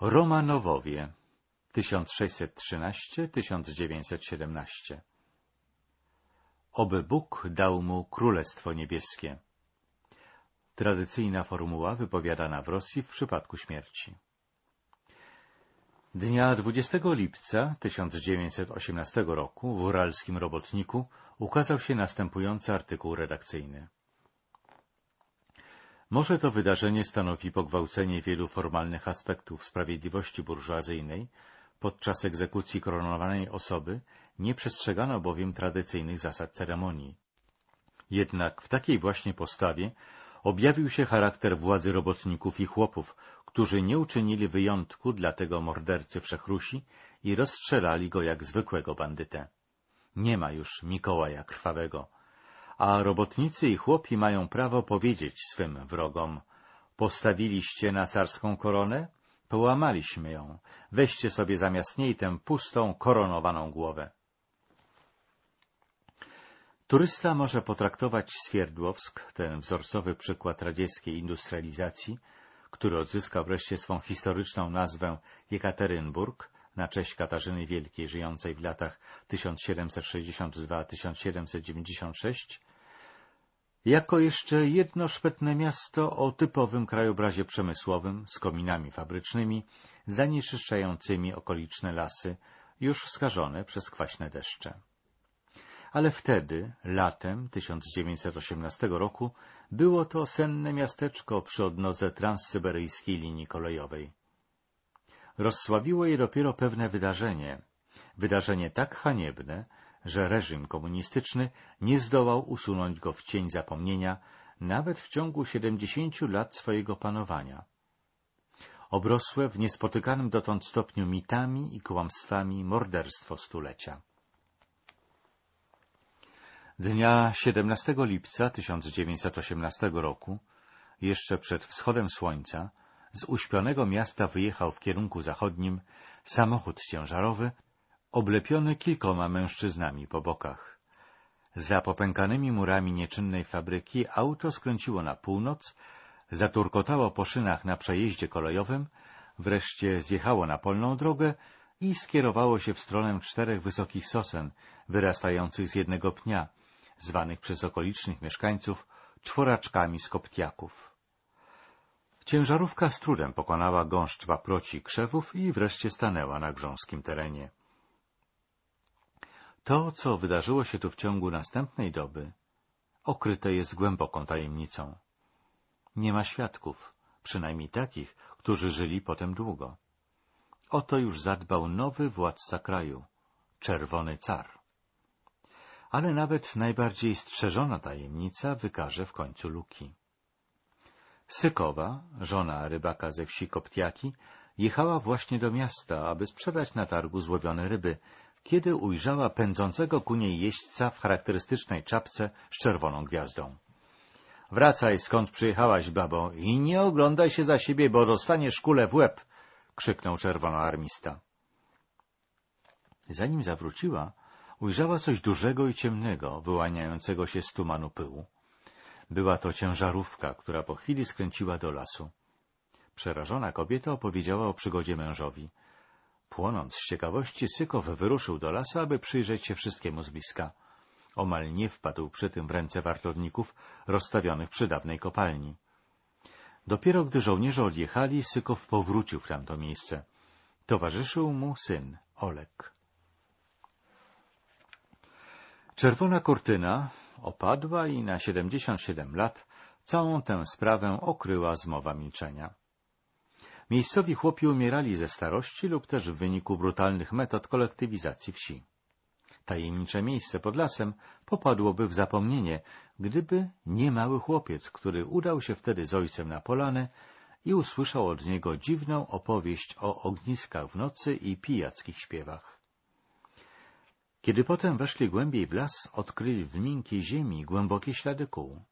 Romanowowie 1613-1917 Oby Bóg dał mu Królestwo Niebieskie. Tradycyjna formuła wypowiadana w Rosji w przypadku śmierci. Dnia 20 lipca 1918 roku w Uralskim Robotniku ukazał się następujący artykuł redakcyjny. Może to wydarzenie stanowi pogwałcenie wielu formalnych aspektów sprawiedliwości burżuazyjnej. Podczas egzekucji koronowanej osoby nie przestrzegano bowiem tradycyjnych zasad ceremonii. Jednak w takiej właśnie postawie objawił się charakter władzy robotników i chłopów, którzy nie uczynili wyjątku dla tego mordercy wszechrusi i rozstrzelali go jak zwykłego bandytę. Nie ma już Mikołaja Krwawego, a robotnicy i chłopi mają prawo powiedzieć swym wrogom postawiliście na carską koronę? Połamaliśmy ją. Weźcie sobie zamiast niej tę pustą, koronowaną głowę. Turysta może potraktować Swierdłowsk, ten wzorcowy przykład radzieckiej industrializacji, który odzyskał wreszcie swą historyczną nazwę Jekaterynburg na cześć Katarzyny Wielkiej żyjącej w latach 1762-1796, jako jeszcze jedno szpetne miasto o typowym krajobrazie przemysłowym z kominami fabrycznymi, zanieczyszczającymi okoliczne lasy, już skażone przez kwaśne deszcze. Ale wtedy, latem 1918 roku, było to senne miasteczko przy odnodze transsyberyjskiej linii kolejowej. Rozsławiło je dopiero pewne wydarzenie, wydarzenie tak haniebne, że reżim komunistyczny nie zdołał usunąć go w cień zapomnienia nawet w ciągu 70 lat swojego panowania. Obrosłe w niespotykanym dotąd stopniu mitami i kłamstwami morderstwo stulecia. Dnia 17 lipca 1918 roku, jeszcze przed wschodem słońca, z uśpionego miasta wyjechał w kierunku zachodnim samochód ciężarowy, oblepiony kilkoma mężczyznami po bokach. Za popękanymi murami nieczynnej fabryki auto skręciło na północ, zaturkotało po szynach na przejeździe kolejowym, wreszcie zjechało na polną drogę i skierowało się w stronę czterech wysokich sosen, wyrastających z jednego pnia, zwanych przez okolicznych mieszkańców czworaczkami z koptiaków. Ciężarówka z trudem pokonała gąszcz paproci krzewów i wreszcie stanęła na grząskim terenie. To, co wydarzyło się tu w ciągu następnej doby, okryte jest głęboką tajemnicą. Nie ma świadków, przynajmniej takich, którzy żyli potem długo. Oto już zadbał nowy władca kraju, czerwony car. Ale nawet najbardziej strzeżona tajemnica wykaże w końcu luki. Sykowa, żona rybaka ze wsi Koptiaki, jechała właśnie do miasta, aby sprzedać na targu złowione ryby, kiedy ujrzała pędzącego ku niej jeźdźca w charakterystycznej czapce z czerwoną gwiazdą. — Wracaj, skąd przyjechałaś, babo, i nie oglądaj się za siebie, bo dostaniesz kulę w łeb! — krzyknął czerwonoarmista. Zanim zawróciła, ujrzała coś dużego i ciemnego, wyłaniającego się z tumanu pyłu. Była to ciężarówka, która po chwili skręciła do lasu. Przerażona kobieta opowiedziała o przygodzie mężowi. Płonąc z ciekawości, Sykow wyruszył do lasu, aby przyjrzeć się wszystkiemu z bliska. Omal nie wpadł przy tym w ręce wartowników rozstawionych przy dawnej kopalni. Dopiero gdy żołnierze odjechali, Sykow powrócił w tamto miejsce. Towarzyszył mu syn, Olek. Czerwona kurtyna opadła i na siedemdziesiąt siedem lat całą tę sprawę okryła zmowa milczenia. Miejscowi chłopi umierali ze starości lub też w wyniku brutalnych metod kolektywizacji wsi. Tajemnicze miejsce pod lasem popadłoby w zapomnienie, gdyby nie mały chłopiec, który udał się wtedy z ojcem na polanę i usłyszał od niego dziwną opowieść o ogniskach w nocy i pijackich śpiewach. Kiedy potem weszli głębiej w las, odkryli w miękkiej ziemi głębokie ślady kół.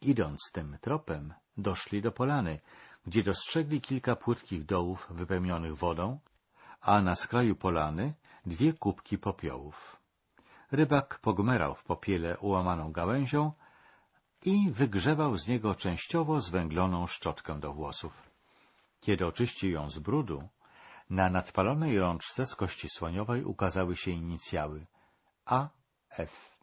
Idąc tym tropem, doszli do polany, gdzie dostrzegli kilka płytkich dołów wypełnionych wodą, a na skraju polany dwie kubki popiołów. Rybak pogmerał w popiele ułamaną gałęzią i wygrzewał z niego częściowo zwęgloną szczotkę do włosów. Kiedy oczyścił ją z brudu, na nadpalonej rączce z kości słoniowej ukazały się inicjały A, F.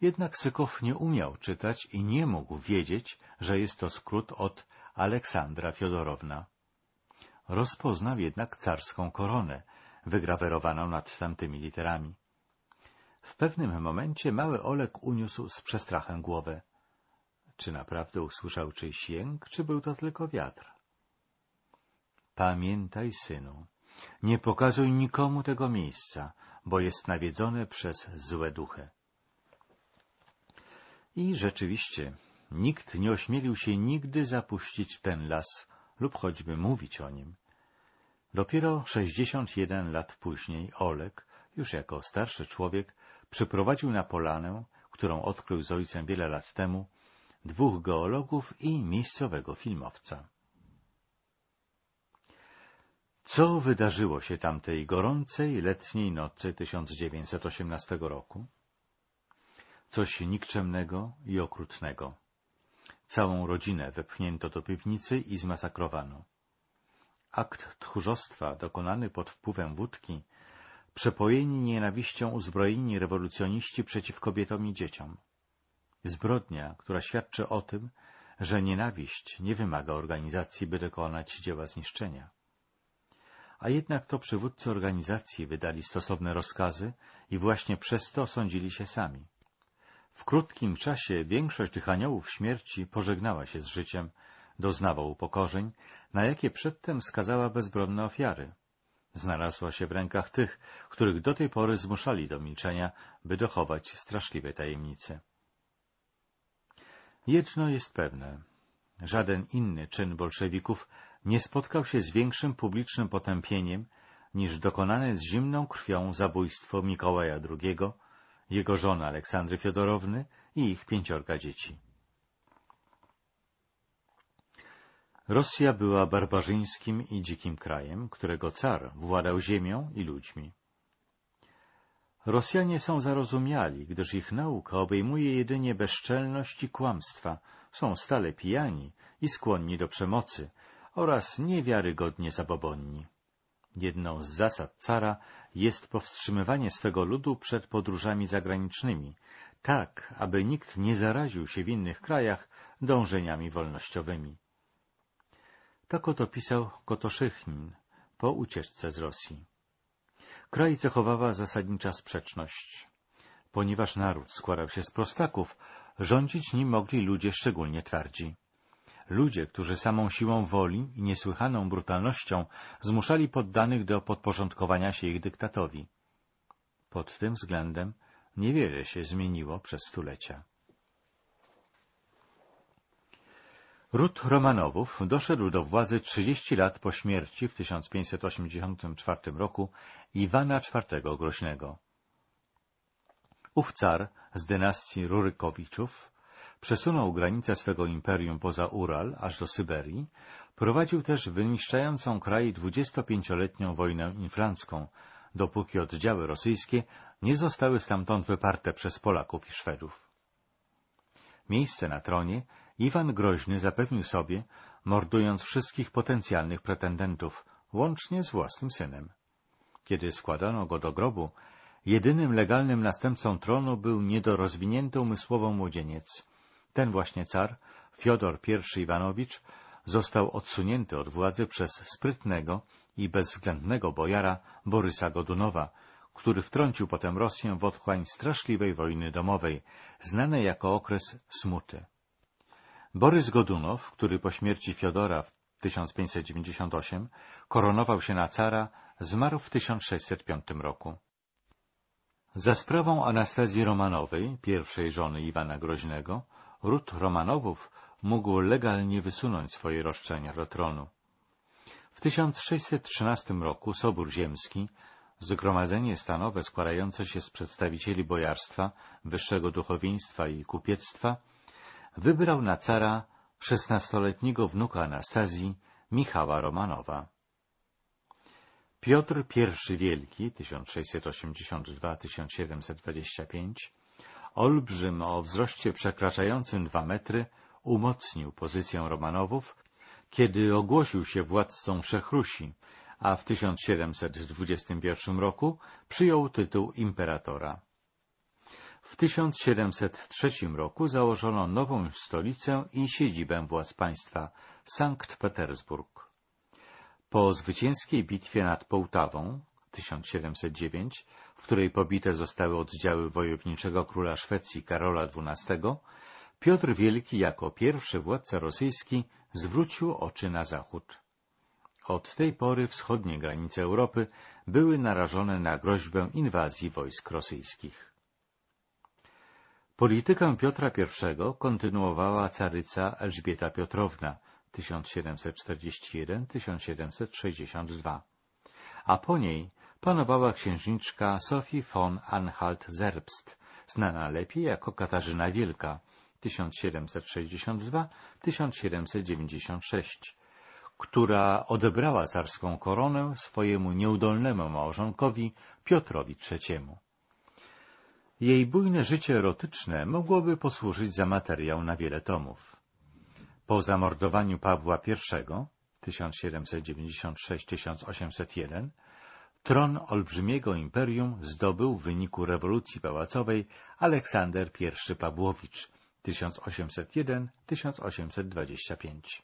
Jednak Sykow nie umiał czytać i nie mógł wiedzieć, że jest to skrót od Aleksandra Fiodorowna. Rozpoznał jednak carską koronę, wygrawerowaną nad tamtymi literami. W pewnym momencie mały Olek uniósł z przestrachem głowę. Czy naprawdę usłyszał czyjś jęk, czy był to tylko wiatr? Pamiętaj, synu, nie pokazuj nikomu tego miejsca, bo jest nawiedzone przez złe duchy. I rzeczywiście, nikt nie ośmielił się nigdy zapuścić ten las lub choćby mówić o nim. Dopiero sześćdziesiąt jeden lat później Olek, już jako starszy człowiek, przyprowadził na polanę, którą odkrył z ojcem wiele lat temu, dwóch geologów i miejscowego filmowca. Co wydarzyło się tamtej gorącej, letniej nocy 1918 roku? Coś nikczemnego i okrutnego. Całą rodzinę wepchnięto do piwnicy i zmasakrowano. Akt tchórzostwa dokonany pod wpływem wódki, przepojeni nienawiścią uzbrojeni rewolucjoniści przeciw kobietom i dzieciom. Zbrodnia, która świadczy o tym, że nienawiść nie wymaga organizacji, by dokonać dzieła zniszczenia. A jednak to przywódcy organizacji wydali stosowne rozkazy i właśnie przez to sądzili się sami. W krótkim czasie większość tych aniołów śmierci pożegnała się z życiem, doznawał upokorzeń, na jakie przedtem skazała bezbronne ofiary. Znalazła się w rękach tych, których do tej pory zmuszali do milczenia, by dochować straszliwej tajemnicy. Jedno jest pewne. Żaden inny czyn bolszewików nie spotkał się z większym publicznym potępieniem niż dokonane z zimną krwią zabójstwo Mikołaja II, jego żony Aleksandry Fiodorowny i ich pięciorga dzieci. Rosja była barbarzyńskim i dzikim krajem, którego car władał ziemią i ludźmi. Rosjanie są zarozumiali, gdyż ich nauka obejmuje jedynie bezczelność i kłamstwa, są stale pijani i skłonni do przemocy oraz niewiarygodnie zabobonni. Jedną z zasad cara jest powstrzymywanie swego ludu przed podróżami zagranicznymi, tak, aby nikt nie zaraził się w innych krajach dążeniami wolnościowymi. Tak oto pisał Kotoszychnin po ucieczce z Rosji. Kraj cechowała zasadnicza sprzeczność. Ponieważ naród składał się z prostaków, rządzić nim mogli ludzie szczególnie twardzi. Ludzie, którzy samą siłą woli i niesłychaną brutalnością zmuszali poddanych do podporządkowania się ich dyktatowi. Pod tym względem niewiele się zmieniło przez stulecia. Ród Romanowów doszedł do władzy 30 lat po śmierci w 1584 roku Iwana IV Groźnego. Ów car z dynastii Rurykowiczów przesunął granice swego imperium poza Ural aż do Syberii, prowadził też wyniszczającą kraj 25-letnią wojnę inflancką, dopóki oddziały rosyjskie nie zostały stamtąd wyparte przez Polaków i Szwedów. Miejsce na tronie Iwan Groźny zapewnił sobie, mordując wszystkich potencjalnych pretendentów, łącznie z własnym synem. Kiedy składano go do grobu, jedynym legalnym następcą tronu był niedorozwinięty umysłowo młodzieniec. Ten właśnie car, Fiodor I Iwanowicz, został odsunięty od władzy przez sprytnego i bezwzględnego bojara Borysa Godunowa, który wtrącił potem Rosję w otchłań straszliwej wojny domowej, znanej jako okres smuty. Borys Godunow, który po śmierci Fiodora w 1598 koronował się na cara, zmarł w 1605 roku. Za sprawą Anastazji Romanowej, pierwszej żony Iwana Groźnego, ród Romanowów mógł legalnie wysunąć swoje roszczenia do tronu. W 1613 roku Sobór Ziemski, zgromadzenie stanowe składające się z przedstawicieli bojarstwa, wyższego duchowieństwa i kupiectwa, wybrał na cara szesnastoletniego wnuka Anastazji, Michała Romanowa. Piotr I Wielki, 1682-1725, olbrzym o wzroście przekraczającym dwa metry, umocnił pozycję Romanowów, kiedy ogłosił się władcą Wszechrusi, a w 1721 roku przyjął tytuł imperatora. W 1703 roku założono nową stolicę i siedzibę władz państwa, Sankt Petersburg. Po zwycięskiej bitwie nad Połtawą 1709, w której pobite zostały oddziały wojowniczego króla Szwecji Karola XII, Piotr Wielki jako pierwszy władca rosyjski zwrócił oczy na zachód. Od tej pory wschodnie granice Europy były narażone na groźbę inwazji wojsk rosyjskich. Politykę Piotra I kontynuowała caryca Elżbieta Piotrowna 1741-1762, a po niej panowała księżniczka Sophie von Anhalt-Zerbst, znana lepiej jako Katarzyna Wielka 1762-1796, która odebrała carską koronę swojemu nieudolnemu małżonkowi Piotrowi III. Jej bujne życie erotyczne mogłoby posłużyć za materiał na wiele tomów. Po zamordowaniu Pawła I 1796-1801 tron olbrzymiego imperium zdobył w wyniku rewolucji pałacowej Aleksander I Pawłowicz 1801-1825.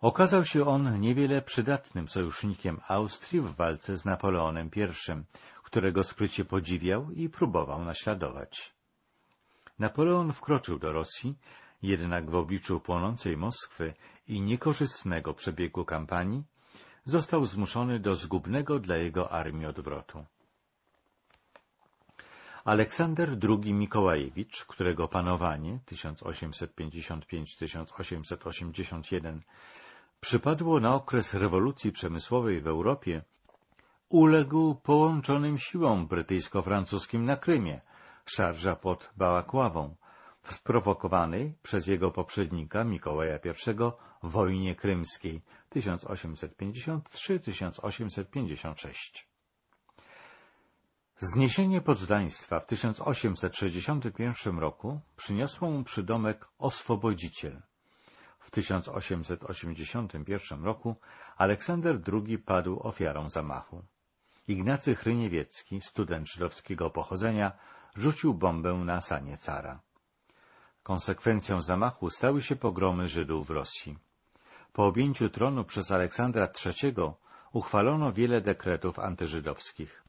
Okazał się on niewiele przydatnym sojusznikiem Austrii w walce z Napoleonem I, którego skrycie podziwiał i próbował naśladować. Napoleon wkroczył do Rosji, jednak w obliczu płonącej Moskwy i niekorzystnego przebiegu kampanii został zmuszony do zgubnego dla jego armii odwrotu. Aleksander II Mikołajewicz, którego panowanie 1855-1881 przypadło na okres rewolucji przemysłowej w Europie, uległ połączonym siłom brytyjsko-francuskim na Krymie, szarża pod Bałakławą, sprowokowanej przez jego poprzednika Mikołaja I wojnie krymskiej 1853-1856. Zniesienie poddaństwa w 1861 roku przyniosło mu przydomek Oswobodziciel. W 1881 roku Aleksander II padł ofiarą zamachu. Ignacy Chryniewiecki, student żydowskiego pochodzenia, rzucił bombę na sanie cara. Konsekwencją zamachu stały się pogromy Żydów w Rosji. Po objęciu tronu przez Aleksandra III uchwalono wiele dekretów antyżydowskich.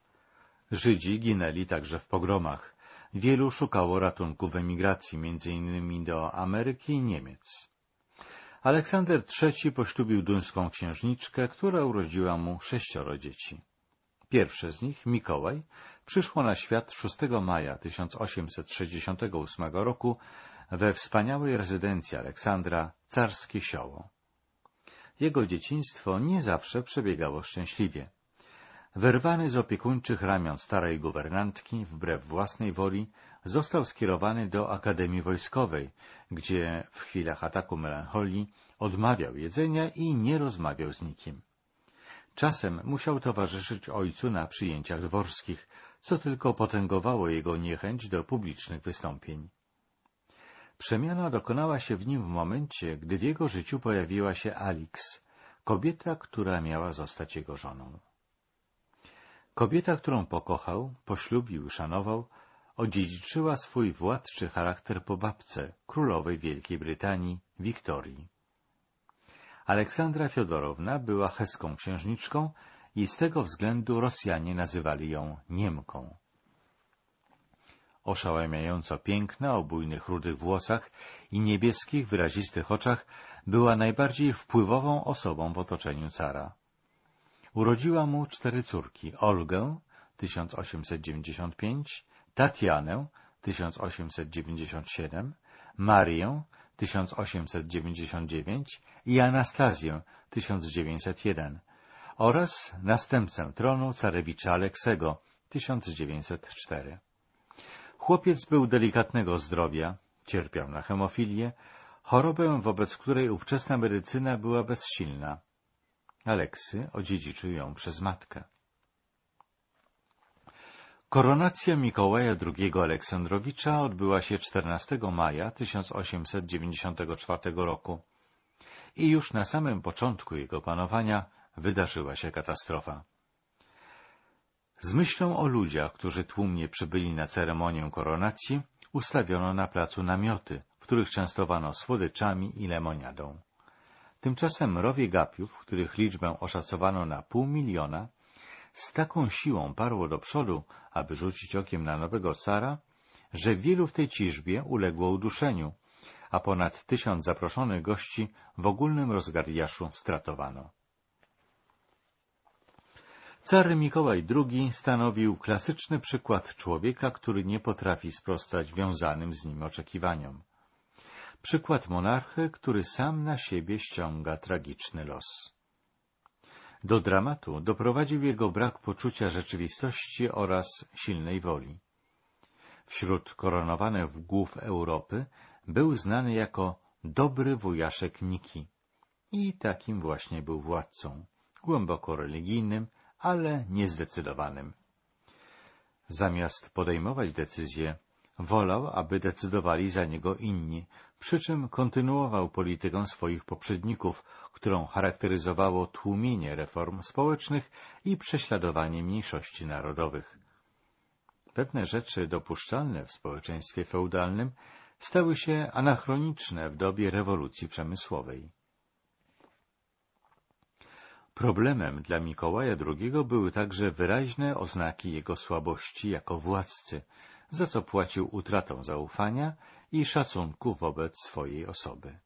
Żydzi ginęli także w pogromach. Wielu szukało ratunku w emigracji, innymi do Ameryki i Niemiec. Aleksander III poślubił duńską księżniczkę, która urodziła mu sześcioro dzieci. Pierwsze z nich, Mikołaj, przyszło na świat 6 maja 1868 roku we wspaniałej rezydencji Aleksandra, Carskie Sioło. Jego dzieciństwo nie zawsze przebiegało szczęśliwie. Wyrwany z opiekuńczych ramion starej guwernantki, wbrew własnej woli, został skierowany do Akademii Wojskowej, gdzie w chwilach ataku melancholii odmawiał jedzenia i nie rozmawiał z nikim. Czasem musiał towarzyszyć ojcu na przyjęciach dworskich, co tylko potęgowało jego niechęć do publicznych wystąpień. Przemiana dokonała się w nim w momencie, gdy w jego życiu pojawiła się Alix, kobieta, która miała zostać jego żoną. Kobieta, którą pokochał, poślubił i szanował, odziedziczyła swój władczy charakter po babce, królowej Wielkiej Brytanii, Wiktorii. Aleksandra Fiodorowna była cheską księżniczką i z tego względu Rosjanie nazywali ją Niemką. Oszałamiająco piękna, o bujnych rudych włosach i niebieskich, wyrazistych oczach, była najbardziej wpływową osobą w otoczeniu cara. Urodziła mu cztery córki, Olgę 1895, Tatianę 1897, Marię 1899 i Anastazję 1901 oraz następcę tronu carewicza Aleksego 1904. Chłopiec był delikatnego zdrowia, cierpiał na hemofilię, chorobę, wobec której ówczesna medycyna była bezsilna. Aleksy odziedziczył ją przez matkę. Koronacja Mikołaja II Aleksandrowicza odbyła się 14 maja 1894 roku i już na samym początku jego panowania wydarzyła się katastrofa. Z myślą o ludziach, którzy tłumnie przybyli na ceremonię koronacji, ustawiono na placu namioty, w których częstowano słodyczami i lemoniadą. Tymczasem rowie gapiów, których liczbę oszacowano na pół miliona, z taką siłą parło do przodu, aby rzucić okiem na nowego cara, że wielu w tej ciżbie uległo uduszeniu, a ponad tysiąc zaproszonych gości w ogólnym rozgardiaszu stratowano. Car Mikołaj II stanowił klasyczny przykład człowieka, który nie potrafi sprostać wiązanym z nim oczekiwaniom. Przykład monarchy, który sam na siebie ściąga tragiczny los. Do dramatu doprowadził jego brak poczucia rzeczywistości oraz silnej woli. Wśród koronowanych głów Europy był znany jako dobry wujaszek Niki. I takim właśnie był władcą, głęboko religijnym, ale niezdecydowanym. Zamiast podejmować decyzje, wolał, aby decydowali za niego inni, przy czym kontynuował politykę swoich poprzedników, którą charakteryzowało tłumienie reform społecznych i prześladowanie mniejszości narodowych. Pewne rzeczy dopuszczalne w społeczeństwie feudalnym stały się anachroniczne w dobie rewolucji przemysłowej. Problemem dla Mikołaja II były także wyraźne oznaki jego słabości jako władcy, za co płacił utratą zaufania i szacunku wobec swojej osoby.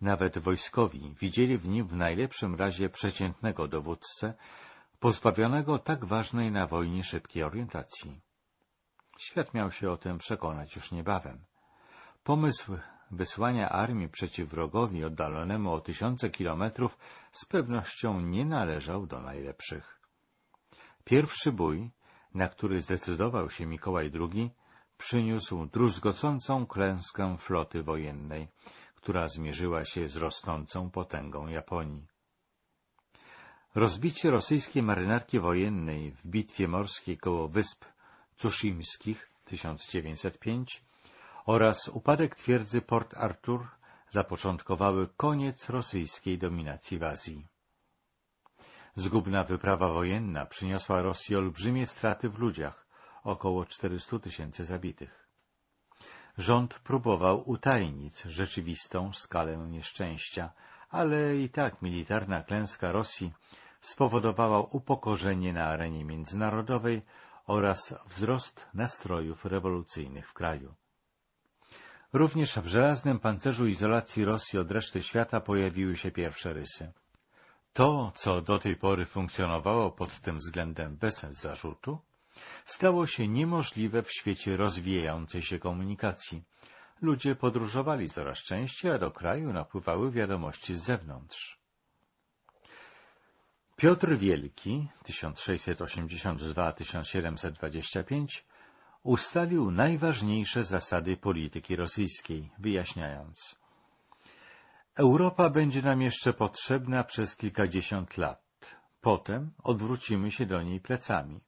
Nawet wojskowi widzieli w nim w najlepszym razie przeciętnego dowódcę, pozbawionego tak ważnej na wojnie szybkiej orientacji. Świat miał się o tym przekonać już niebawem. Pomysł wysłania armii przeciw wrogowi oddalonemu o tysiące kilometrów z pewnością nie należał do najlepszych. Pierwszy bój, na który zdecydował się Mikołaj II, przyniósł druzgocącą klęskę floty wojennej, która zmierzyła się z rosnącą potęgą Japonii. Rozbicie rosyjskiej marynarki wojennej w bitwie morskiej koło wysp Cushimskich 1905 oraz upadek twierdzy Port Arthur zapoczątkowały koniec rosyjskiej dominacji w Azji. Zgubna wyprawa wojenna przyniosła Rosji olbrzymie straty w ludziach, około 400 tysięcy zabitych. Rząd próbował utajnić rzeczywistą skalę nieszczęścia, ale i tak militarna klęska Rosji spowodowała upokorzenie na arenie międzynarodowej oraz wzrost nastrojów rewolucyjnych w kraju. Również w żelaznym pancerzu izolacji Rosji od reszty świata pojawiły się pierwsze rysy. To, co do tej pory funkcjonowało pod tym względem bez zarzutu, stało się niemożliwe w świecie rozwijającej się komunikacji. Ludzie podróżowali coraz częściej, a do kraju napływały wiadomości z zewnątrz. Piotr Wielki 1682-1725 ustalił najważniejsze zasady polityki rosyjskiej, wyjaśniając Europa będzie nam jeszcze potrzebna przez kilkadziesiąt lat. Potem odwrócimy się do niej plecami.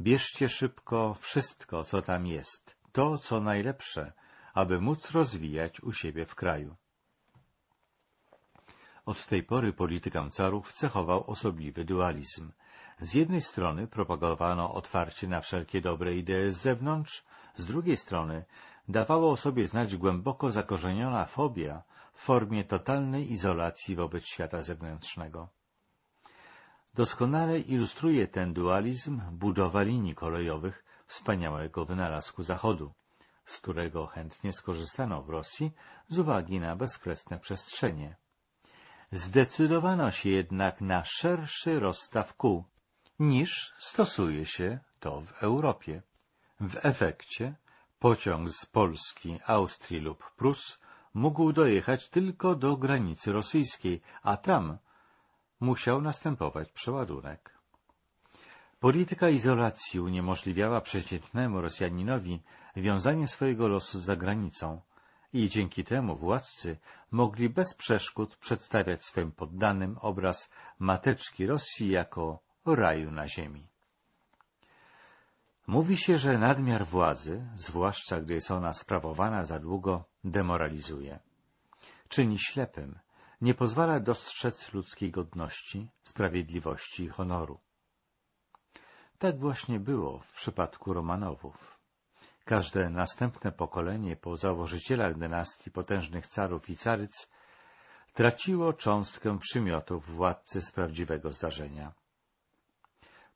Bierzcie szybko wszystko, co tam jest, to, co najlepsze, aby móc rozwijać u siebie w kraju. Od tej pory politykę carów cechował osobliwy dualizm. Z jednej strony propagowano otwarcie na wszelkie dobre idee z zewnątrz, z drugiej strony dawało o sobie znać głęboko zakorzeniona fobia w formie totalnej izolacji wobec świata zewnętrznego. Doskonale ilustruje ten dualizm budowa linii kolejowych wspaniałego wynalazku Zachodu, z którego chętnie skorzystano w Rosji z uwagi na bezkresne przestrzenie. Zdecydowano się jednak na szerszy rozstaw kół, niż stosuje się to w Europie. W efekcie pociąg z Polski, Austrii lub Prus mógł dojechać tylko do granicy rosyjskiej, a tam musiał następować przeładunek. Polityka izolacji uniemożliwiała przeciętnemu Rosjaninowi wiązanie swojego losu z zagranicą i dzięki temu władcy mogli bez przeszkód przedstawiać swym poddanym obraz mateczki Rosji jako raju na ziemi. Mówi się, że nadmiar władzy, zwłaszcza gdy jest ona sprawowana za długo, demoralizuje. Czyni ślepym, nie pozwala dostrzec ludzkiej godności, sprawiedliwości i honoru. Tak właśnie było w przypadku Romanowów. Każde następne pokolenie po założycielach dynastii potężnych carów i caryc traciło cząstkę przymiotów władcy z prawdziwego zdarzenia.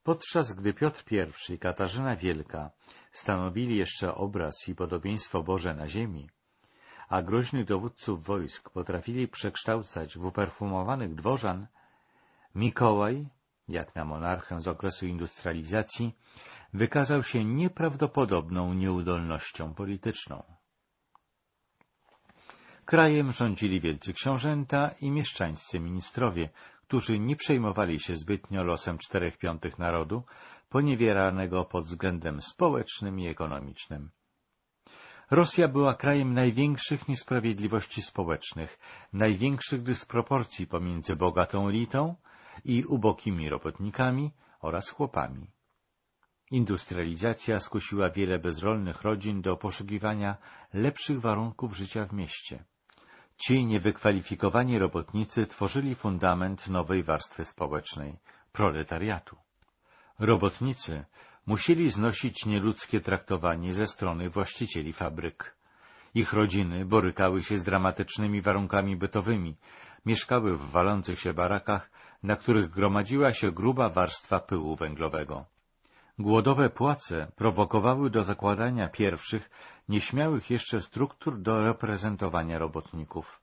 Podczas gdy Piotr I i Katarzyna Wielka stanowili jeszcze obraz i podobieństwo Boże na ziemi, a groźnych dowódców wojsk potrafili przekształcać w uperfumowanych dworzan, Mikołaj, jak na monarchę z okresu industrializacji, wykazał się nieprawdopodobną nieudolnością polityczną. Krajem rządzili wielcy książęta i mieszczańscy ministrowie, którzy nie przejmowali się zbytnio losem czterech piątych narodu, poniewieranego pod względem społecznym i ekonomicznym. Rosja była krajem największych niesprawiedliwości społecznych, największych dysproporcji pomiędzy bogatą elitą i ubokimi robotnikami oraz chłopami. Industrializacja skusiła wiele bezrolnych rodzin do poszukiwania lepszych warunków życia w mieście. Ci niewykwalifikowani robotnicy tworzyli fundament nowej warstwy społecznej proletariatu. Robotnicy musieli znosić nieludzkie traktowanie ze strony właścicieli fabryk. Ich rodziny borykały się z dramatycznymi warunkami bytowymi, mieszkały w walących się barakach, na których gromadziła się gruba warstwa pyłu węglowego. Głodowe płace prowokowały do zakładania pierwszych, nieśmiałych jeszcze struktur do reprezentowania robotników.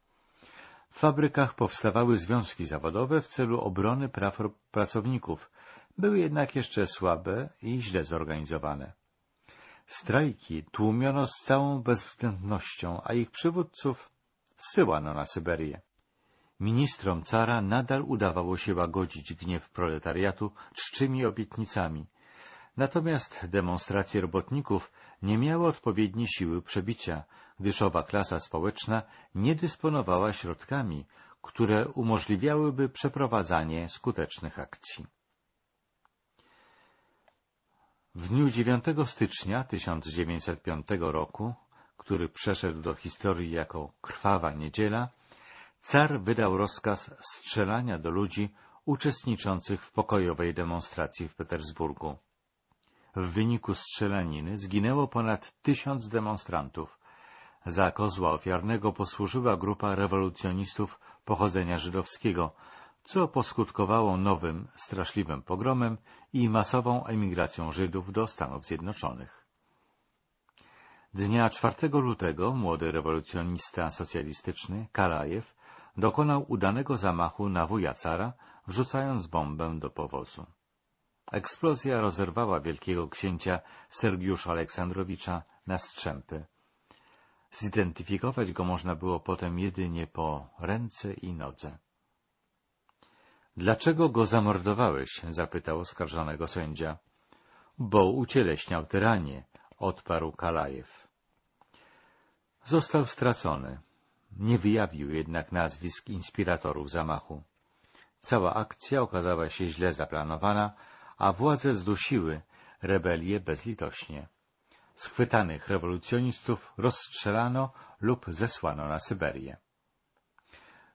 W fabrykach powstawały związki zawodowe w celu obrony praw pracowników, były jednak jeszcze słabe i źle zorganizowane. Strajki tłumiono z całą bezwzględnością, a ich przywódców zsyłano na Syberię. Ministrom cara nadal udawało się łagodzić gniew proletariatu czczymi obietnicami, natomiast demonstracje robotników nie miały odpowiedniej siły przebicia, gdyż owa klasa społeczna nie dysponowała środkami, które umożliwiałyby przeprowadzanie skutecznych akcji. W dniu 9 stycznia 1905 roku, który przeszedł do historii jako Krwawa Niedziela, car wydał rozkaz strzelania do ludzi uczestniczących w pokojowej demonstracji w Petersburgu. W wyniku strzelaniny zginęło ponad tysiąc demonstrantów. Za kozła ofiarnego posłużyła grupa rewolucjonistów pochodzenia żydowskiego, co poskutkowało nowym, straszliwym pogromem i masową emigracją Żydów do Stanów Zjednoczonych. Dnia 4 lutego młody rewolucjonista socjalistyczny Kalajew dokonał udanego zamachu na wuja cara, wrzucając bombę do powozu. Eksplozja rozerwała wielkiego księcia Sergiusza Aleksandrowicza na strzępy. Zidentyfikować go można było potem jedynie po ręce i nodze. Dlaczego go zamordowałeś? zapytał oskarżonego sędzia. Bo ucieleśniał tyranię, odparł Kalajew. Został stracony. Nie wyjawił jednak nazwisk inspiratorów zamachu. Cała akcja okazała się źle zaplanowana, a władze zdusiły rebelię bezlitośnie. Schwytanych rewolucjonistów rozstrzelano lub zesłano na Syberię.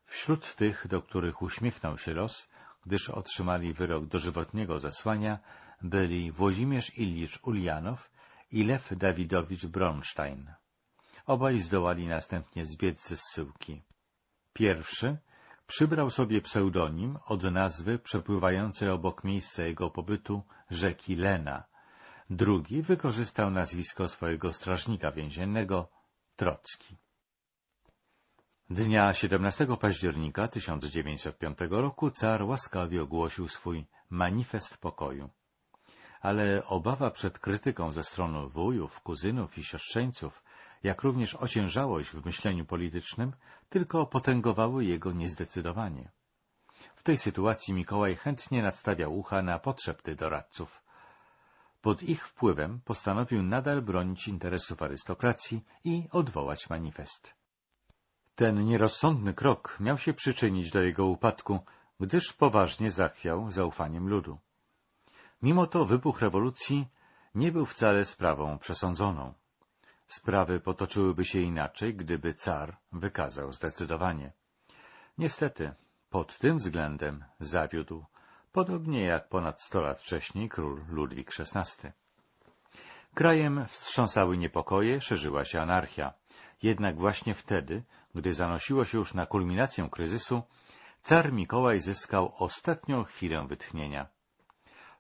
Wśród tych, do których uśmiechnął się los, gdyż otrzymali wyrok dożywotniego zesłania, byli Włodzimierz Ilicz Ulianow i Lew Dawidowicz Bronstein. Obaj zdołali następnie zbiec ze zsyłki. Pierwszy przybrał sobie pseudonim od nazwy przepływającej obok miejsca jego pobytu rzeki Lena. Drugi wykorzystał nazwisko swojego strażnika więziennego Trocki. Dnia 17 października 1905 roku car łaskawie ogłosił swój manifest pokoju. Ale obawa przed krytyką ze strony wujów, kuzynów i siostrzeńców, jak również ociężałość w myśleniu politycznym, tylko potęgowały jego niezdecydowanie. W tej sytuacji Mikołaj chętnie nadstawiał ucha na potrzepty doradców. Pod ich wpływem postanowił nadal bronić interesów arystokracji i odwołać manifest. Ten nierozsądny krok miał się przyczynić do jego upadku, gdyż poważnie zachwiał zaufaniem ludu. Mimo to wybuch rewolucji nie był wcale sprawą przesądzoną. Sprawy potoczyłyby się inaczej, gdyby car wykazał zdecydowanie. Niestety, pod tym względem zawiódł, podobnie jak ponad sto lat wcześniej król Ludwik XVI. Krajem wstrząsały niepokoje, szerzyła się anarchia. Jednak właśnie wtedy, gdy zanosiło się już na kulminację kryzysu, car Mikołaj zyskał ostatnią chwilę wytchnienia.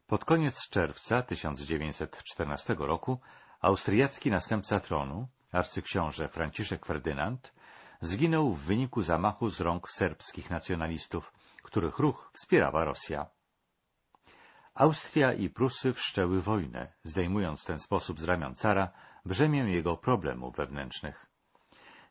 Pod koniec czerwca 1914 roku austriacki następca tronu, arcyksiąże Franciszek Ferdynand, zginął w wyniku zamachu z rąk serbskich nacjonalistów, których ruch wspierała Rosja. Austria i Prusy wszczęły wojnę, zdejmując w ten sposób z ramion cara brzemię jego problemów wewnętrznych.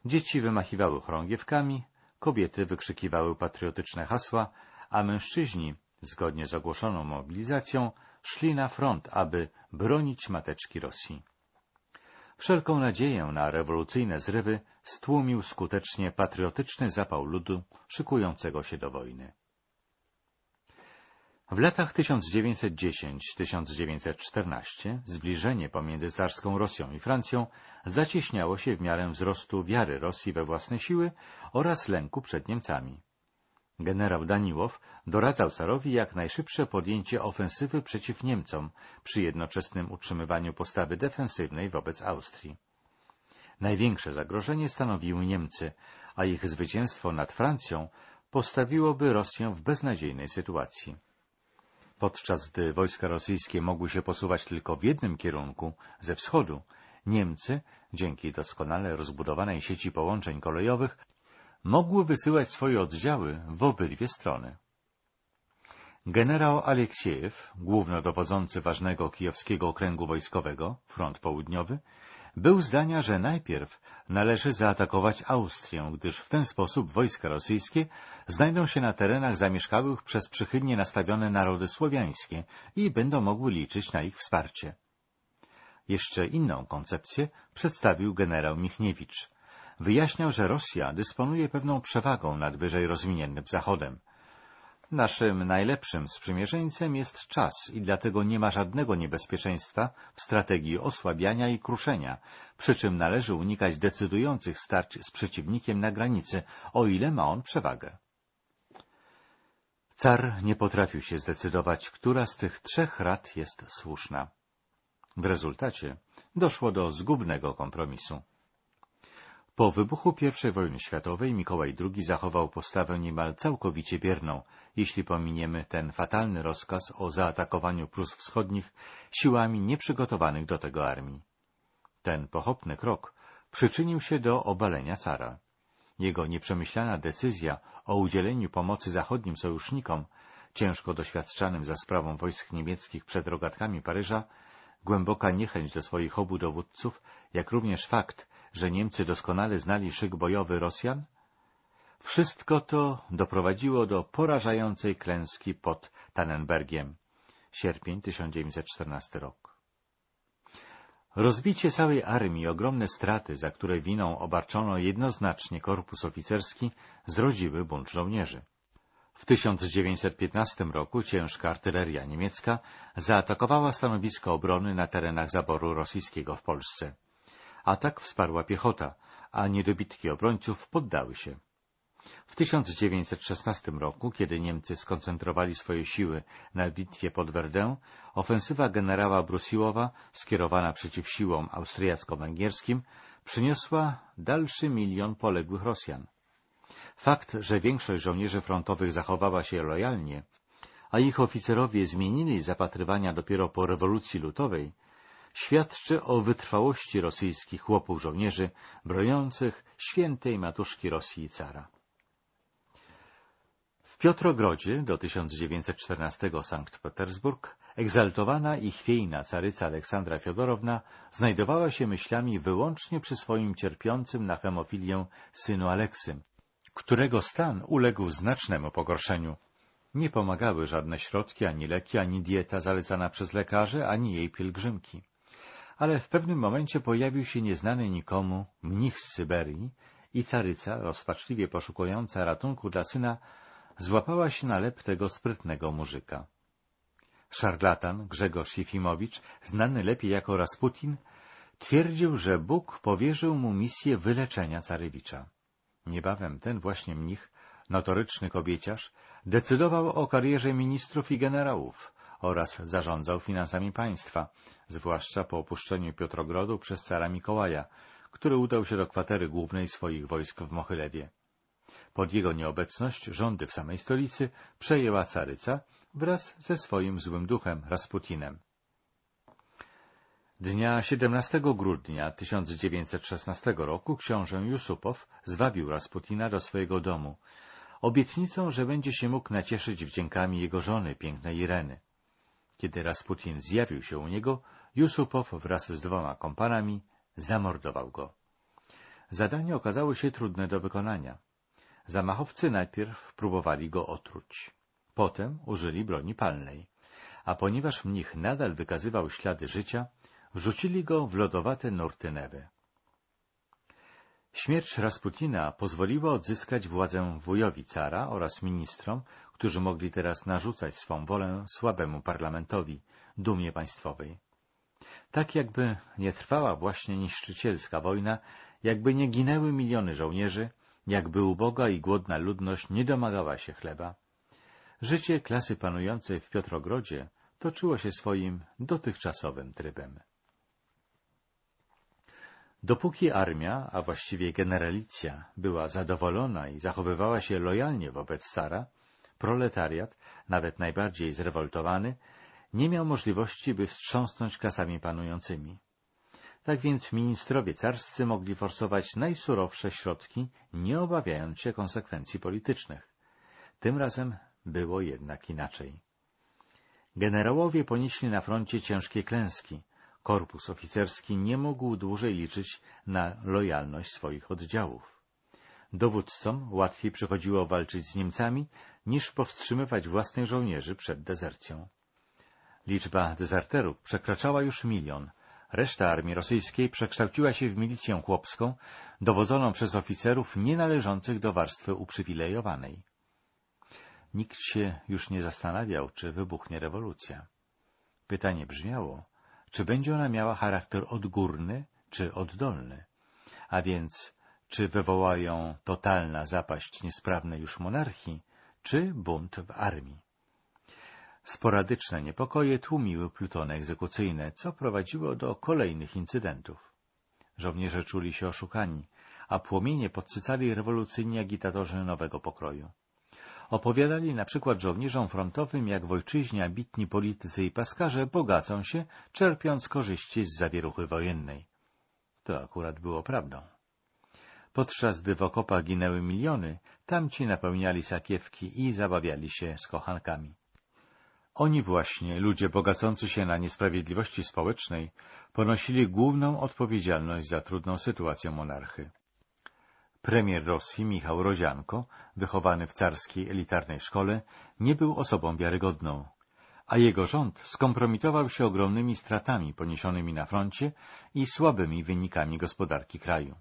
Dzieci wymachiwały chorągiewkami, kobiety wykrzykiwały patriotyczne hasła, a mężczyźni, zgodnie z ogłoszoną mobilizacją, szli na front, aby bronić mateczki Rosji. Wszelką nadzieję na rewolucyjne zrywy stłumił skutecznie patriotyczny zapał ludu szykującego się do wojny. W latach 1910-1914 zbliżenie pomiędzy carską Rosją i Francją zacieśniało się w miarę wzrostu wiary Rosji we własne siły oraz lęku przed Niemcami. Generał Daniłow doradzał carowi jak najszybsze podjęcie ofensywy przeciw Niemcom przy jednoczesnym utrzymywaniu postawy defensywnej wobec Austrii. Największe zagrożenie stanowiły Niemcy, a ich zwycięstwo nad Francją postawiłoby Rosję w beznadziejnej sytuacji. Podczas gdy wojska rosyjskie mogły się posuwać tylko w jednym kierunku, ze wschodu, Niemcy, dzięki doskonale rozbudowanej sieci połączeń kolejowych, mogły wysyłać swoje oddziały w obydwie strony. Generał Aleksiejew, głównodowodzący ważnego kijowskiego okręgu wojskowego, front południowy, był zdania, że najpierw należy zaatakować Austrię, gdyż w ten sposób wojska rosyjskie znajdą się na terenach zamieszkałych przez przychylnie nastawione narody słowiańskie i będą mogły liczyć na ich wsparcie. Jeszcze inną koncepcję przedstawił generał Michniewicz. Wyjaśniał, że Rosja dysponuje pewną przewagą nad wyżej rozwiniętym Zachodem. Naszym najlepszym sprzymierzeńcem jest czas i dlatego nie ma żadnego niebezpieczeństwa w strategii osłabiania i kruszenia, przy czym należy unikać decydujących starć z przeciwnikiem na granicy, o ile ma on przewagę. Car nie potrafił się zdecydować, która z tych trzech rad jest słuszna. W rezultacie doszło do zgubnego kompromisu. Po wybuchu I wojny światowej Mikołaj II zachował postawę niemal całkowicie bierną, jeśli pominiemy ten fatalny rozkaz o zaatakowaniu Prus Wschodnich siłami nieprzygotowanych do tego armii. Ten pochopny krok przyczynił się do obalenia cara. Jego nieprzemyślana decyzja o udzieleniu pomocy zachodnim sojusznikom, ciężko doświadczanym za sprawą wojsk niemieckich przed rogatkami Paryża, głęboka niechęć do swoich obu dowódców, jak również fakt, że Niemcy doskonale znali szyk bojowy Rosjan? Wszystko to doprowadziło do porażającej klęski pod Tannenbergiem. Sierpień 1914 rok. Rozbicie całej armii i ogromne straty, za które winą obarczono jednoznacznie korpus oficerski, zrodziły bunt żołnierzy. W 1915 roku ciężka artyleria niemiecka zaatakowała stanowisko obrony na terenach zaboru rosyjskiego w Polsce. Atak wsparła piechota, a niedobitki obrońców poddały się. W 1916 roku, kiedy Niemcy skoncentrowali swoje siły na bitwie pod Verdun, ofensywa generała Brusiłowa, skierowana przeciw siłom austriacko-węgierskim, przyniosła dalszy milion poległych Rosjan. Fakt, że większość żołnierzy frontowych zachowała się lojalnie, a ich oficerowie zmienili zapatrywania dopiero po rewolucji lutowej, świadczy o wytrwałości rosyjskich chłopów żołnierzy broniących świętej matuszki Rosji i cara. W Piotrogrodzie do 1914 Sankt Petersburg egzaltowana i chwiejna caryca Aleksandra Fiodorowna znajdowała się myślami wyłącznie przy swoim cierpiącym na hemofilię synu Aleksym, którego stan uległ znacznemu pogorszeniu. Nie pomagały żadne środki, ani leki, ani dieta zalecana przez lekarzy, ani jej pielgrzymki ale w pewnym momencie pojawił się nieznany nikomu mnich z Syberii i caryca, rozpaczliwie poszukująca ratunku dla syna, złapała się na lep tego sprytnego muzyka. Szarlatan Grzegorz Jefimowicz, znany lepiej jako Rasputin, twierdził, że Bóg powierzył mu misję wyleczenia carewicza. Niebawem ten właśnie mnich notoryczny kobieciarz, decydował o karierze ministrów i generałów oraz zarządzał finansami państwa, zwłaszcza po opuszczeniu Piotrogrodu przez cara Mikołaja, który udał się do kwatery głównej swoich wojsk w Mochylewie. Pod jego nieobecność rządy w samej stolicy przejęła caryca wraz ze swoim złym duchem, Rasputinem. Dnia 17 grudnia 1916 roku książę Jusupow zwabił Rasputina do swojego domu, obietnicą, że będzie się mógł nacieszyć wdziękami jego żony, pięknej Ireny. Kiedy Rasputin zjawił się u niego, Jusupow wraz z dwoma kompanami zamordował go. Zadanie okazało się trudne do wykonania. Zamachowcy najpierw próbowali go otruć. Potem użyli broni palnej. A ponieważ mnich nadal wykazywał ślady życia, wrzucili go w lodowate nurty Newy. Śmierć Rasputina pozwoliła odzyskać władzę wujowi cara oraz ministrom, którzy mogli teraz narzucać swą wolę słabemu parlamentowi, dumie państwowej. Tak jakby nie trwała właśnie niszczycielska wojna, jakby nie ginęły miliony żołnierzy, jakby uboga i głodna ludność nie domagała się chleba. Życie klasy panującej w Piotrogrodzie toczyło się swoim dotychczasowym trybem. Dopóki armia, a właściwie generalicja, była zadowolona i zachowywała się lojalnie wobec cara, proletariat, nawet najbardziej zrewoltowany, nie miał możliwości, by wstrząsnąć klasami panującymi. Tak więc ministrowie carscy mogli forsować najsurowsze środki, nie obawiając się konsekwencji politycznych. Tym razem było jednak inaczej. Generałowie ponieśli na froncie ciężkie klęski. Korpus oficerski nie mógł dłużej liczyć na lojalność swoich oddziałów. Dowódcom łatwiej przychodziło walczyć z Niemcami, niż powstrzymywać własnych żołnierzy przed dezercją. Liczba dezerterów przekraczała już milion. Reszta armii rosyjskiej przekształciła się w milicję chłopską, dowodzoną przez oficerów nienależących do warstwy uprzywilejowanej. Nikt się już nie zastanawiał, czy wybuchnie rewolucja. Pytanie brzmiało, czy będzie ona miała charakter odgórny czy oddolny, a więc czy wywoła ją totalna zapaść niesprawnej już monarchii, czy bunt w armii. Sporadyczne niepokoje tłumiły plutony egzekucyjne, co prowadziło do kolejnych incydentów. Żołnierze czuli się oszukani, a płomienie podsycali rewolucyjni agitatorzy nowego pokroju. Opowiadali na przykład żołnierzom frontowym, jak w ojczyźnie ambitni politycy i paskarze bogacą się, czerpiąc korzyści z zawieruchy wojennej. To akurat było prawdą. Podczas gdy w okopach ginęły miliony, tamci napełniali sakiewki i zabawiali się z kochankami. Oni właśnie, ludzie bogacący się na niesprawiedliwości społecznej, ponosili główną odpowiedzialność za trudną sytuację monarchy. Premier Rosji Michał Rozianko, wychowany w carskiej elitarnej szkole, nie był osobą wiarygodną, a jego rząd skompromitował się ogromnymi stratami poniesionymi na froncie i słabymi wynikami gospodarki kraju.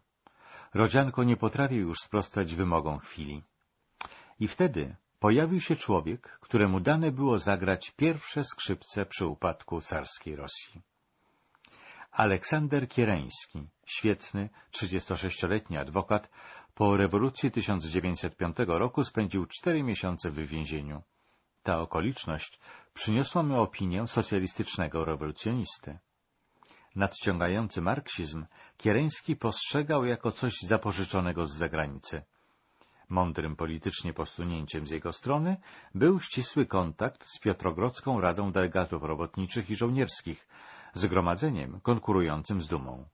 Rodzianko nie potrafił już sprostać wymogom chwili. I wtedy pojawił się człowiek, któremu dane było zagrać pierwsze skrzypce przy upadku carskiej Rosji. Aleksander Kiereński, świetny, 36-letni adwokat, po rewolucji 1905 roku spędził cztery miesiące w więzieniu. Ta okoliczność przyniosła mu opinię socjalistycznego rewolucjonisty. Nadciągający marksizm Kiereński postrzegał jako coś zapożyczonego z zagranicy. Mądrym politycznie posunięciem z jego strony był ścisły kontakt z Piotrogrodzką Radą Delegatów Robotniczych i Żołnierskich, zgromadzeniem konkurującym z Dumą.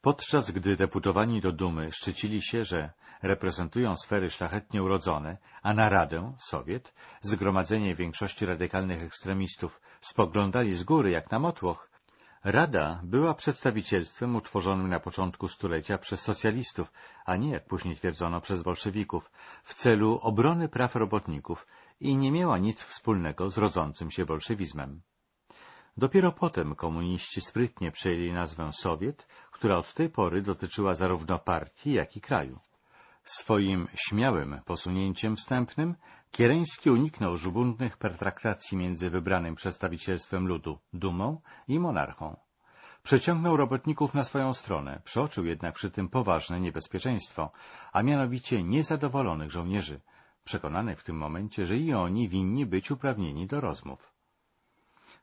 Podczas gdy deputowani do Dumy szczycili się, że reprezentują sfery szlachetnie urodzone, a na Radę, Sowiet, zgromadzenie większości radykalnych ekstremistów spoglądali z góry jak na motłoch, Rada była przedstawicielstwem utworzonym na początku stulecia przez socjalistów, a nie, jak później twierdzono, przez bolszewików, w celu obrony praw robotników i nie miała nic wspólnego z rodzącym się bolszewizmem. Dopiero potem komuniści sprytnie przejęli nazwę Sowiet, która od tej pory dotyczyła zarówno partii, jak i kraju. Swoim śmiałym posunięciem wstępnym Kiereński uniknął żubundnych pertraktacji między wybranym przedstawicielstwem ludu, dumą i monarchą. Przeciągnął robotników na swoją stronę, przeoczył jednak przy tym poważne niebezpieczeństwo, a mianowicie niezadowolonych żołnierzy, przekonany w tym momencie, że i oni winni być uprawnieni do rozmów.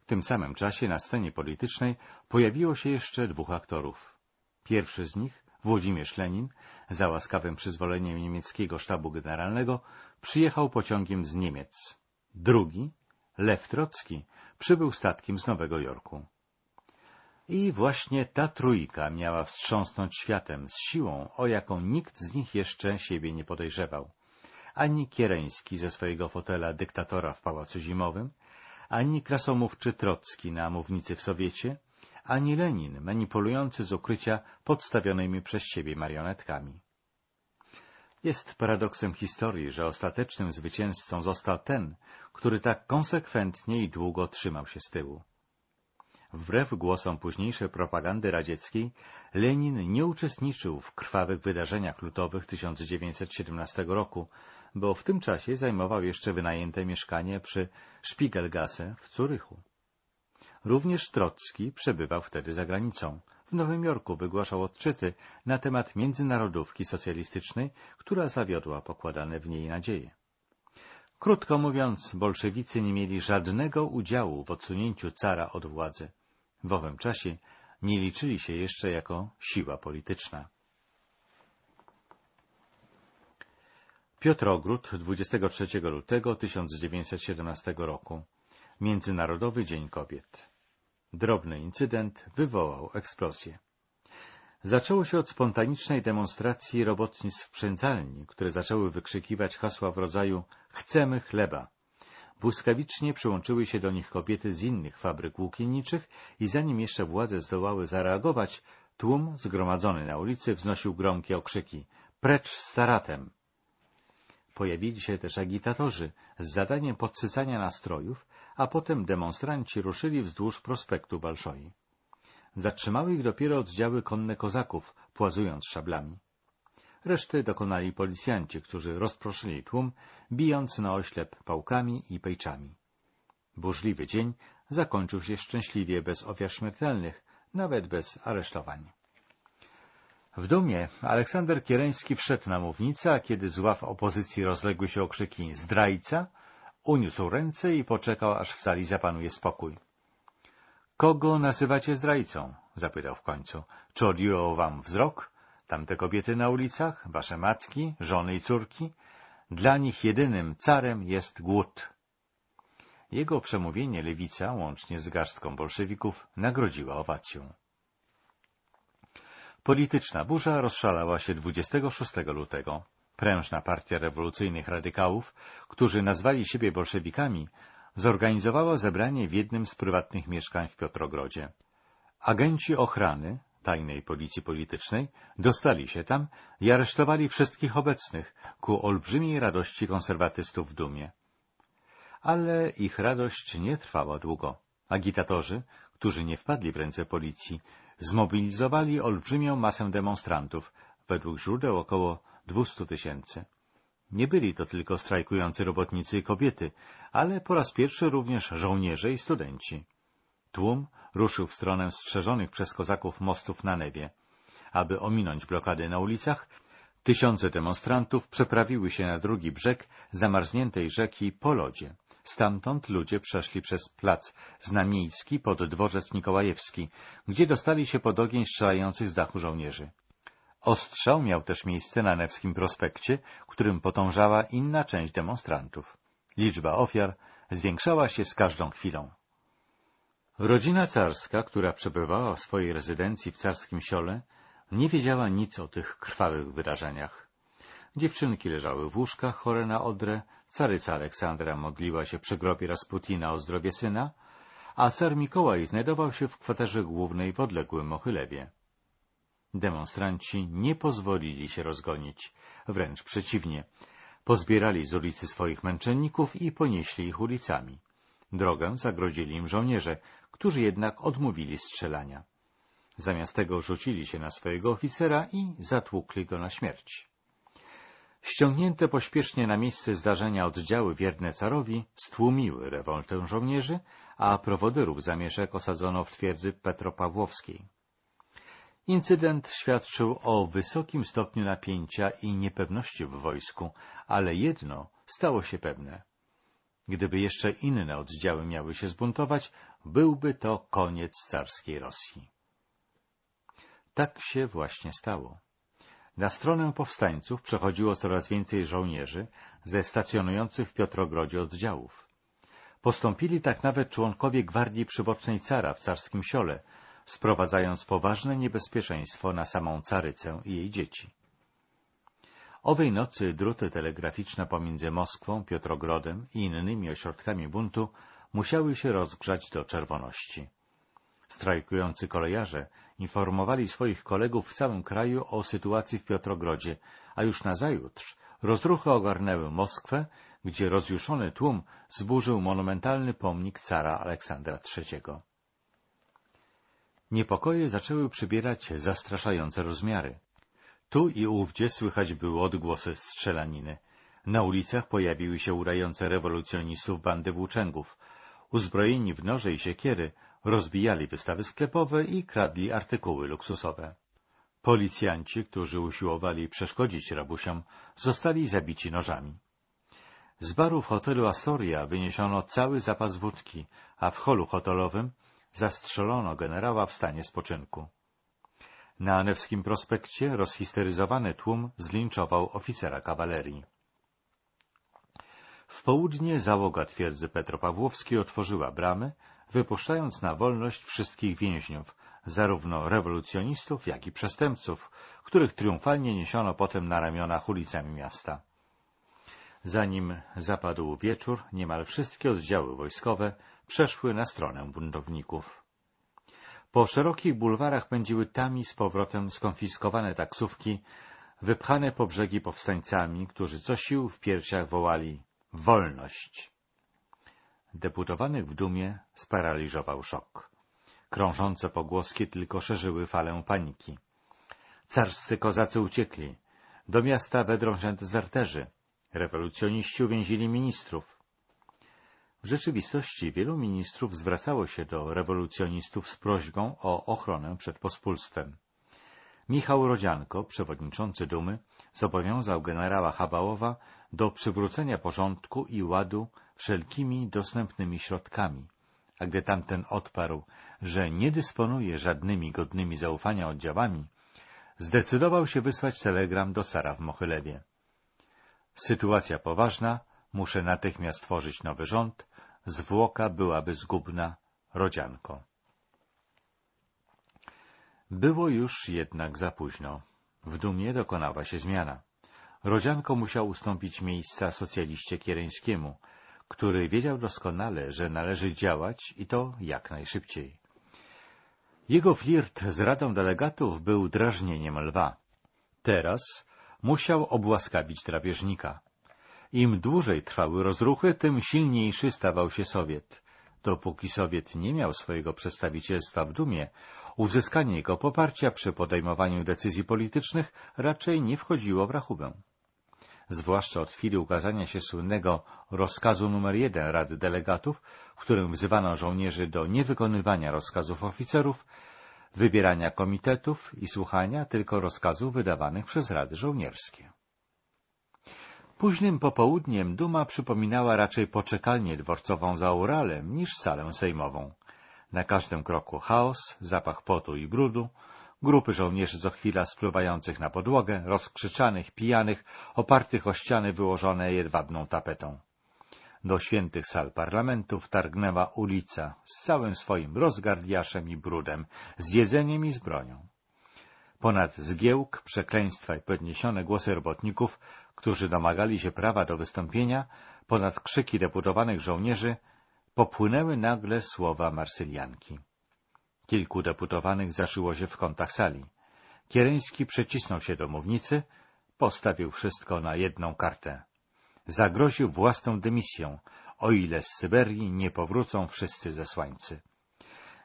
W tym samym czasie na scenie politycznej pojawiło się jeszcze dwóch aktorów. Pierwszy z nich, Włodzimierz Lenin, za łaskawym przyzwoleniem niemieckiego sztabu generalnego, przyjechał pociągiem z Niemiec. Drugi, Lew Trocki, przybył statkiem z Nowego Jorku. I właśnie ta trójka miała wstrząsnąć światem z siłą, o jaką nikt z nich jeszcze siebie nie podejrzewał. Ani Kiereński ze swojego fotela dyktatora w Pałacu Zimowym, ani krasomówczy Trocki na mównicy w Sowiecie, ani Lenin manipulujący z ukrycia podstawionymi przez siebie marionetkami. Jest paradoksem historii, że ostatecznym zwycięzcą został ten, który tak konsekwentnie i długo trzymał się z tyłu. Wbrew głosom późniejszej propagandy radzieckiej, Lenin nie uczestniczył w krwawych wydarzeniach lutowych 1917 roku, bo w tym czasie zajmował jeszcze wynajęte mieszkanie przy Spiegelgasse w Zurychu. Również Trocki przebywał wtedy za granicą. W Nowym Jorku wygłaszał odczyty na temat międzynarodówki socjalistycznej, która zawiodła pokładane w niej nadzieje. Krótko mówiąc, bolszewicy nie mieli żadnego udziału w odsunięciu cara od władzy. W owym czasie nie liczyli się jeszcze jako siła polityczna. Piotrogród 23 lutego 1917 roku Międzynarodowy Dzień Kobiet Drobny incydent wywołał eksplozję. Zaczęło się od spontanicznej demonstracji robotnic w przędzalni, które zaczęły wykrzykiwać hasła w rodzaju Chcemy chleba. Błyskawicznie przyłączyły się do nich kobiety z innych fabryk łukienniczych i zanim jeszcze władze zdołały zareagować, tłum zgromadzony na ulicy wznosił gromkie okrzyki Precz z taratem! Pojawili się też agitatorzy z zadaniem podsycania nastrojów, a potem demonstranci ruszyli wzdłuż prospektu Balszoi. Zatrzymały ich dopiero oddziały konne kozaków, płazując szablami. Reszty dokonali policjanci, którzy rozproszyli tłum, bijąc na oślep pałkami i pejczami. Burzliwy dzień zakończył się szczęśliwie bez ofiar śmiertelnych, nawet bez aresztowań. W dumie Aleksander Kiereński wszedł na mównicę, a kiedy z ław opozycji rozległy się okrzyki zdrajca, uniósł ręce i poczekał, aż w sali zapanuje spokój. — Kogo nazywacie zdrajcą? — zapytał w końcu. — Czy odjęło wam wzrok? Tamte kobiety na ulicach, wasze matki, żony i córki? Dla nich jedynym carem jest głód. Jego przemówienie lewica, łącznie z garstką bolszewików, nagrodziła owacją. Polityczna burza rozszalała się 26 lutego. Prężna partia rewolucyjnych radykałów, którzy nazwali siebie bolszewikami, zorganizowała zebranie w jednym z prywatnych mieszkań w Piotrogrodzie. Agenci ochrany, tajnej policji politycznej, dostali się tam i aresztowali wszystkich obecnych, ku olbrzymiej radości konserwatystów w dumie. Ale ich radość nie trwała długo. Agitatorzy, którzy nie wpadli w ręce policji, zmobilizowali olbrzymią masę demonstrantów, według źródeł około 200 tysięcy. Nie byli to tylko strajkujący robotnicy i kobiety, ale po raz pierwszy również żołnierze i studenci. Tłum ruszył w stronę strzeżonych przez kozaków mostów na Newie. Aby ominąć blokady na ulicach, tysiące demonstrantów przeprawiły się na drugi brzeg zamarzniętej rzeki po lodzie. Stamtąd ludzie przeszli przez plac Znamiejski pod dworzec Mikołajewski, gdzie dostali się pod ogień strzelających z dachu żołnierzy. Ostrzał miał też miejsce na Newskim Prospekcie, którym potążała inna część demonstrantów. Liczba ofiar zwiększała się z każdą chwilą. Rodzina carska, która przebywała w swojej rezydencji w carskim siole, nie wiedziała nic o tych krwawych wydarzeniach. Dziewczynki leżały w łóżkach chore na odrę, caryca Aleksandra modliła się przy grobie Rasputina o zdrowie syna, a car Mikołaj znajdował się w kwaterze głównej w odległym Mochylewie. Demonstranci nie pozwolili się rozgonić, wręcz przeciwnie. Pozbierali z ulicy swoich męczenników i ponieśli ich ulicami. Drogę zagrodzili im żołnierze, którzy jednak odmówili strzelania. Zamiast tego rzucili się na swojego oficera i zatłukli go na śmierć. Ściągnięte pośpiesznie na miejsce zdarzenia oddziały wierne carowi stłumiły rewoltę żołnierzy, a prowodyrów zamieszek osadzono w twierdzy Petropawłowskiej. Incydent świadczył o wysokim stopniu napięcia i niepewności w wojsku, ale jedno stało się pewne. Gdyby jeszcze inne oddziały miały się zbuntować, byłby to koniec carskiej Rosji. Tak się właśnie stało. Na stronę powstańców przechodziło coraz więcej żołnierzy ze stacjonujących w Piotrogrodzie oddziałów. Postąpili tak nawet członkowie Gwardii Przybocznej Cara w carskim siole, sprowadzając poważne niebezpieczeństwo na samą carycę i jej dzieci. Owej nocy druty telegraficzne pomiędzy Moskwą, Piotrogrodem i innymi ośrodkami buntu musiały się rozgrzać do czerwoności. Strajkujący kolejarze informowali swoich kolegów w całym kraju o sytuacji w Piotrogrodzie, a już nazajutrz rozruchy ogarnęły Moskwę, gdzie rozjuszony tłum zburzył monumentalny pomnik cara Aleksandra III. Niepokoje zaczęły przybierać zastraszające rozmiary. Tu i ówdzie słychać były odgłosy strzelaniny. Na ulicach pojawiły się urające rewolucjonistów bandy włóczęgów. Uzbrojeni w noże i siekiery rozbijali wystawy sklepowe i kradli artykuły luksusowe. Policjanci, którzy usiłowali przeszkodzić rabusiom, zostali zabici nożami. Z baru w hotelu Astoria wyniesiono cały zapas wódki, a w holu hotelowym zastrzelono generała w stanie spoczynku. Na Newskim Prospekcie rozhisteryzowany tłum zlinczował oficera kawalerii. W południe załoga twierdzy Petropawłowskiej otworzyła bramy, wypuszczając na wolność wszystkich więźniów, zarówno rewolucjonistów, jak i przestępców, których triumfalnie niesiono potem na ramionach ulicami miasta. Zanim zapadł wieczór, niemal wszystkie oddziały wojskowe przeszły na stronę buntowników. Po szerokich bulwarach pędziły tami z powrotem skonfiskowane taksówki, wypchane po brzegi powstańcami, którzy co sił w piersiach wołali Wolność! Deputowanych w dumie sparaliżował szok. Krążące pogłoski tylko szerzyły falę paniki. Carscy kozacy uciekli. Do miasta wedrą się dezerterzy. Rewolucjoniści uwięzili ministrów. W rzeczywistości wielu ministrów zwracało się do rewolucjonistów z prośbą o ochronę przed pospólstwem. Michał Rodzianko, przewodniczący Dumy, zobowiązał generała Chabałowa do przywrócenia porządku i ładu wszelkimi dostępnymi środkami, a gdy tamten odparł, że nie dysponuje żadnymi godnymi zaufania oddziałami, zdecydował się wysłać telegram do cara w Mochylewie. Sytuacja poważna, muszę natychmiast tworzyć nowy rząd, zwłoka byłaby zgubna, rodzianko. Było już jednak za późno. W dumie dokonała się zmiana. Rodzianko musiał ustąpić miejsca socjaliście Kiereńskiemu, który wiedział doskonale, że należy działać i to jak najszybciej. Jego flirt z Radą Delegatów był drażnieniem lwa. Teraz musiał obłaskawić drapieżnika. Im dłużej trwały rozruchy, tym silniejszy stawał się Sowiet. Dopóki Sowiet nie miał swojego przedstawicielstwa w Dumie, uzyskanie jego poparcia przy podejmowaniu decyzji politycznych raczej nie wchodziło w rachubę. Zwłaszcza od chwili ukazania się słynnego rozkazu numer jeden Rady Delegatów, w którym wzywano żołnierzy do niewykonywania rozkazów oficerów, wybierania komitetów i słuchania tylko rozkazów wydawanych przez Rady Żołnierskie. Późnym popołudniem duma przypominała raczej poczekalnię dworcową za Uralem niż salę sejmową. Na każdym kroku chaos, zapach potu i brudu, grupy żołnierzy co chwila spływających na podłogę, rozkrzyczanych, pijanych, opartych o ściany wyłożone jedwabną tapetą. Do świętych sal parlamentu wtargnęła ulica z całym swoim rozgardiaszem i brudem, z jedzeniem i z bronią. Ponad zgiełk, przekleństwa i podniesione głosy robotników, którzy domagali się prawa do wystąpienia, ponad krzyki deputowanych żołnierzy, popłynęły nagle słowa Marsylianki. Kilku deputowanych zaszyło się w kątach sali. Kiereński przecisnął się do mównicy, postawił wszystko na jedną kartę. Zagroził własną dymisją, o ile z Syberii nie powrócą wszyscy zesłańcy.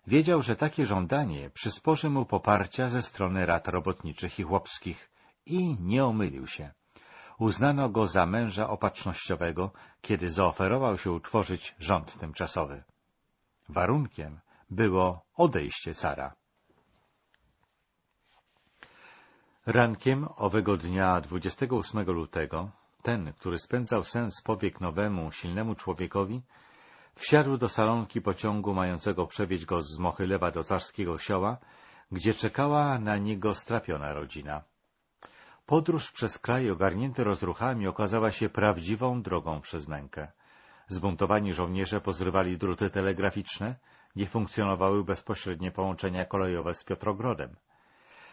Wiedział, że takie żądanie przysporzy mu poparcia ze strony rad robotniczych i chłopskich i nie omylił się. Uznano go za męża opatrznościowego, kiedy zaoferował się utworzyć rząd tymczasowy. Warunkiem było odejście cara. Rankiem owego dnia 28 lutego ten, który spędzał sens powiek nowemu, silnemu człowiekowi, wsiadł do salonki pociągu mającego przewieźć go z Mochylewa do carskiego sioła, gdzie czekała na niego strapiona rodzina. Podróż przez kraj ogarnięty rozruchami okazała się prawdziwą drogą przez mękę. Zbuntowani żołnierze pozrywali druty telegraficzne, nie funkcjonowały bezpośrednie połączenia kolejowe z Piotrogrodem.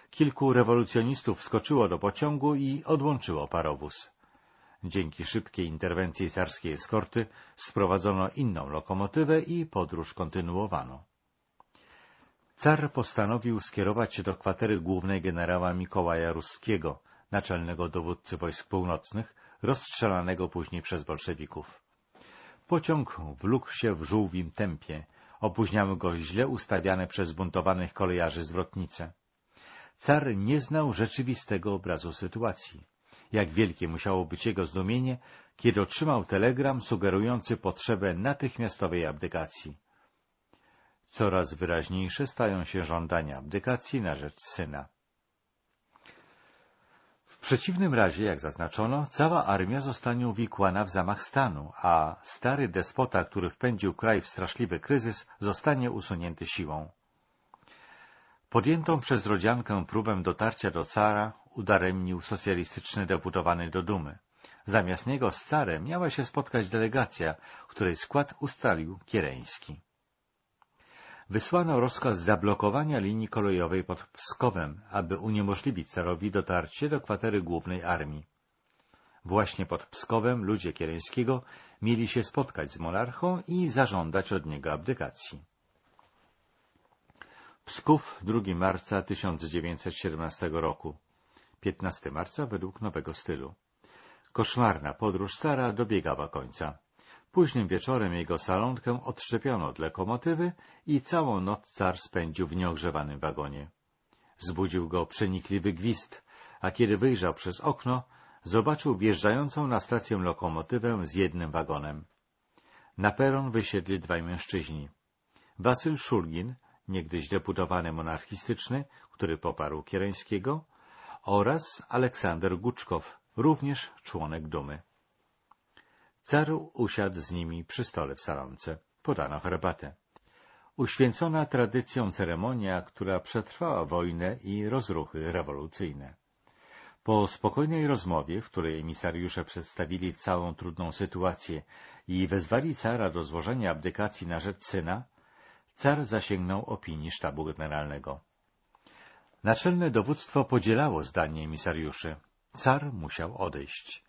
Kilku rewolucjonistów wskoczyło do pociągu i odłączyło parowóz. Dzięki szybkiej interwencji carskiej eskorty sprowadzono inną lokomotywę i podróż kontynuowano. Car postanowił skierować się do kwatery głównej generała Mikołaja Ruskiego, naczelnego dowódcy wojsk północnych, rozstrzelanego później przez bolszewików. Pociąg wlókł się w żółwim tempie, opóźniały go źle ustawiane przez zbuntowanych kolejarzy zwrotnice. Car nie znał rzeczywistego obrazu sytuacji. Jak wielkie musiało być jego zdumienie, kiedy otrzymał telegram sugerujący potrzebę natychmiastowej abdykacji. Coraz wyraźniejsze stają się żądania abdykacji na rzecz syna. W przeciwnym razie, jak zaznaczono, cała armia zostanie uwikłana w zamach stanu, a stary despota, który wpędził kraj w straszliwy kryzys, zostanie usunięty siłą. Podjętą przez Rodziankę próbę dotarcia do cara udaremnił socjalistyczny deputowany do Dumy. Zamiast niego z carem miała się spotkać delegacja, której skład ustalił Kiereński. Wysłano rozkaz zablokowania linii kolejowej pod Pskowem, aby uniemożliwić carowi dotarcie do kwatery głównej armii. Właśnie pod Pskowem ludzie Kiereńskiego mieli się spotkać z monarchą i zażądać od niego abdykacji. Psków 2 marca 1917 roku 15 marca według nowego stylu. Koszmarna podróż Sara dobiegała końca. Późnym wieczorem jego salonkę odszczepiono od lokomotywy i całą noc car spędził w nieogrzewanym wagonie. Zbudził go przenikliwy gwizd, a kiedy wyjrzał przez okno, zobaczył wjeżdżającą na stację lokomotywę z jednym wagonem. Na peron wysiedli dwaj mężczyźni. Wasyl Szulgin, niegdyś deputowany monarchistyczny, który poparł Kiereńskiego, oraz Aleksander Guczkow, również członek Dumy. Car usiadł z nimi przy stole w salonce. Podano herbatę. Uświęcona tradycją ceremonia, która przetrwała wojnę i rozruchy rewolucyjne. Po spokojnej rozmowie, w której emisariusze przedstawili całą trudną sytuację i wezwali cara do złożenia abdykacji na rzecz syna, car zasięgnął opinii sztabu generalnego. Naczelne dowództwo podzielało zdanie emisariuszy. Car musiał odejść.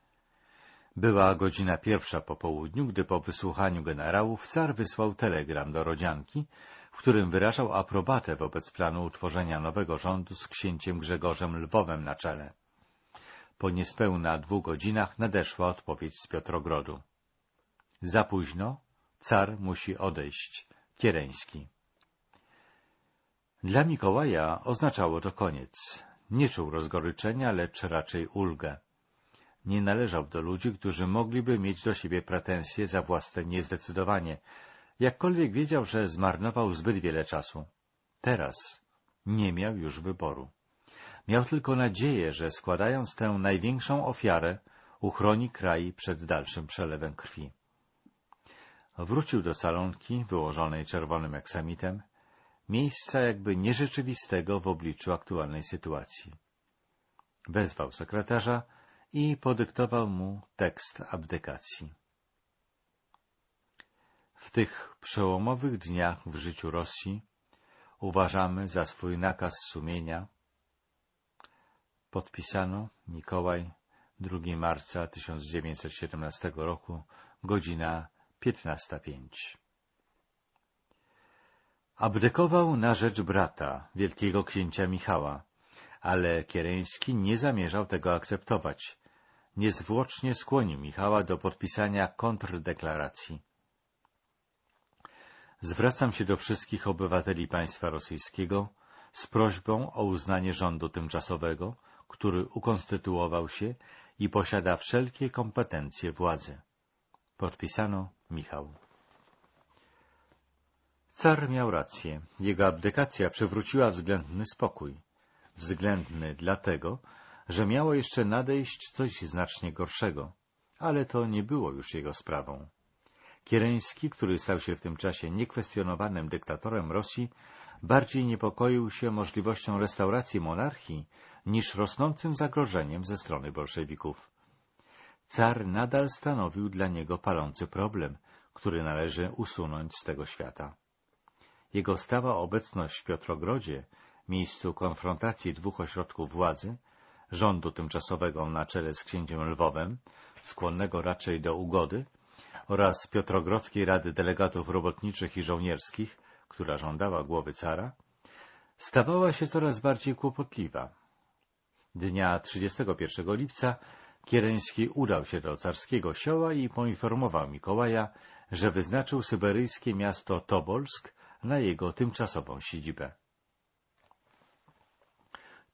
Była godzina pierwsza po południu, gdy po wysłuchaniu generałów car wysłał telegram do Rodzianki, w którym wyrażał aprobatę wobec planu utworzenia nowego rządu z księciem Grzegorzem Lwowem na czele. Po niespełna dwóch godzinach nadeszła odpowiedź z Piotrogrodu. Za późno, car musi odejść. Kiereński. Dla Mikołaja oznaczało to koniec. Nie czuł rozgoryczenia, lecz raczej ulgę. Nie należał do ludzi, którzy mogliby mieć do siebie pretensje za własne niezdecydowanie, jakkolwiek wiedział, że zmarnował zbyt wiele czasu. Teraz nie miał już wyboru. Miał tylko nadzieję, że składając tę największą ofiarę, uchroni kraj przed dalszym przelewem krwi. Wrócił do salonki, wyłożonej czerwonym eksamitem, miejsca jakby nierzeczywistego w obliczu aktualnej sytuacji. Wezwał sekretarza i podyktował mu tekst abdykacji. W tych przełomowych dniach w życiu Rosji uważamy za swój nakaz sumienia podpisano Mikołaj 2 marca 1917 roku, godzina 15.05. Abdykował na rzecz brata, wielkiego księcia Michała, ale Kiereński nie zamierzał tego akceptować. Niezwłocznie skłonił Michała do podpisania kontrdeklaracji. Zwracam się do wszystkich obywateli państwa rosyjskiego z prośbą o uznanie rządu tymczasowego, który ukonstytuował się i posiada wszelkie kompetencje władzy. Podpisano Michał. Car miał rację. Jego abdykacja przywróciła względny spokój. względny dlatego, że miało jeszcze nadejść coś znacznie gorszego, ale to nie było już jego sprawą. Kiereński, który stał się w tym czasie niekwestionowanym dyktatorem Rosji, bardziej niepokoił się możliwością restauracji monarchii niż rosnącym zagrożeniem ze strony bolszewików. Car nadal stanowił dla niego palący problem, który należy usunąć z tego świata. Jego stała obecność w Piotrogrodzie, miejscu konfrontacji dwóch ośrodków władzy, rządu tymczasowego na czele z księciem Lwowem, skłonnego raczej do ugody, oraz Piotrogrodzkiej Rady Delegatów Robotniczych i Żołnierskich, która żądała głowy cara, stawała się coraz bardziej kłopotliwa. Dnia 31 lipca Kiereński udał się do carskiego sioła i poinformował Mikołaja, że wyznaczył syberyjskie miasto Tobolsk na jego tymczasową siedzibę.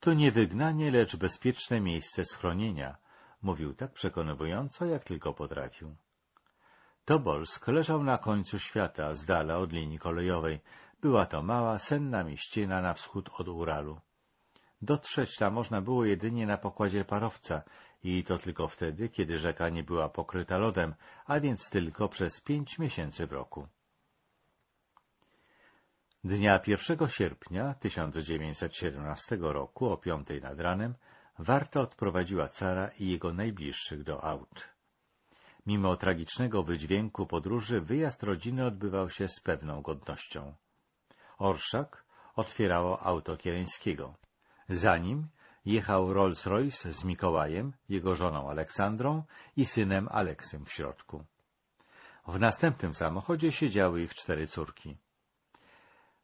To nie wygnanie, lecz bezpieczne miejsce schronienia, mówił tak przekonywująco, jak tylko potrafił. Tobolsk leżał na końcu świata, z dala od linii kolejowej. Była to mała, senna mieścina na wschód od Uralu. Dotrzeć tam można było jedynie na pokładzie parowca i to tylko wtedy, kiedy rzeka nie była pokryta lodem, a więc tylko przez pięć miesięcy w roku. Dnia 1 sierpnia 1917 roku o piątej nad ranem Warta odprowadziła cara i jego najbliższych do aut. Mimo tragicznego wydźwięku podróży wyjazd rodziny odbywał się z pewną godnością. Orszak otwierało auto Kieleńskiego. Za nim jechał Rolls-Royce z Mikołajem, jego żoną Aleksandrą i synem Aleksym w środku. W następnym samochodzie siedziały ich cztery córki.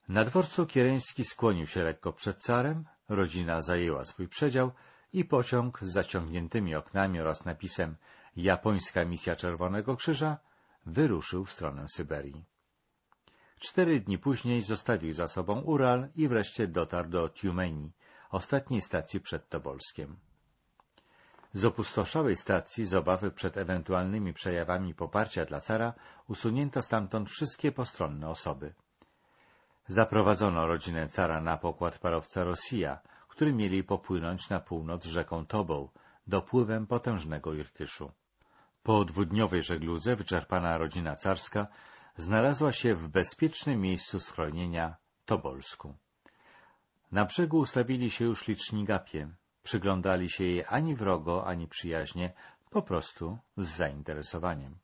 Na dworcu Kiereński skłonił się lekko przed carem, rodzina zajęła swój przedział i pociąg z zaciągniętymi oknami oraz napisem Japońska Misja Czerwonego Krzyża wyruszył w stronę Syberii. Cztery dni później zostawił za sobą Ural i wreszcie dotarł do Tiumeni, ostatniej stacji przed Tobolskiem. Z opustoszałej stacji, z obawy przed ewentualnymi przejawami poparcia dla cara, usunięto stamtąd wszystkie postronne osoby. Zaprowadzono rodzinę cara na pokład parowca Rosja, który mieli popłynąć na północ rzeką Tobą, dopływem potężnego Irtyszu. Po dwudniowej żegludze wyczerpana rodzina carska znalazła się w bezpiecznym miejscu schronienia Tobolsku. Na brzegu ustawili się już liczni gapie. Przyglądali się jej ani wrogo, ani przyjaźnie, po prostu z zainteresowaniem.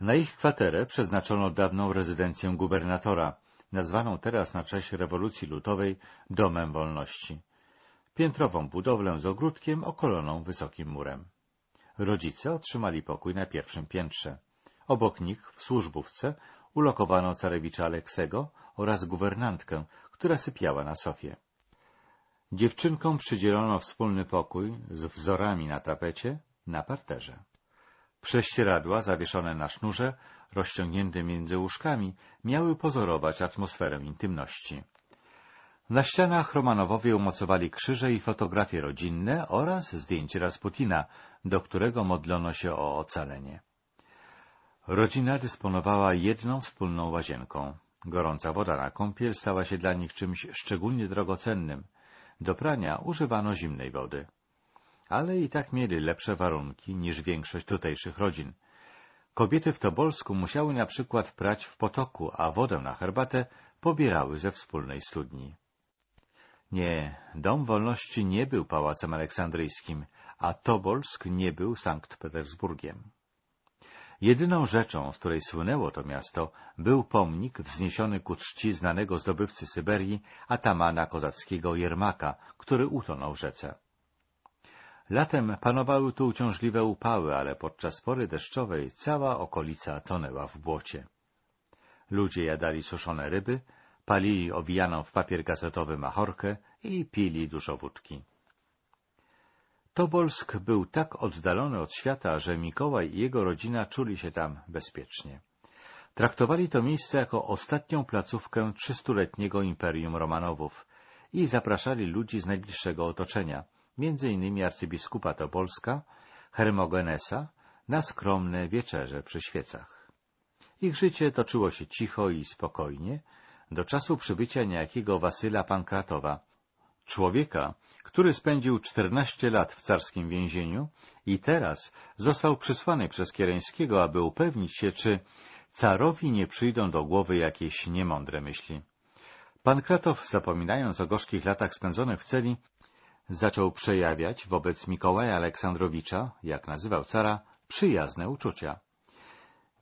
Na ich kwaterę przeznaczono dawną rezydencję gubernatora, nazwaną teraz na cześć rewolucji lutowej Domem Wolności. Piętrową budowlę z ogródkiem okoloną wysokim murem. Rodzice otrzymali pokój na pierwszym piętrze. Obok nich, w służbówce, ulokowano carewicza Aleksego oraz guwernantkę, która sypiała na sofie. Dziewczynkom przydzielono wspólny pokój z wzorami na tapecie na parterze. Prześcieradła zawieszone na sznurze, rozciągnięte między łóżkami, miały pozorować atmosferę intymności. Na ścianach Romanowowie umocowali krzyże i fotografie rodzinne oraz zdjęcie Rasputina, do którego modlono się o ocalenie. Rodzina dysponowała jedną wspólną łazienką. Gorąca woda na kąpiel stała się dla nich czymś szczególnie drogocennym. Do prania używano zimnej wody. Ale i tak mieli lepsze warunki niż większość tutejszych rodzin. Kobiety w Tobolsku musiały na przykład prać w potoku, a wodę na herbatę pobierały ze wspólnej studni. Nie, Dom Wolności nie był pałacem aleksandryjskim, a Tobolsk nie był Sankt Petersburgiem. Jedyną rzeczą, z której słynęło to miasto, był pomnik wzniesiony ku czci znanego zdobywcy Syberii, atamana kozackiego Jermaka, który utonął w rzece. Latem panowały tu uciążliwe upały, ale podczas pory deszczowej cała okolica tonęła w błocie. Ludzie jadali suszone ryby, palili owijaną w papier gazetowy machorkę i pili dużo wódki. Tobolsk był tak oddalony od świata, że Mikołaj i jego rodzina czuli się tam bezpiecznie. Traktowali to miejsce jako ostatnią placówkę trzystuletniego imperium Romanowów i zapraszali ludzi z najbliższego otoczenia, innymi arcybiskupa Topolska, Hermogenesa, na skromne wieczerze przy świecach. Ich życie toczyło się cicho i spokojnie, do czasu przybycia niejakiego Wasyla Pankratowa, człowieka, który spędził 14 lat w carskim więzieniu i teraz został przysłany przez Kiereńskiego, aby upewnić się, czy carowi nie przyjdą do głowy jakieś niemądre myśli. Pan Kratow, zapominając o gorzkich latach spędzonych w celi, zaczął przejawiać wobec Mikołaja Aleksandrowicza, jak nazywał cara, przyjazne uczucia.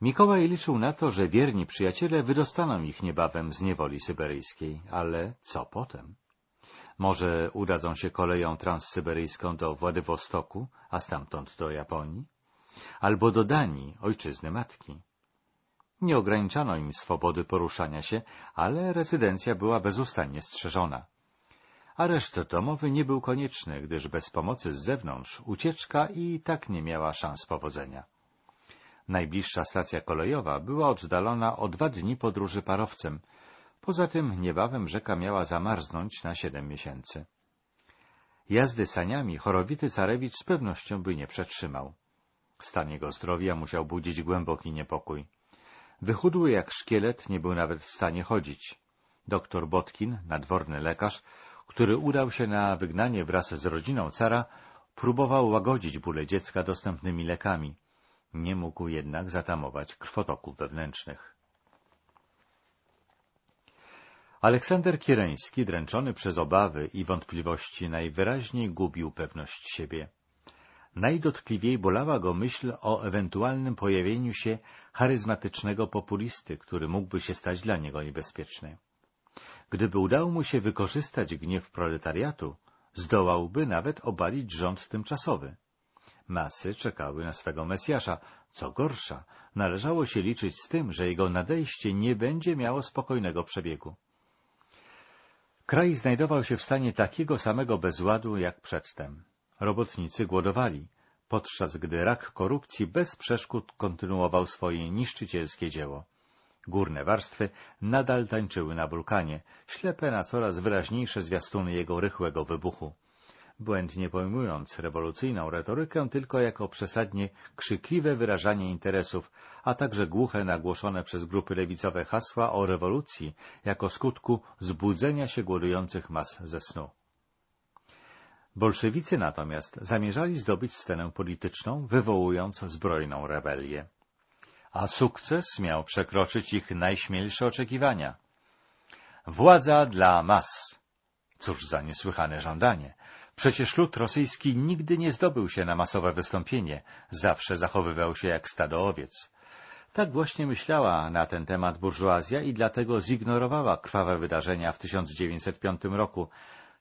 Mikołaj liczył na to, że wierni przyjaciele wydostaną ich niebawem z niewoli syberyjskiej, ale co potem? Może udadzą się koleją transsyberyjską do Władywostoku, a stamtąd do Japonii? Albo do Danii, ojczyzny matki. Nie ograniczano im swobody poruszania się, ale rezydencja była bezustannie strzeżona. Areszt domowy nie był konieczny, gdyż bez pomocy z zewnątrz ucieczka i tak nie miała szans powodzenia. Najbliższa stacja kolejowa była oddalona o dwa dni podróży parowcem. Poza tym niebawem rzeka miała zamarznąć na siedem miesięcy. Jazdy saniami chorowity carewicz z pewnością by nie przetrzymał. Stan jego zdrowia musiał budzić głęboki niepokój. Wychudły jak szkielet, nie był nawet w stanie chodzić. Doktor Botkin, nadworny lekarz, który udał się na wygnanie wraz z rodziną cara, próbował łagodzić bóle dziecka dostępnymi lekami. Nie mógł jednak zatamować krwotoków wewnętrznych. Aleksander Kiereński, dręczony przez obawy i wątpliwości, najwyraźniej gubił pewność siebie. Najdotkliwiej bolała go myśl o ewentualnym pojawieniu się charyzmatycznego populisty, który mógłby się stać dla niego niebezpieczny. Gdyby udało mu się wykorzystać gniew proletariatu, zdołałby nawet obalić rząd tymczasowy. Masy czekały na swego Mesjasza. Co gorsza, należało się liczyć z tym, że jego nadejście nie będzie miało spokojnego przebiegu. Kraj znajdował się w stanie takiego samego bezładu jak przedtem. Robotnicy głodowali, podczas gdy rak korupcji bez przeszkód kontynuował swoje niszczycielskie dzieło. Górne warstwy nadal tańczyły na wulkanie, ślepe na coraz wyraźniejsze zwiastuny jego rychłego wybuchu. Błędnie pojmując rewolucyjną retorykę tylko jako przesadnie krzykliwe wyrażanie interesów, a także głuche nagłoszone przez grupy lewicowe hasła o rewolucji jako skutku zbudzenia się głodujących mas ze snu. Bolszewicy natomiast zamierzali zdobyć scenę polityczną, wywołując zbrojną rebelię a sukces miał przekroczyć ich najśmielsze oczekiwania. Władza dla mas. Cóż za niesłychane żądanie. Przecież lud rosyjski nigdy nie zdobył się na masowe wystąpienie, zawsze zachowywał się jak stado owiec. Tak właśnie myślała na ten temat burżuazja i dlatego zignorowała krwawe wydarzenia w 1905 roku,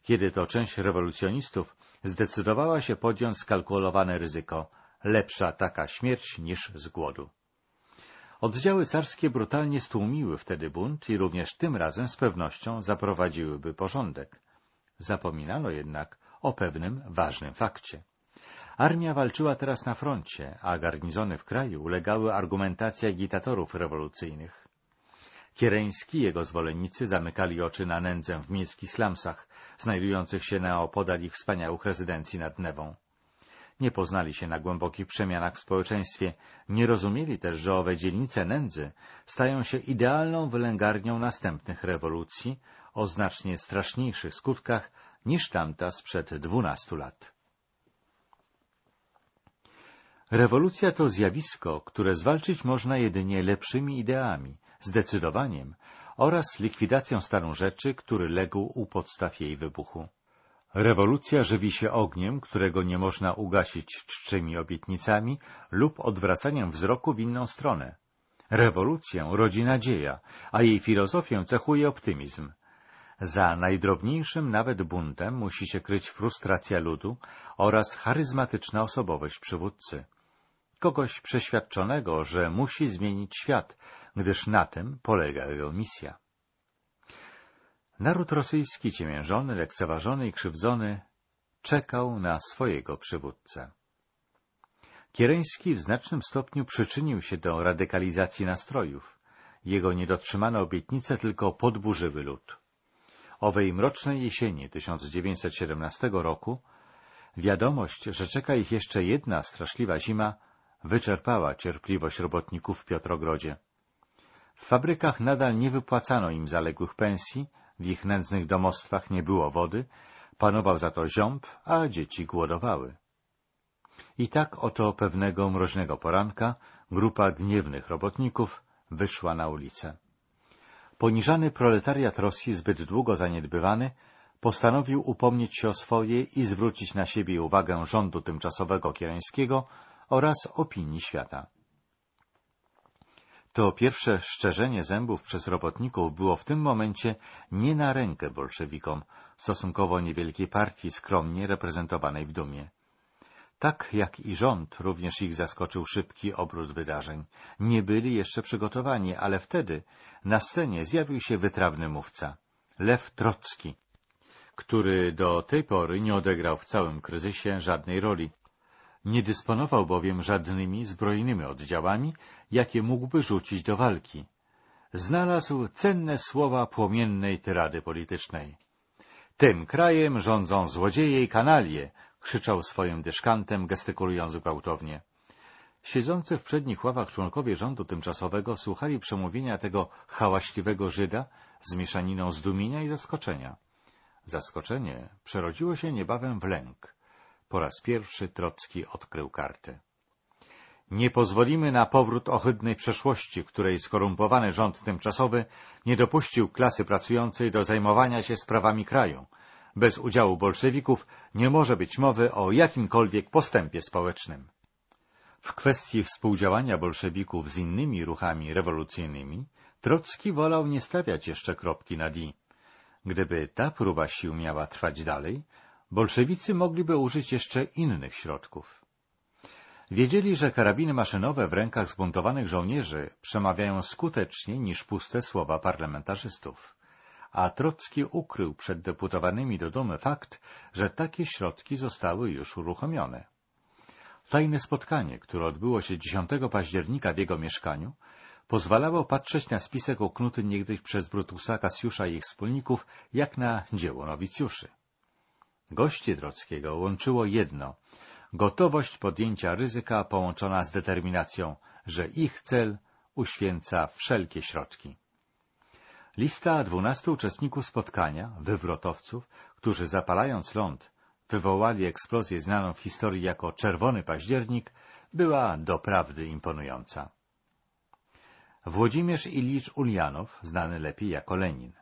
kiedy to część rewolucjonistów zdecydowała się podjąć skalkulowane ryzyko lepsza taka śmierć niż z głodu. Oddziały carskie brutalnie stłumiły wtedy bunt i również tym razem z pewnością zaprowadziłyby porządek. Zapominano jednak o pewnym ważnym fakcie. Armia walczyła teraz na froncie, a garnizony w kraju ulegały argumentacji agitatorów rewolucyjnych. Kiereński i jego zwolennicy zamykali oczy na nędzę w miejskich slumsach, znajdujących się na opodal ich wspaniałych rezydencji nad Newą nie poznali się na głębokich przemianach w społeczeństwie, nie rozumieli też, że owe dzielnice nędzy stają się idealną wylęgarnią następnych rewolucji o znacznie straszniejszych skutkach niż tamta sprzed dwunastu lat. Rewolucja to zjawisko, które zwalczyć można jedynie lepszymi ideami, zdecydowaniem oraz likwidacją stanu rzeczy, który legł u podstaw jej wybuchu. Rewolucja żywi się ogniem, którego nie można ugasić czczymi obietnicami lub odwracaniem wzroku w inną stronę. Rewolucję rodzi nadzieja, a jej filozofię cechuje optymizm. Za najdrobniejszym nawet buntem musi się kryć frustracja ludu oraz charyzmatyczna osobowość przywódcy. Kogoś przeświadczonego, że musi zmienić świat, gdyż na tym polega jego misja. Naród rosyjski, ciemiężony, lekceważony i krzywdzony, czekał na swojego przywódcę. Kiereński w znacznym stopniu przyczynił się do radykalizacji nastrojów. Jego niedotrzymane obietnice tylko podburzyły lud. Owej mrocznej jesieni 1917 roku wiadomość, że czeka ich jeszcze jedna straszliwa zima, wyczerpała cierpliwość robotników w Piotrogrodzie. W fabrykach nadal nie wypłacano im zaległych pensji, w ich nędznych domostwach nie było wody, Panował za to ziąb, a dzieci głodowały. I tak oto pewnego mroźnego poranka grupa gniewnych robotników wyszła na ulicę. Poniżany proletariat Rosji, zbyt długo zaniedbywany, postanowił upomnieć się o swoje i zwrócić na siebie uwagę rządu tymczasowego kiereńskiego oraz opinii świata. To pierwsze szczerzenie zębów przez robotników było w tym momencie nie na rękę bolszewikom, stosunkowo niewielkiej partii skromnie reprezentowanej w Dumie. Tak jak i rząd, również ich zaskoczył szybki obrót wydarzeń. Nie byli jeszcze przygotowani, ale wtedy na scenie zjawił się wytrawny mówca, Lew Trocki, który do tej pory nie odegrał w całym kryzysie żadnej roli. Nie dysponował bowiem żadnymi zbrojnymi oddziałami, jakie mógłby rzucić do walki. Znalazł cenne słowa płomiennej tyrady politycznej. Tym krajem rządzą złodzieje i kanalie, krzyczał swoim dyszkantem, gestykulując gwałtownie. Siedzący w przednich ławach członkowie rządu tymczasowego słuchali przemówienia tego hałaśliwego Żyda z mieszaniną zdumienia i zaskoczenia. Zaskoczenie przerodziło się niebawem w lęk. Po raz pierwszy Trocki odkrył kartę. Nie pozwolimy na powrót ohydnej przeszłości, w której skorumpowany rząd tymczasowy nie dopuścił klasy pracującej do zajmowania się sprawami kraju. Bez udziału bolszewików nie może być mowy o jakimkolwiek postępie społecznym. W kwestii współdziałania bolszewików z innymi ruchami rewolucyjnymi Trocki wolał nie stawiać jeszcze kropki nad i. Gdyby ta próba sił miała trwać dalej, bolszewicy mogliby użyć jeszcze innych środków. Wiedzieli, że karabiny maszynowe w rękach zbuntowanych żołnierzy przemawiają skuteczniej niż puste słowa parlamentarzystów. A Trocki ukrył przed deputowanymi do domu fakt, że takie środki zostały już uruchomione. Tajne spotkanie, które odbyło się 10 października w jego mieszkaniu, pozwalało patrzeć na spisek oknuty niegdyś przez Brutusa, Kasiusza i ich wspólników, jak na dzieło nowicjuszy. Gości Trockiego łączyło jedno — gotowość podjęcia ryzyka połączona z determinacją, że ich cel uświęca wszelkie środki. Lista dwunastu uczestników spotkania, wywrotowców, którzy zapalając ląd wywołali eksplozję znaną w historii jako Czerwony Październik, była doprawdy imponująca. Włodzimierz Ilicz Ulianow, znany lepiej jako Lenin.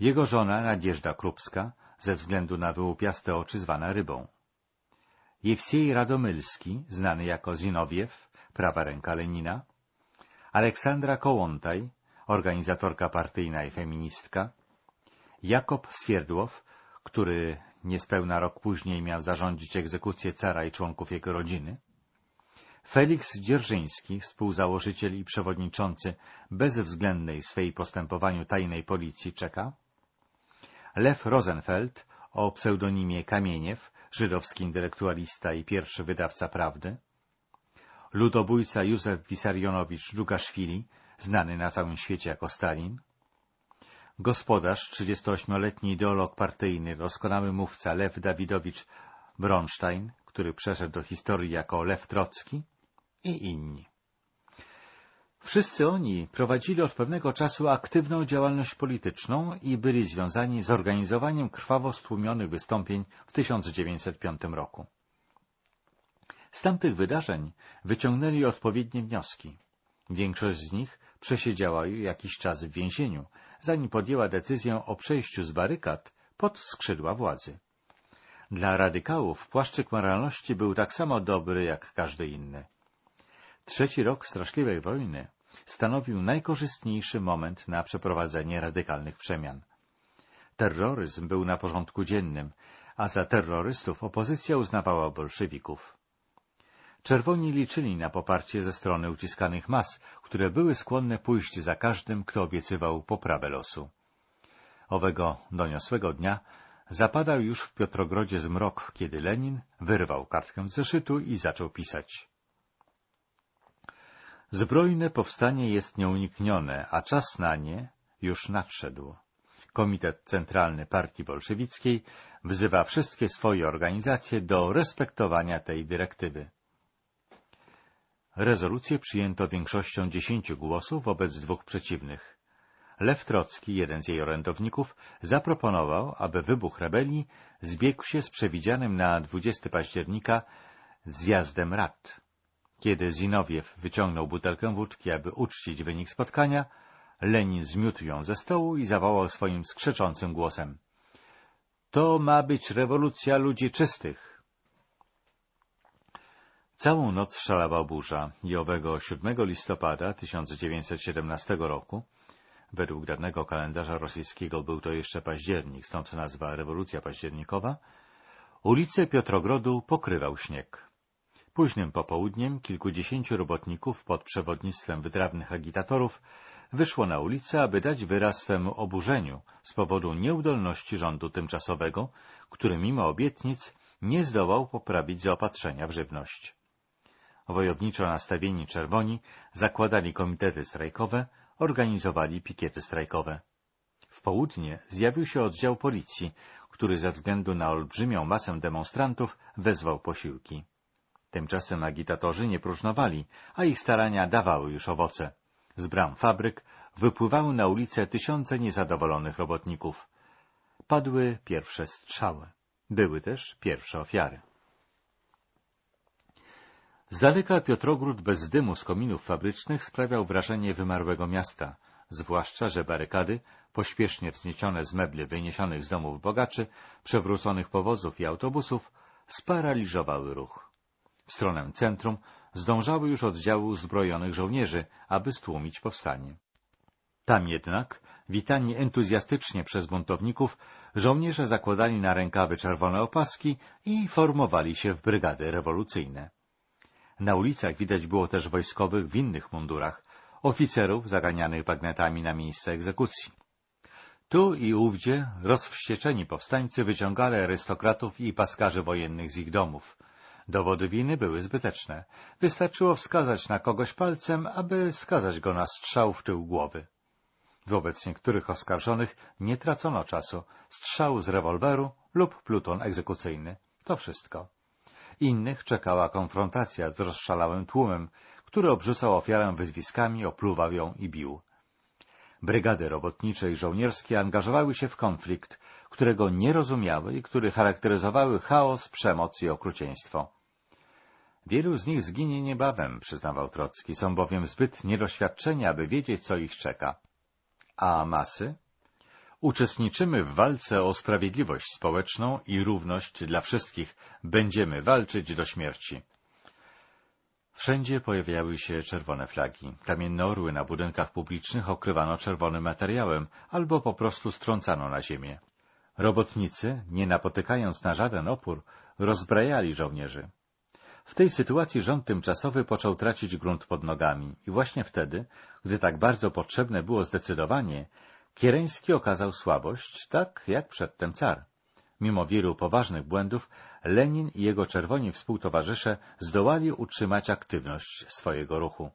Jego żona Nadjeżda Krupska, ze względu na wyłupiaste oczy zwana rybą. Jewsiej Radomylski, znany jako Zinowiew, prawa ręka Lenina. Aleksandra Kołątaj, organizatorka partyjna i feministka. Jakob Swierdłow, który niespełna rok później miał zarządzić egzekucję cara i członków jego rodziny. Felix Dzierżyński, współzałożyciel i przewodniczący bezwzględnej swej postępowaniu tajnej policji Czeka, Lew Rosenfeld o pseudonimie Kamieniew, żydowski intelektualista i pierwszy wydawca prawdy, ludobójca Józef Wisarionowicz Dżugaszwili, znany na całym świecie jako Stalin, gospodarz, 38-letni ideolog partyjny, doskonały mówca Lew Dawidowicz Bronstein, który przeszedł do historii jako Lew Trocki i inni. Wszyscy oni prowadzili od pewnego czasu aktywną działalność polityczną i byli związani z organizowaniem krwawo stłumionych wystąpień w 1905 roku. Z tamtych wydarzeń wyciągnęli odpowiednie wnioski. Większość z nich przesiedziała jakiś czas w więzieniu, zanim podjęła decyzję o przejściu z barykad pod skrzydła władzy. Dla radykałów płaszczyk moralności był tak samo dobry jak każdy inny. Trzeci rok straszliwej wojny stanowił najkorzystniejszy moment na przeprowadzenie radykalnych przemian. Terroryzm był na porządku dziennym, a za terrorystów opozycja uznawała bolszewików. Czerwoni liczyli na poparcie ze strony uciskanych mas, które były skłonne pójść za każdym, kto obiecywał poprawę losu. Owego doniosłego dnia zapadał już w Piotrogrodzie zmrok, kiedy Lenin wyrwał kartkę z zeszytu i zaczął pisać. Zbrojne powstanie jest nieuniknione, a czas na nie już nadszedł. Komitet Centralny Partii Bolszewickiej wzywa wszystkie swoje organizacje do respektowania tej dyrektywy. Rezolucję przyjęto większością dziesięciu głosów wobec dwóch przeciwnych. Lew Trocki, jeden z jej orędowników, zaproponował, aby wybuch rebelii zbiegł się z przewidzianym na 20 października zjazdem rad. Kiedy Zinowiew wyciągnął butelkę wódki, aby uczcić wynik spotkania, Lenin zmiótł ją ze stołu i zawołał swoim skrzeczącym głosem. To ma być rewolucja ludzi czystych. Całą noc szalała burza i owego 7 listopada 1917 roku, według dawnego kalendarza rosyjskiego był to jeszcze październik, stąd nazwa rewolucja październikowa, ulice Piotrogrodu pokrywał śnieg. Późnym popołudniem kilkudziesięciu robotników pod przewodnictwem wytrawnych agitatorów wyszło na ulicę, aby dać wyraz swemu oburzeniu z powodu nieudolności rządu tymczasowego, który mimo obietnic nie zdołał poprawić zaopatrzenia w żywność. Wojowniczo nastawieni czerwoni zakładali komitety strajkowe, organizowali pikiety strajkowe. W południe zjawił się oddział policji, który ze względu na olbrzymią masę demonstrantów wezwał posiłki. Tymczasem agitatorzy nie próżnowali, a ich starania dawały już owoce. Z bram fabryk wypływały na ulicę tysiące niezadowolonych robotników. Padły pierwsze strzały. Były też pierwsze ofiary. Z daleka Piotrogród bez dymu z kominów fabrycznych sprawiał wrażenie wymarłego miasta, zwłaszcza, że barykady, pośpiesznie wzniesione z mebli wyniesionych z domów bogaczy, przewróconych powozów i autobusów, sparaliżowały ruch. W stronę centrum zdążały już oddziały uzbrojonych żołnierzy, aby stłumić powstanie. Tam jednak, witani entuzjastycznie przez buntowników, żołnierze zakładali na rękawy czerwone opaski i formowali się w brygady rewolucyjne. Na ulicach widać było też wojskowych w innych mundurach, oficerów zaganianych bagnetami na miejsce egzekucji. Tu i ówdzie rozwścieczeni powstańcy wyciągali arystokratów i paskarzy wojennych z ich domów. Dowody winy były zbyteczne. Wystarczyło wskazać na kogoś palcem, aby skazać go na strzał w tył głowy. Wobec niektórych oskarżonych nie tracono czasu. Strzał z rewolweru lub pluton egzekucyjny. To wszystko. Innych czekała konfrontacja z rozszalałym tłumem, który obrzucał ofiarę wyzwiskami, opluwał ją i bił. Brygady robotnicze i żołnierskie angażowały się w konflikt, którego nie rozumiały i który charakteryzowały chaos, przemoc i okrucieństwo. Wielu z nich zginie niebawem, przyznawał Trocki, są bowiem zbyt niedoświadczeni, aby wiedzieć, co ich czeka. A masy? Uczestniczymy w walce o sprawiedliwość społeczną i równość dla wszystkich. Będziemy walczyć do śmierci. Wszędzie pojawiały się czerwone flagi. Kamienne orły na budynkach publicznych okrywano czerwonym materiałem albo po prostu strącano na ziemię. Robotnicy, nie napotykając na żaden opór, rozbrajali żołnierzy. W tej sytuacji rząd tymczasowy począł tracić grunt pod nogami i właśnie wtedy, gdy tak bardzo potrzebne było zdecydowanie, Kiereński okazał słabość, tak jak przedtem car. Mimo wielu poważnych błędów, Lenin i jego czerwoni współtowarzysze zdołali utrzymać aktywność swojego ruchu.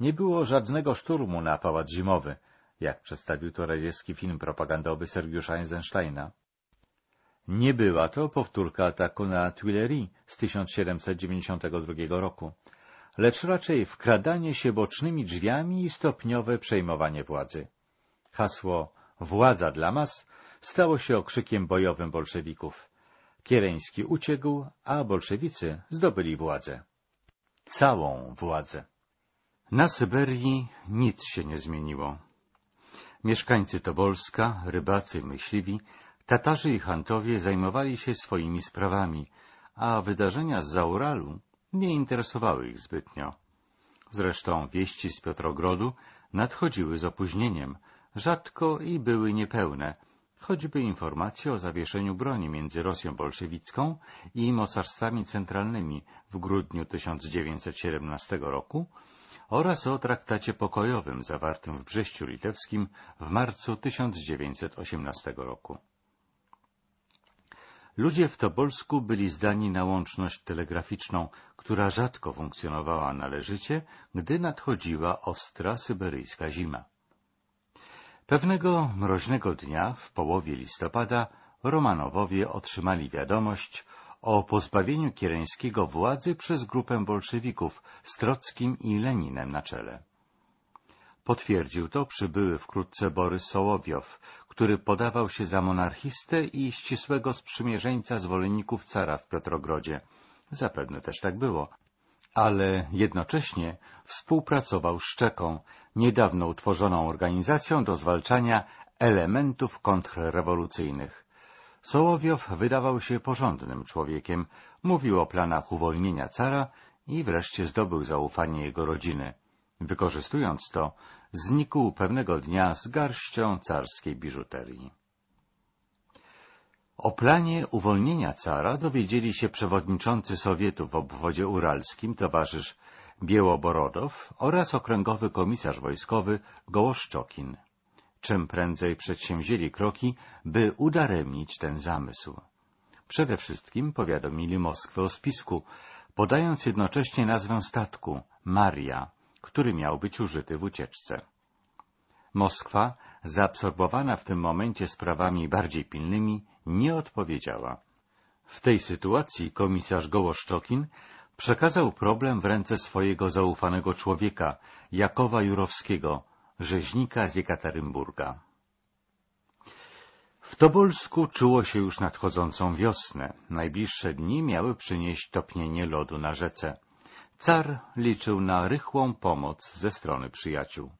Nie było żadnego szturmu na Pałac Zimowy, jak przedstawił to radziecki film propagandowy Sergiusza Eisensteina. Nie była to powtórka ataku na Tuileries z 1792 roku, lecz raczej wkradanie się bocznymi drzwiami i stopniowe przejmowanie władzy. Hasło Władza dla mas stało się okrzykiem bojowym bolszewików. Kiereński uciekł, a bolszewicy zdobyli władzę. Całą władzę. Na Syberii nic się nie zmieniło. Mieszkańcy Tobolska, rybacy, myśliwi, Tatarzy i Hantowie zajmowali się swoimi sprawami, a wydarzenia z Zauralu nie interesowały ich zbytnio. Zresztą wieści z Piotrogrodu nadchodziły z opóźnieniem, rzadko i były niepełne, choćby informacje o zawieszeniu broni między Rosją bolszewicką i mocarstwami centralnymi w grudniu 1917 roku oraz o traktacie pokojowym zawartym w Brześciu Litewskim w marcu 1918 roku. Ludzie w Tobolsku byli zdani na łączność telegraficzną, która rzadko funkcjonowała należycie, gdy nadchodziła ostra syberyjska zima. Pewnego mroźnego dnia, w połowie listopada, Romanowowie otrzymali wiadomość o pozbawieniu Kiereńskiego władzy przez grupę bolszewików z Trockim i Leninem na czele. Potwierdził to przybyły wkrótce Borys Sołowiow, który podawał się za monarchistę i ścisłego sprzymierzeńca zwolenników cara w Piotrogrodzie. Zapewne też tak było. Ale jednocześnie współpracował z Czeką, niedawno utworzoną organizacją do zwalczania elementów kontrrewolucyjnych. Sołowiow wydawał się porządnym człowiekiem, mówił o planach uwolnienia cara i wreszcie zdobył zaufanie jego rodziny. Wykorzystując to, znikł pewnego dnia z garścią carskiej biżuterii. O planie uwolnienia cara dowiedzieli się przewodniczący Sowietu w obwodzie uralskim, towarzysz Biełoborodow oraz okręgowy komisarz wojskowy Gołoszczokin. Czym prędzej przedsięwzięli kroki, by udaremnić ten zamysł. Przede wszystkim powiadomili Moskwę o spisku, podając jednocześnie nazwę statku Maria, który miał być użyty w ucieczce. Moskwa, zaabsorbowana w tym momencie sprawami bardziej pilnymi, nie odpowiedziała. W tej sytuacji komisarz Gołoszczokin przekazał problem w ręce swojego zaufanego człowieka, Jakowa Jurowskiego, rzeźnika z Jekaterynburga. W Tobolsku czuło się już nadchodzącą wiosnę. Najbliższe dni miały przynieść topnienie lodu na rzece. Car liczył na rychłą pomoc ze strony przyjaciół.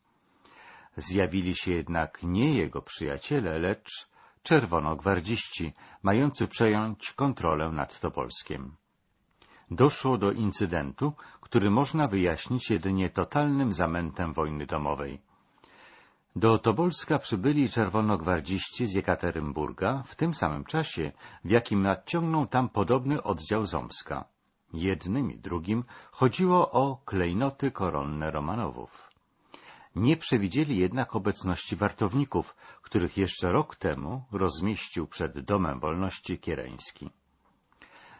Zjawili się jednak nie jego przyjaciele, lecz czerwonogwardziści, mający przejąć kontrolę nad Topolskiem. Doszło do incydentu, który można wyjaśnić jedynie totalnym zamętem wojny domowej. Do Tobolska przybyli czerwonogwardziści z Jekaterynburga w tym samym czasie, w jakim nadciągnął tam podobny oddział Zomska. Jednym i drugim chodziło o klejnoty koronne Romanowów. Nie przewidzieli jednak obecności wartowników, których jeszcze rok temu rozmieścił przed Domem Wolności Kiereński.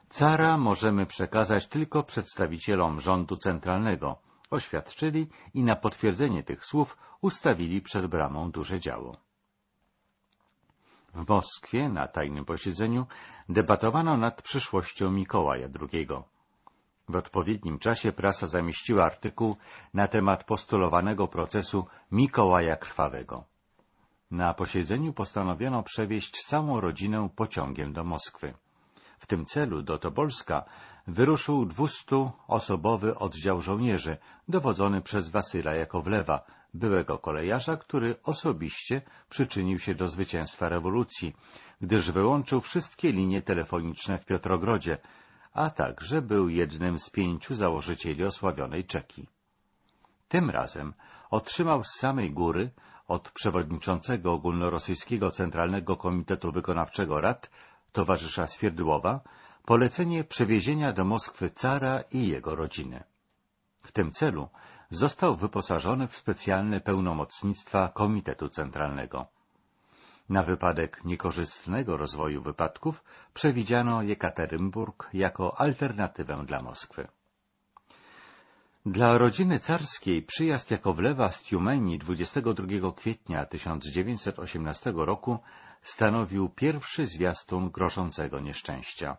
Cara możemy przekazać tylko przedstawicielom rządu centralnego, oświadczyli i na potwierdzenie tych słów ustawili przed bramą duże działo. W Moskwie na tajnym posiedzeniu debatowano nad przyszłością Mikołaja II. W odpowiednim czasie prasa zamieściła artykuł na temat postulowanego procesu Mikołaja Krwawego. Na posiedzeniu postanowiono przewieźć całą rodzinę pociągiem do Moskwy. W tym celu do Tobolska wyruszył dwustuosobowy oddział żołnierzy, dowodzony przez Wasyla Jakowlewa, byłego kolejarza, który osobiście przyczynił się do zwycięstwa rewolucji, gdyż wyłączył wszystkie linie telefoniczne w Piotrogrodzie, a także był jednym z pięciu założycieli osławionej Czeki. Tym razem otrzymał z samej góry od przewodniczącego ogólnorosyjskiego Centralnego Komitetu Wykonawczego Rad towarzysza Swierdłowa polecenie przewiezienia do Moskwy cara i jego rodziny. W tym celu został wyposażony w specjalne pełnomocnictwa Komitetu Centralnego. Na wypadek niekorzystnego rozwoju wypadków przewidziano Jekaterynburg jako alternatywę dla Moskwy. Dla rodziny carskiej przyjazd Jakowlewa z Tiumeni 22 kwietnia 1918 roku stanowił pierwszy zwiastun grożącego nieszczęścia.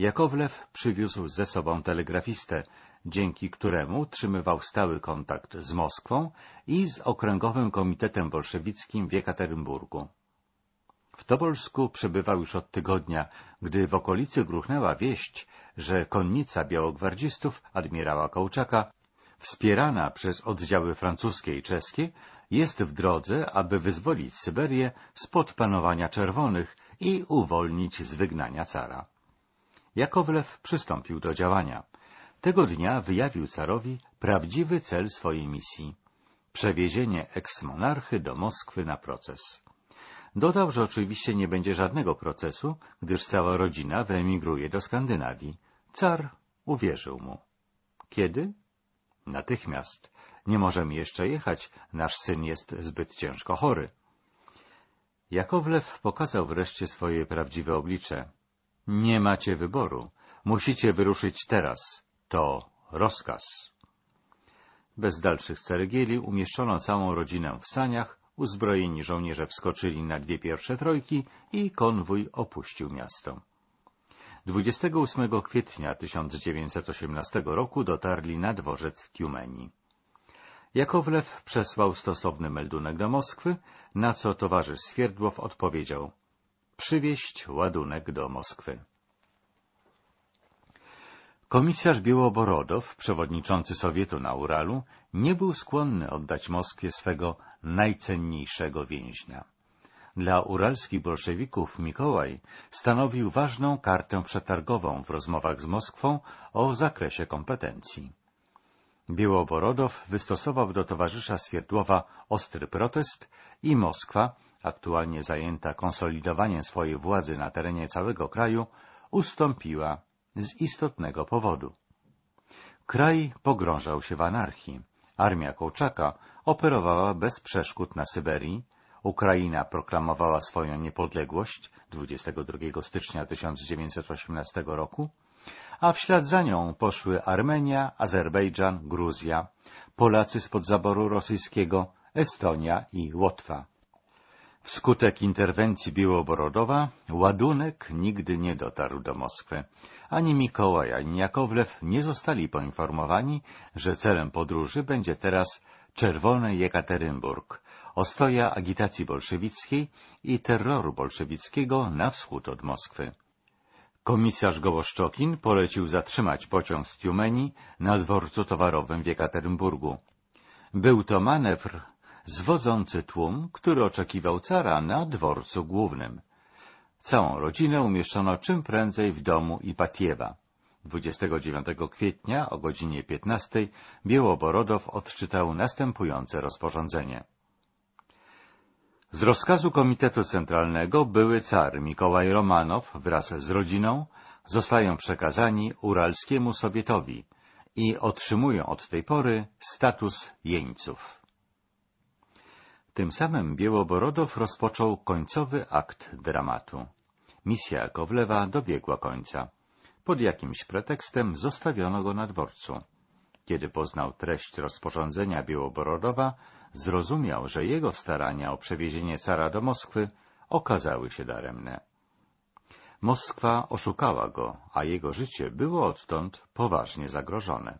Jakowlew przywiózł ze sobą telegrafistę, dzięki któremu utrzymywał stały kontakt z Moskwą i z Okręgowym Komitetem Bolszewickim w Jekaterynburgu. W Tobolsku przebywał już od tygodnia, gdy w okolicy gruchnęła wieść, że konnica białogwardzistów admirała Kołczaka, wspierana przez oddziały francuskie i czeskie, jest w drodze, aby wyzwolić Syberię spod panowania czerwonych i uwolnić z wygnania cara. Jakowlew przystąpił do działania. Tego dnia wyjawił carowi prawdziwy cel swojej misji — przewiezienie eksmonarchy do Moskwy na proces. Dodał, że oczywiście nie będzie żadnego procesu, gdyż cała rodzina wyemigruje do Skandynawii. Car uwierzył mu. Kiedy? Natychmiast. Nie możemy jeszcze jechać, nasz syn jest zbyt ciężko chory. Jakowlew pokazał wreszcie swoje prawdziwe oblicze. Nie macie wyboru. Musicie wyruszyć teraz. To rozkaz. Bez dalszych ceregieli umieszczono całą rodzinę w saniach, uzbrojeni żołnierze wskoczyli na dwie pierwsze trojki i konwój opuścił miasto. 28 kwietnia 1918 roku dotarli na dworzec w Tiumeni. Jakowlew przesłał stosowny meldunek do Moskwy, na co towarzysz Swierdłow odpowiedział — przywieźć ładunek do Moskwy. Komisarz Białoborodow, przewodniczący Sowietu na Uralu, nie był skłonny oddać Moskwie swego najcenniejszego więźnia. Dla uralskich bolszewików Mikołaj stanowił ważną kartę przetargową w rozmowach z Moskwą o zakresie kompetencji. Białoborodow wystosował do towarzysza Swierdłowa ostry protest i Moskwa, aktualnie zajęta konsolidowaniem swojej władzy na terenie całego kraju, ustąpiła z istotnego powodu. Kraj pogrążał się w anarchii. Armia Kołczaka operowała bez przeszkód na Syberii, Ukraina proklamowała swoją niepodległość 22 stycznia 1918 roku, a w ślad za nią poszły Armenia, Azerbejdżan, Gruzja, Polacy spod zaboru rosyjskiego, Estonia i Łotwa. Wskutek interwencji Białoborodowa ładunek nigdy nie dotarł do Moskwy. Ani Mikołaj, ani Jakowlew nie zostali poinformowani, że celem podróży będzie teraz Czerwony Jekaterynburg, ostoja agitacji bolszewickiej i terroru bolszewickiego na wschód od Moskwy. Komisarz Gołoszczokin polecił zatrzymać pociąg z Tiumeni na dworcu towarowym w Jekaterynburgu. Był to manewr zwodzący tłum, który oczekiwał cara na dworcu głównym. Całą rodzinę umieszczono czym prędzej w domu Ipatiewa. 29 kwietnia o godzinie 15 Białoborodow odczytał następujące rozporządzenie. Z rozkazu Komitetu Centralnego były car Mikołaj Romanow wraz z rodziną zostają przekazani Uralskiemu Sowietowi i otrzymują od tej pory status jeńców. Tym samym Białoborodow rozpoczął końcowy akt dramatu. Misja Kowlewa dobiegła końca. Pod jakimś pretekstem zostawiono go na dworcu. Kiedy poznał treść rozporządzenia Białoborodowa, zrozumiał, że jego starania o przewiezienie cara do Moskwy okazały się daremne. Moskwa oszukała go, a jego życie było odtąd poważnie zagrożone.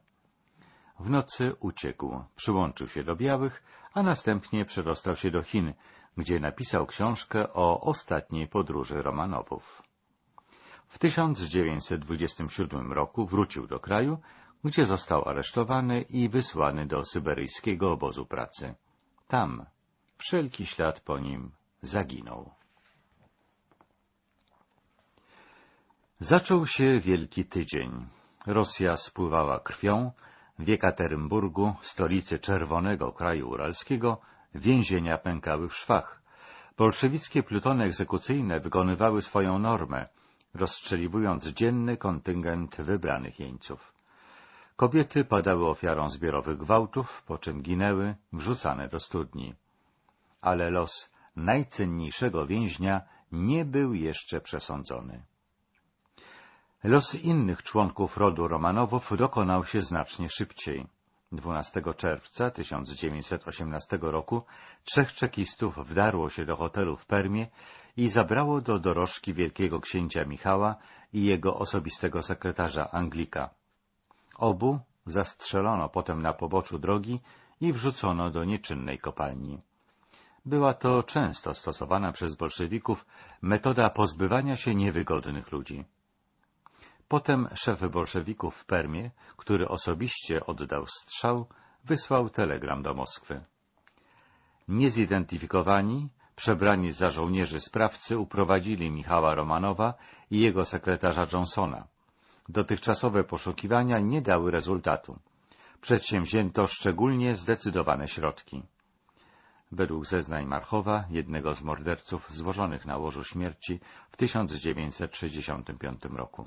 W nocy uciekł, przyłączył się do białych, a następnie przedostał się do Chin, gdzie napisał książkę o ostatniej podróży Romanowów. W 1927 roku wrócił do kraju, gdzie został aresztowany i wysłany do syberyjskiego obozu pracy. Tam wszelki ślad po nim zaginął. Zaczął się Wielki Tydzień. Rosja spływała krwią, w Jekaterynburgu, stolicy czerwonego kraju uralskiego, więzienia pękały w szwach. Bolszewickie plutony egzekucyjne wykonywały swoją normę, rozstrzeliwując dzienny kontyngent wybranych jeńców. Kobiety padały ofiarą zbiorowych gwałtów, po czym ginęły, wrzucane do studni. Ale los najcenniejszego więźnia nie był jeszcze przesądzony. Los innych członków rodu Romanowów dokonał się znacznie szybciej. 12 czerwca 1918 roku trzech czekistów wdarło się do hotelu w Permie i zabrało do dorożki wielkiego księcia Michała i jego osobistego sekretarza Anglika. Obu zastrzelono potem na poboczu drogi i wrzucono do nieczynnej kopalni. Była to często stosowana przez bolszewików metoda pozbywania się niewygodnych ludzi. Potem szef bolszewików w Permie, który osobiście oddał strzał, wysłał telegram do Moskwy. Niezidentyfikowani, przebrani za żołnierzy sprawcy uprowadzili Michała Romanowa i jego sekretarza Johnsona. Dotychczasowe poszukiwania nie dały rezultatu. Przedsięwzięto szczególnie zdecydowane środki. Według zeznań Marchowa, jednego z morderców złożonych na łożu śmierci w 1965 roku.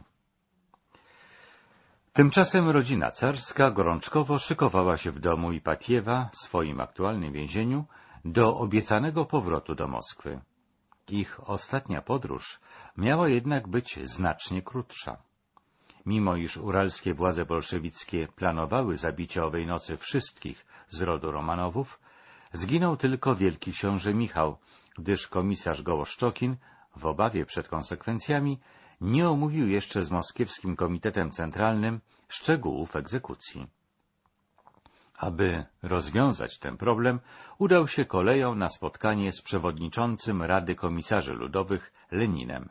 Tymczasem rodzina carska gorączkowo szykowała się w domu Ipatiewa, swoim aktualnym więzieniu, do obiecanego powrotu do Moskwy. Ich ostatnia podróż miała jednak być znacznie krótsza. Mimo iż uralskie władze bolszewickie planowały zabicie owej nocy wszystkich z rodu Romanowów, zginął tylko wielki książę Michał, gdyż komisarz Gołoszczokin, w obawie przed konsekwencjami, nie omówił jeszcze z moskiewskim Komitetem Centralnym szczegółów egzekucji. Aby rozwiązać ten problem, udał się koleją na spotkanie z przewodniczącym Rady Komisarzy Ludowych Leninem.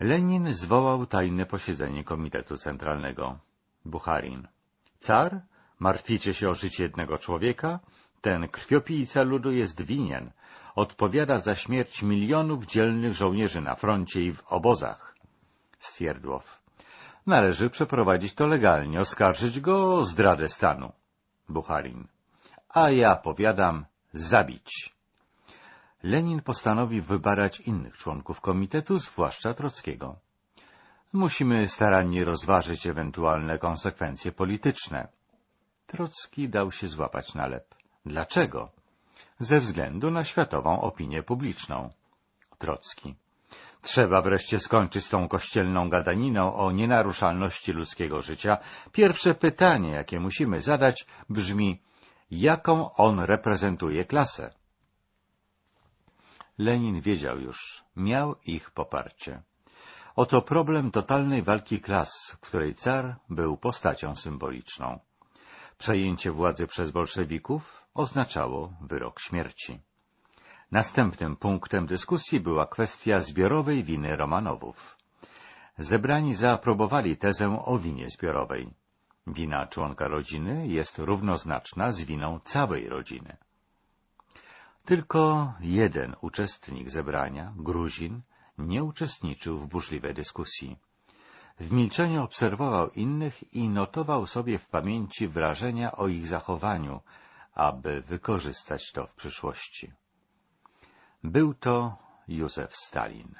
Lenin zwołał tajne posiedzenie Komitetu Centralnego. Bucharin. Car? Martwicie się o życie jednego człowieka? Ten krwiopijca ludu jest winien. Odpowiada za śmierć milionów dzielnych żołnierzy na froncie i w obozach. Stwierdłow. Należy przeprowadzić to legalnie, oskarżyć go o zdradę stanu. Bucharin. A ja powiadam, zabić. Lenin postanowił wybarać innych członków komitetu, zwłaszcza Trockiego. Musimy starannie rozważyć ewentualne konsekwencje polityczne. Trocki dał się złapać na lep. Dlaczego? Ze względu na światową opinię publiczną. Trocki. Trzeba wreszcie skończyć z tą kościelną gadaniną o nienaruszalności ludzkiego życia. Pierwsze pytanie, jakie musimy zadać, brzmi, jaką on reprezentuje klasę? Lenin wiedział już, miał ich poparcie. Oto problem totalnej walki klas, w której car był postacią symboliczną. Przejęcie władzy przez bolszewików oznaczało wyrok śmierci. Następnym punktem dyskusji była kwestia zbiorowej winy Romanowów. Zebrani zaaprobowali tezę o winie zbiorowej. Wina członka rodziny jest równoznaczna z winą całej rodziny. Tylko jeden uczestnik zebrania, Gruzin, nie uczestniczył w burzliwej dyskusji. W milczeniu obserwował innych i notował sobie w pamięci wrażenia o ich zachowaniu, aby wykorzystać to w przyszłości. Był to Józef Stalin.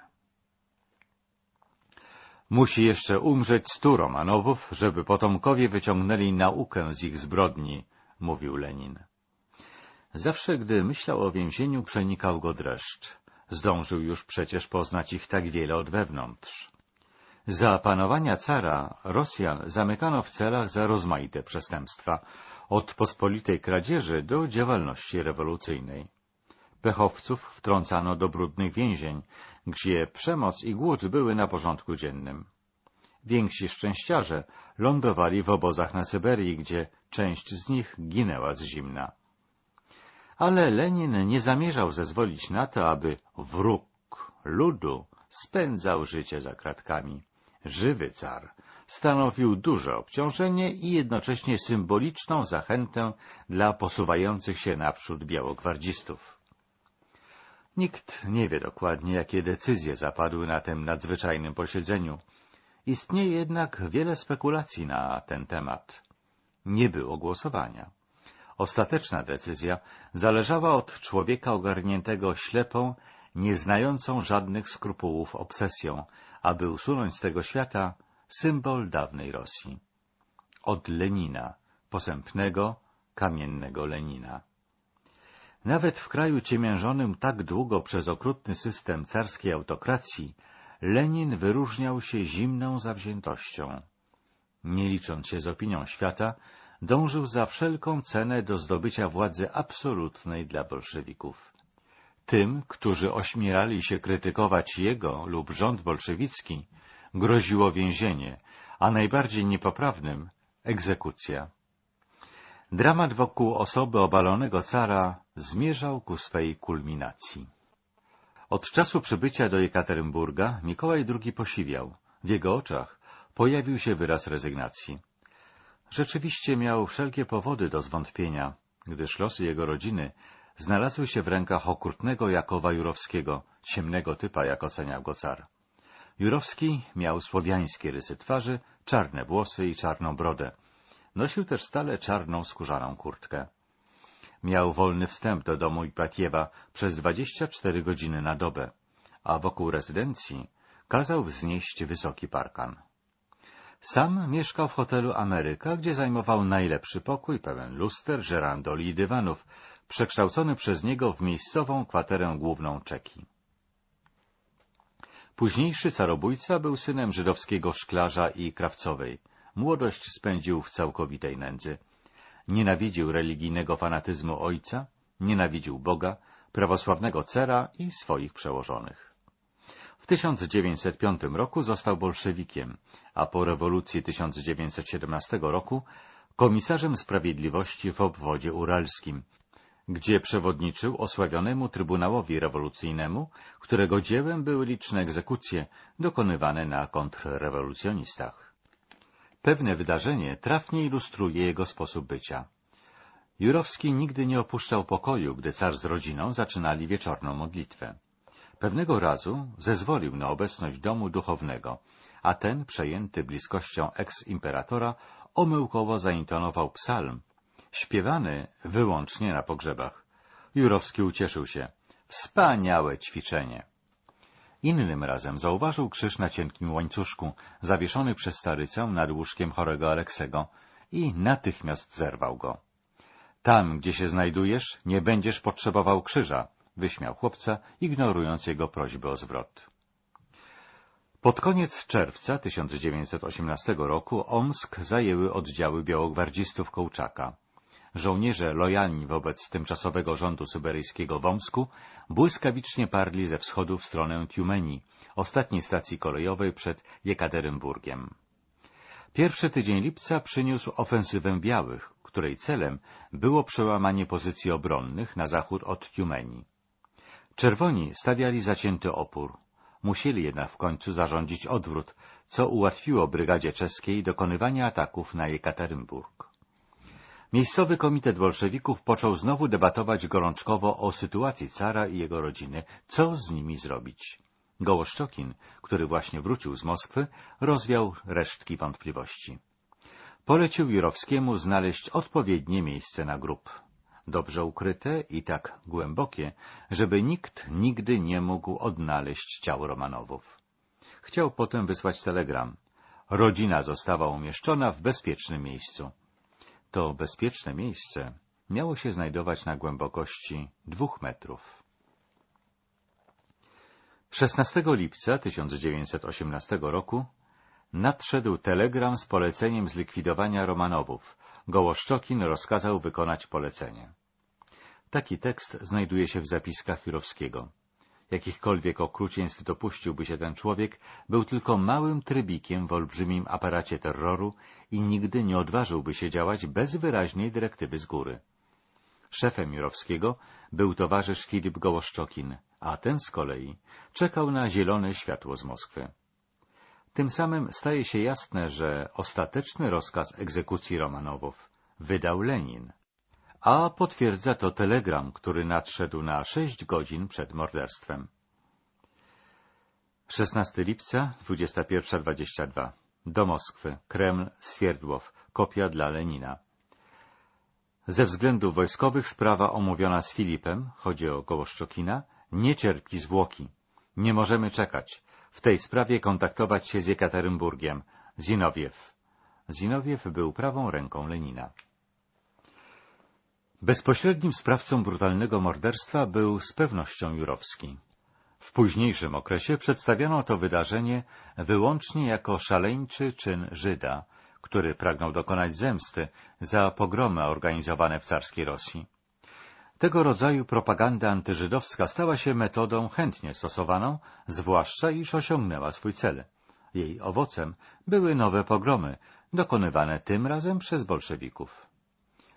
Musi jeszcze umrzeć stu Romanowów, żeby potomkowie wyciągnęli naukę z ich zbrodni, mówił Lenin. Zawsze, gdy myślał o więzieniu, przenikał go dreszcz. Zdążył już przecież poznać ich tak wiele od wewnątrz. Za panowania cara Rosjan zamykano w celach za rozmaite przestępstwa, od pospolitej kradzieży do działalności rewolucyjnej. Pechowców wtrącano do brudnych więzień, gdzie przemoc i głód były na porządku dziennym. Więksi szczęściarze lądowali w obozach na Syberii, gdzie część z nich ginęła z zimna. Ale Lenin nie zamierzał zezwolić na to, aby wróg ludu spędzał życie za kratkami. Żywy car stanowił duże obciążenie i jednocześnie symboliczną zachętę dla posuwających się naprzód białogwardzistów. Nikt nie wie dokładnie, jakie decyzje zapadły na tym nadzwyczajnym posiedzeniu. Istnieje jednak wiele spekulacji na ten temat. Nie było głosowania. Ostateczna decyzja zależała od człowieka ogarniętego ślepą, nieznającą żadnych skrupułów obsesją, aby usunąć z tego świata symbol dawnej Rosji. Od Lenina, posępnego, kamiennego Lenina. Nawet w kraju ciemiężonym tak długo przez okrutny system carskiej autokracji, Lenin wyróżniał się zimną zawziętością. Nie licząc się z opinią świata, dążył za wszelką cenę do zdobycia władzy absolutnej dla bolszewików. Tym, którzy ośmielali się krytykować jego lub rząd bolszewicki, groziło więzienie, a najbardziej niepoprawnym egzekucja. Dramat wokół osoby obalonego cara zmierzał ku swej kulminacji. Od czasu przybycia do Jekaterynburga Mikołaj II posiwiał. W jego oczach pojawił się wyraz rezygnacji. Rzeczywiście miał wszelkie powody do zwątpienia, gdyż losy jego rodziny znalazły się w rękach okrutnego Jakowa Jurowskiego, ciemnego typa, jak oceniał go car. Jurowski miał słowiańskie rysy twarzy, czarne włosy i czarną brodę. Nosił też stale czarną skórzaną kurtkę. Miał wolny wstęp do domu Ipatiewa przez 24 godziny na dobę, a wokół rezydencji kazał wznieść wysoki parkan. Sam mieszkał w hotelu Ameryka, gdzie zajmował najlepszy pokój, pełen luster, żerandoli i dywanów, przekształcony przez niego w miejscową kwaterę główną Czeki. Późniejszy carobójca był synem żydowskiego szklarza i krawcowej. Młodość spędził w całkowitej nędzy. Nienawidził religijnego fanatyzmu ojca, nienawidził Boga, prawosławnego cera i swoich przełożonych. W 1905 roku został bolszewikiem, a po rewolucji 1917 roku komisarzem sprawiedliwości w obwodzie uralskim, gdzie przewodniczył osławionemu Trybunałowi Rewolucyjnemu, którego dziełem były liczne egzekucje dokonywane na kontrrewolucjonistach. Pewne wydarzenie trafnie ilustruje jego sposób bycia. Jurowski nigdy nie opuszczał pokoju, gdy car z rodziną zaczynali wieczorną modlitwę. Pewnego razu zezwolił na obecność domu duchownego, a ten, przejęty bliskością eks-imperatora, omyłkowo zaintonował psalm, śpiewany wyłącznie na pogrzebach. Jurowski ucieszył się. Wspaniałe ćwiczenie! Innym razem zauważył krzyż na cienkim łańcuszku, zawieszony przez carycę nad łóżkiem chorego Aleksego i natychmiast zerwał go. Tam, gdzie się znajdujesz, nie będziesz potrzebował krzyża, wyśmiał chłopca, ignorując jego prośbę o zwrot. Pod koniec czerwca 1918 roku Omsk zajęły oddziały białogwardzistów Kołczaka. Żołnierze lojalni wobec tymczasowego rządu syberyjskiego w Omsku błyskawicznie parli ze wschodu w stronę Tiumeni, ostatniej stacji kolejowej przed Jekaterynburgiem. Pierwszy tydzień lipca przyniósł ofensywę białych, której celem było przełamanie pozycji obronnych na zachód od Tiumeni. Czerwoni stawiali zacięty opór. Musieli jednak w końcu zarządzić odwrót, co ułatwiło brygadzie czeskiej dokonywanie ataków na Jekaterynburg. Miejscowy komitet bolszewików począł znowu debatować gorączkowo o sytuacji cara i jego rodziny, co z nimi zrobić. Gołoszczokin, który właśnie wrócił z Moskwy, rozwiał resztki wątpliwości. Polecił Jurowskiemu znaleźć odpowiednie miejsce na grób. Dobrze ukryte i tak głębokie, żeby nikt nigdy nie mógł odnaleźć ciał Romanowów. Chciał potem wysłać telegram. Rodzina została umieszczona w bezpiecznym miejscu. To bezpieczne miejsce miało się znajdować na głębokości dwóch metrów. 16 lipca 1918 roku nadszedł telegram z poleceniem zlikwidowania Romanowów. Gołoszczokin rozkazał wykonać polecenie. Taki tekst znajduje się w zapiskach Jurowskiego. Jakichkolwiek okrucieństw dopuściłby się ten człowiek, był tylko małym trybikiem w olbrzymim aparacie terroru i nigdy nie odważyłby się działać bez wyraźnej dyrektywy z góry. Szefem Jurowskiego był towarzysz Filip Gołoszczokin, a ten z kolei czekał na zielone światło z Moskwy. Tym samym staje się jasne, że ostateczny rozkaz egzekucji Romanowów wydał Lenin a potwierdza to telegram, który nadszedł na sześć godzin przed morderstwem. 16 lipca, 21.22 Do Moskwy, Kreml, Swierdłow, kopia dla Lenina. Ze względów wojskowych sprawa omówiona z Filipem, chodzi o Gołoszczokina, nie cierpi zwłoki. Nie możemy czekać. W tej sprawie kontaktować się z Jekaterynburgiem. Zinowiew. Zinowiew był prawą ręką Lenina. Bezpośrednim sprawcą brutalnego morderstwa był z pewnością Jurowski. W późniejszym okresie przedstawiano to wydarzenie wyłącznie jako szaleńczy czyn Żyda, który pragnął dokonać zemsty za pogromy organizowane w carskiej Rosji. Tego rodzaju propaganda antyżydowska stała się metodą chętnie stosowaną, zwłaszcza iż osiągnęła swój cel. Jej owocem były nowe pogromy, dokonywane tym razem przez bolszewików.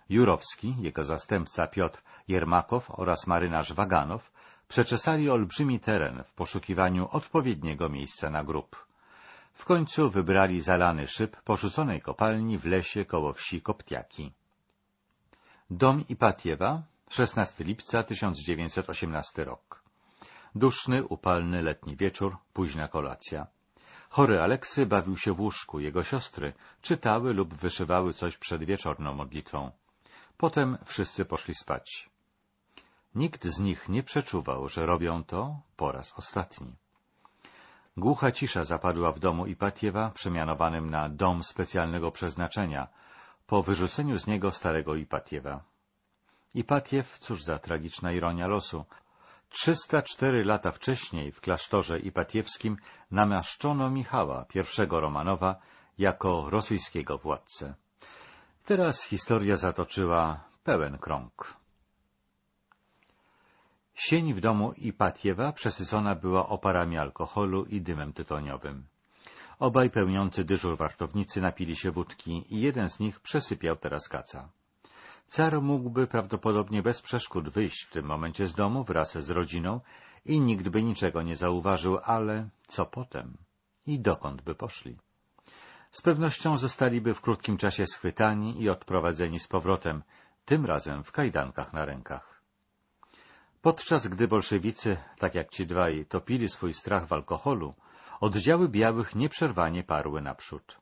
Jurowski, jego zastępca Piotr Jermakow oraz marynarz Waganow przeczesali olbrzymi teren w poszukiwaniu odpowiedniego miejsca na grób. W końcu wybrali zalany szyb porzuconej kopalni w lesie koło wsi Koptiaki. Dom Ipatiewa, 16 lipca 1918 rok. Duszny, upalny letni wieczór, późna kolacja. Chory Aleksy bawił się w łóżku, jego siostry czytały lub wyszywały coś przed wieczorną modlitwą. Potem wszyscy poszli spać. Nikt z nich nie przeczuwał, że robią to po raz ostatni. Głucha cisza zapadła w domu Ipatiewa, przemianowanym na dom specjalnego przeznaczenia, po wyrzuceniu z niego starego Ipatiewa. Ipatiew, cóż za tragiczna ironia losu, 304 lata wcześniej w klasztorze ipatiewskim namaszczono Michała, pierwszego Romanowa, jako rosyjskiego władcę. Teraz historia zatoczyła pełen krąg. Sień w domu Ipatiewa przesycona była oparami alkoholu i dymem tytoniowym. Obaj pełniący dyżur wartownicy napili się wódki i jeden z nich przesypiał teraz kaca. Car mógłby prawdopodobnie bez przeszkód wyjść w tym momencie z domu wraz z rodziną i nikt by niczego nie zauważył, ale co potem? I dokąd by poszli? Z pewnością zostaliby w krótkim czasie schwytani i odprowadzeni z powrotem, tym razem w kajdankach na rękach. Podczas gdy bolszewicy, tak jak ci dwaj, topili swój strach w alkoholu, oddziały białych nieprzerwanie parły naprzód.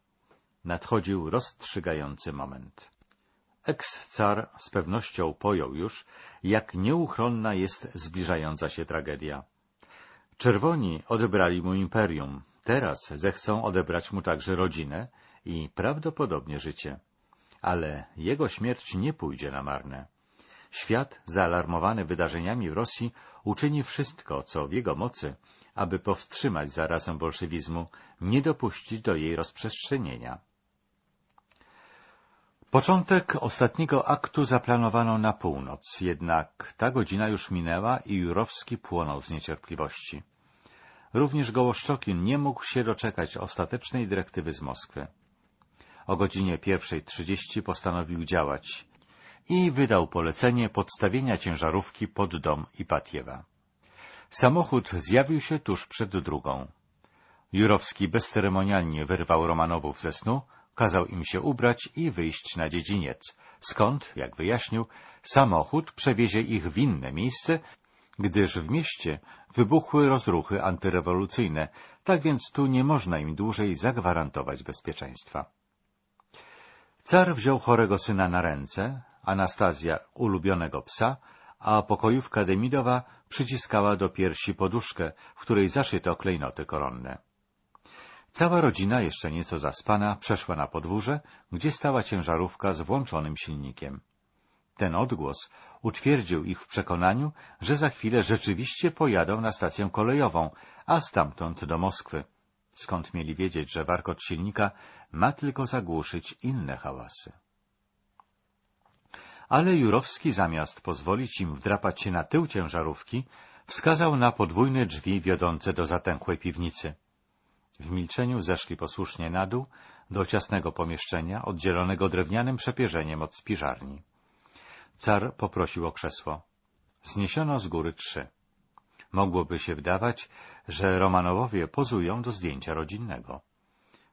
Nadchodził rozstrzygający moment. Eks-car z pewnością pojął już, jak nieuchronna jest zbliżająca się tragedia. Czerwoni odebrali mu imperium, teraz zechcą odebrać mu także rodzinę i prawdopodobnie życie. Ale jego śmierć nie pójdzie na marne. Świat, zaalarmowany wydarzeniami w Rosji, uczyni wszystko, co w jego mocy, aby powstrzymać zarazę bolszewizmu, nie dopuścić do jej rozprzestrzenienia. Początek ostatniego aktu zaplanowano na północ, jednak ta godzina już minęła i Jurowski płonął z niecierpliwości. Również Gołoszczokin nie mógł się doczekać ostatecznej dyrektywy z Moskwy. O godzinie pierwszej trzydzieści postanowił działać i wydał polecenie podstawienia ciężarówki pod dom Ipatiewa. Samochód zjawił się tuż przed drugą. Jurowski bezceremonialnie wyrwał Romanowów ze snu, kazał im się ubrać i wyjść na dziedziniec, skąd, jak wyjaśnił, samochód przewiezie ich w inne miejsce, gdyż w mieście wybuchły rozruchy antyrewolucyjne, tak więc tu nie można im dłużej zagwarantować bezpieczeństwa. Car wziął chorego syna na ręce, Anastazja ulubionego psa, a pokojówka Demidowa przyciskała do piersi poduszkę, w której zaszyto klejnoty koronne. Cała rodzina, jeszcze nieco zaspana, przeszła na podwórze, gdzie stała ciężarówka z włączonym silnikiem. Ten odgłos utwierdził ich w przekonaniu, że za chwilę rzeczywiście pojadą na stację kolejową, a stamtąd do Moskwy, skąd mieli wiedzieć, że warkot silnika ma tylko zagłuszyć inne hałasy. Ale Jurowski zamiast pozwolić im wdrapać się na tył ciężarówki, wskazał na podwójne drzwi wiodące do zatęchłej piwnicy. W milczeniu zeszli posłusznie na dół, do ciasnego pomieszczenia, oddzielonego drewnianym przepierzeniem od spiżarni. Car poprosił o krzesło. Zniesiono z góry trzy. Mogłoby się wydawać, że Romanowowie pozują do zdjęcia rodzinnego.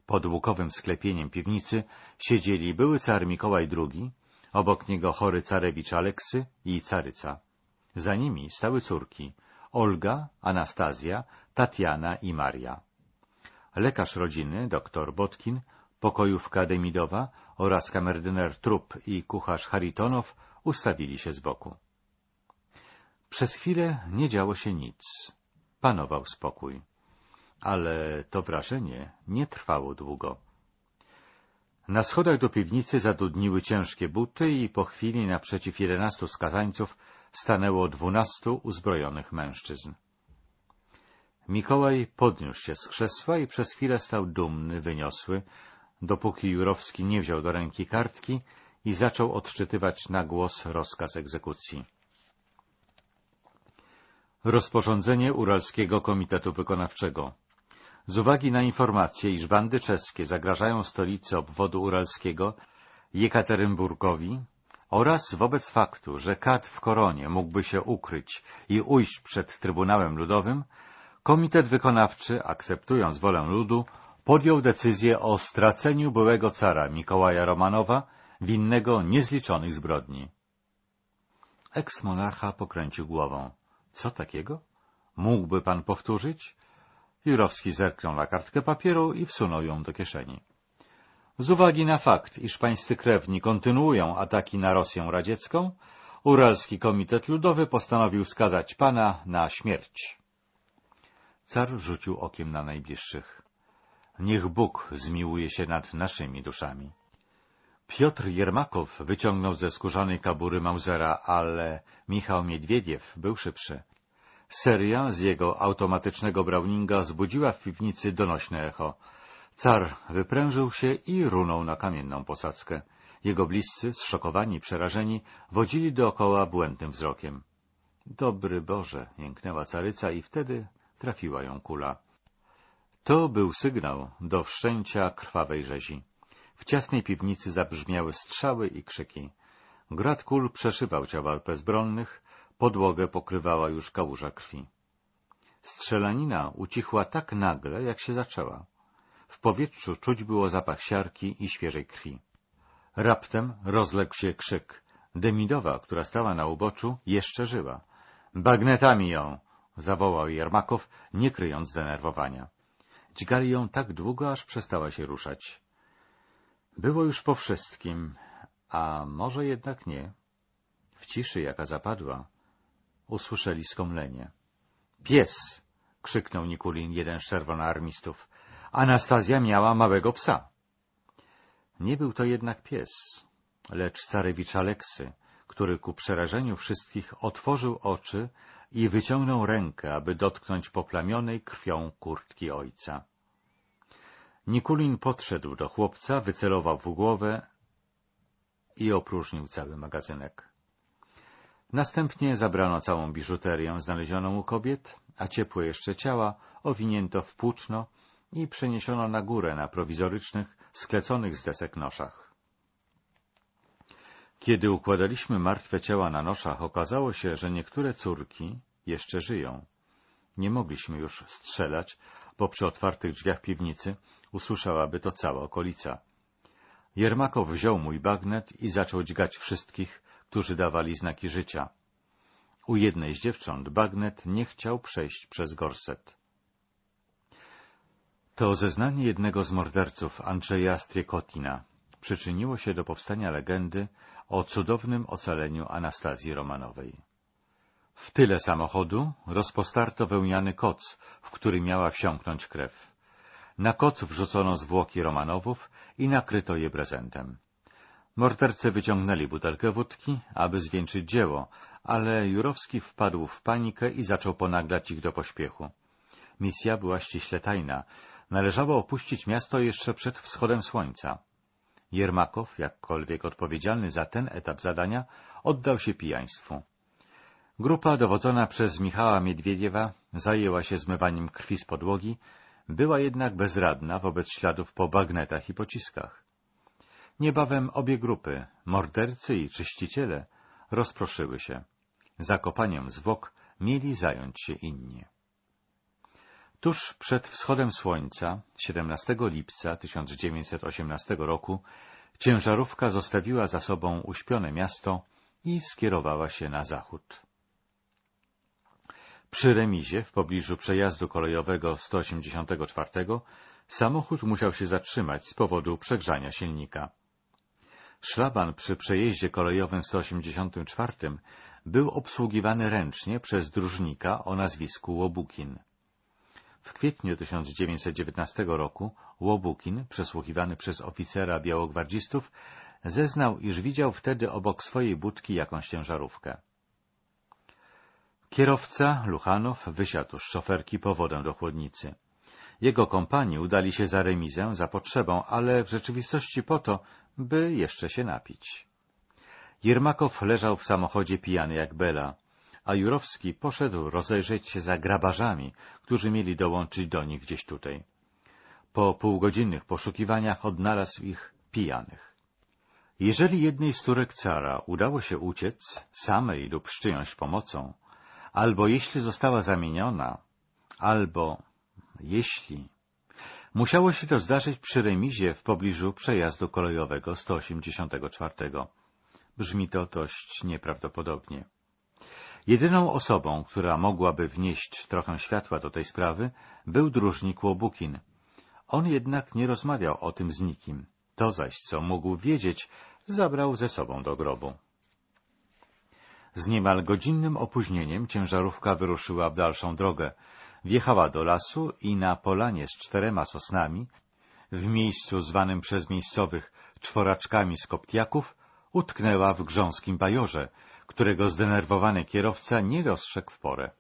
Pod łukowym sklepieniem piwnicy siedzieli były car Mikołaj II, obok niego chory carewicz Aleksy i caryca. Za nimi stały córki Olga, Anastazja, Tatiana i Maria. Lekarz rodziny, dr Botkin, pokojówka Demidowa oraz kamerdyner Trup i kucharz Haritonow ustawili się z boku. Przez chwilę nie działo się nic. Panował spokój. Ale to wrażenie nie trwało długo. Na schodach do piwnicy zadudniły ciężkie buty i po chwili naprzeciw jedenastu skazańców stanęło dwunastu uzbrojonych mężczyzn. Mikołaj podniósł się z krzesła i przez chwilę stał dumny, wyniosły, dopóki Jurowski nie wziął do ręki kartki i zaczął odczytywać na głos rozkaz egzekucji. Rozporządzenie Uralskiego Komitetu Wykonawczego Z uwagi na informację, iż bandy czeskie zagrażają stolicy obwodu uralskiego, Jekaterynburgowi, oraz wobec faktu, że kat w koronie mógłby się ukryć i ujść przed Trybunałem Ludowym, Komitet Wykonawczy, akceptując wolę ludu, podjął decyzję o straceniu byłego cara Mikołaja Romanowa, winnego niezliczonych zbrodni. Eks-monarcha pokręcił głową. Co takiego? Mógłby pan powtórzyć? Jurowski zerknął na kartkę papieru i wsunął ją do kieszeni. Z uwagi na fakt, iż pańscy krewni kontynuują ataki na Rosję radziecką, Uralski Komitet Ludowy postanowił skazać pana na śmierć. Car rzucił okiem na najbliższych. Niech Bóg zmiłuje się nad naszymi duszami. Piotr Jermakow wyciągnął ze skórzanej kabury Mausera, ale Michał Miedwiediew był szybszy. Seria z jego automatycznego Browninga zbudziła w piwnicy donośne echo. Car wyprężył się i runął na kamienną posadzkę. Jego bliscy, zszokowani, przerażeni, wodzili dookoła błędnym wzrokiem. Dobry Boże! jęknęła caryca i wtedy trafiła ją kula. To był sygnał do wszczęcia krwawej rzezi. W ciasnej piwnicy zabrzmiały strzały i krzyki. Grad kul przeszywał ciała bezbronnych, podłogę pokrywała już kałuża krwi. Strzelanina ucichła tak nagle, jak się zaczęła. W powietrzu czuć było zapach siarki i świeżej krwi. Raptem rozległ się krzyk. Demidowa, która stała na uboczu, jeszcze żyła. Bagnetami ją! zawołał Jermakow, nie kryjąc zdenerwowania. Dźgali ją tak długo, aż przestała się ruszać. Było już po wszystkim, a może jednak nie. W ciszy, jaka zapadła, usłyszeli skomlenie. Pies! krzyknął Nikulin, jeden z czerwonoarmistów. Anastazja miała małego psa. Nie był to jednak pies, lecz carewicz Aleksy, który ku przerażeniu wszystkich otworzył oczy i wyciągnął rękę, aby dotknąć poplamionej krwią kurtki ojca. Nikulin podszedł do chłopca, wycelował w głowę i opróżnił cały magazynek. Następnie zabrano całą biżuterię znalezioną u kobiet, a ciepłe jeszcze ciała owinięto w płóczno i przeniesiono na górę na prowizorycznych, skleconych z desek noszach. Kiedy układaliśmy martwe ciała na noszach, okazało się, że niektóre córki jeszcze żyją. Nie mogliśmy już strzelać, bo przy otwartych drzwiach piwnicy usłyszałaby to cała okolica. Jermakow wziął mój bagnet i zaczął dźgać wszystkich, którzy dawali znaki życia. U jednej z dziewcząt bagnet nie chciał przejść przez gorset. To zeznanie jednego z morderców, Andrzeja Striekotina, przyczyniło się do powstania legendy o cudownym ocaleniu Anastazji Romanowej. W tyle samochodu rozpostarto wełniany koc, w który miała wsiąknąć krew. Na koc wrzucono zwłoki Romanowów i nakryto je prezentem. Mordercy wyciągnęli butelkę wódki, aby zwieńczyć dzieło, ale Jurowski wpadł w panikę i zaczął ponaglać ich do pośpiechu. Misja była ściśle tajna. Należało opuścić miasto jeszcze przed wschodem słońca. Jermakow, jakkolwiek odpowiedzialny za ten etap zadania, oddał się pijaństwu. Grupa dowodzona przez Michała Miedwiediewa zajęła się zmywaniem krwi z podłogi, była jednak bezradna wobec śladów po bagnetach i pociskach. Niebawem obie grupy, mordercy i czyściciele, rozproszyły się. Zakopaniem zwłok mieli zająć się inni. Tuż przed wschodem słońca, 17 lipca 1918 roku, ciężarówka zostawiła za sobą uśpione miasto i skierowała się na zachód. Przy remizie, w pobliżu przejazdu kolejowego 184, samochód musiał się zatrzymać z powodu przegrzania silnika. Szlaban przy przejeździe kolejowym 184 był obsługiwany ręcznie przez dróżnika o nazwisku Łobukin. W kwietniu 1919 roku Łobukin, przesłuchiwany przez oficera białogwardzistów, zeznał, iż widział wtedy obok swojej budki jakąś ciężarówkę. Kierowca, Luchanow, wysiadł z szoferki powodem do chłodnicy. Jego kompanii udali się za remizę, za potrzebą, ale w rzeczywistości po to, by jeszcze się napić. Jermakow leżał w samochodzie pijany jak Bela, a Jurowski poszedł rozejrzeć się za grabarzami, którzy mieli dołączyć do nich gdzieś tutaj. Po półgodzinnych poszukiwaniach odnalazł ich pijanych. Jeżeli jednej z córek cara udało się uciec, samej lub z czyjąś pomocą, albo jeśli została zamieniona, albo jeśli... Musiało się to zdarzyć przy remizie w pobliżu przejazdu kolejowego 184. Brzmi to dość nieprawdopodobnie. Jedyną osobą, która mogłaby wnieść trochę światła do tej sprawy, był dróżnik Łobukin. On jednak nie rozmawiał o tym z nikim. To zaś, co mógł wiedzieć, zabrał ze sobą do grobu. Z niemal godzinnym opóźnieniem ciężarówka wyruszyła w dalszą drogę. Wjechała do lasu i na polanie z czterema sosnami, w miejscu zwanym przez miejscowych czworaczkami z koptiaków, utknęła w grząskim bajorze, którego zdenerwowany kierowca nie dostrzegł w porę.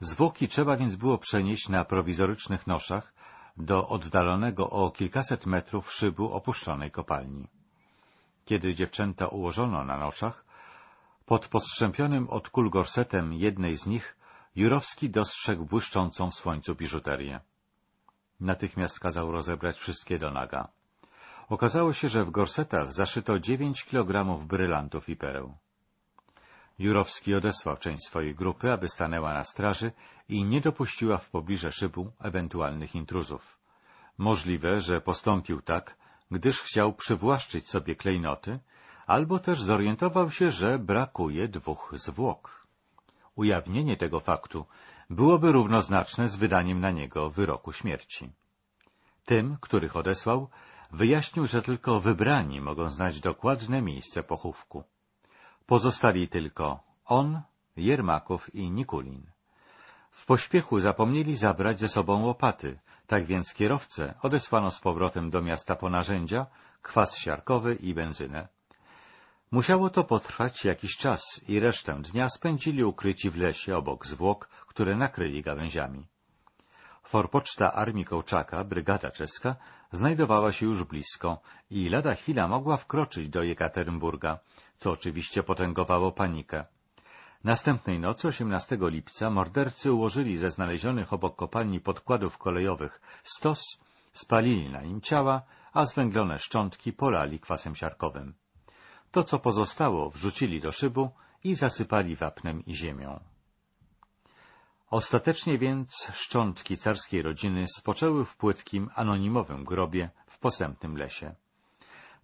Zwłoki trzeba więc było przenieść na prowizorycznych noszach do oddalonego o kilkaset metrów szybu opuszczonej kopalni. Kiedy dziewczęta ułożono na noszach, pod postrzępionym od kul gorsetem jednej z nich Jurowski dostrzegł błyszczącą w słońcu biżuterię. Natychmiast kazał rozebrać wszystkie do naga. Okazało się, że w gorsetach zaszyto dziewięć kilogramów brylantów i pereł. Jurowski odesłał część swojej grupy, aby stanęła na straży i nie dopuściła w pobliże szybu ewentualnych intruzów. Możliwe, że postąpił tak, gdyż chciał przywłaszczyć sobie klejnoty, albo też zorientował się, że brakuje dwóch zwłok. Ujawnienie tego faktu byłoby równoznaczne z wydaniem na niego wyroku śmierci. Tym, których odesłał, wyjaśnił, że tylko wybrani mogą znać dokładne miejsce pochówku. Pozostali tylko on, Jermakow i Nikulin. W pośpiechu zapomnieli zabrać ze sobą łopaty, tak więc kierowcę odesłano z powrotem do miasta po narzędzia, kwas siarkowy i benzynę. Musiało to potrwać jakiś czas i resztę dnia spędzili ukryci w lesie obok zwłok, które nakryli gałęziami. Forpoczta Armii Kołczaka, brygada czeska, znajdowała się już blisko i lada chwila mogła wkroczyć do Jekaterynburga, co oczywiście potęgowało panikę. Następnej nocy, 18 lipca, mordercy ułożyli ze znalezionych obok kopalni podkładów kolejowych stos, spalili na nim ciała, a zwęglone szczątki polali kwasem siarkowym. To, co pozostało, wrzucili do szybu i zasypali wapnem i ziemią. Ostatecznie więc szczątki carskiej rodziny spoczęły w płytkim, anonimowym grobie w posępnym lesie.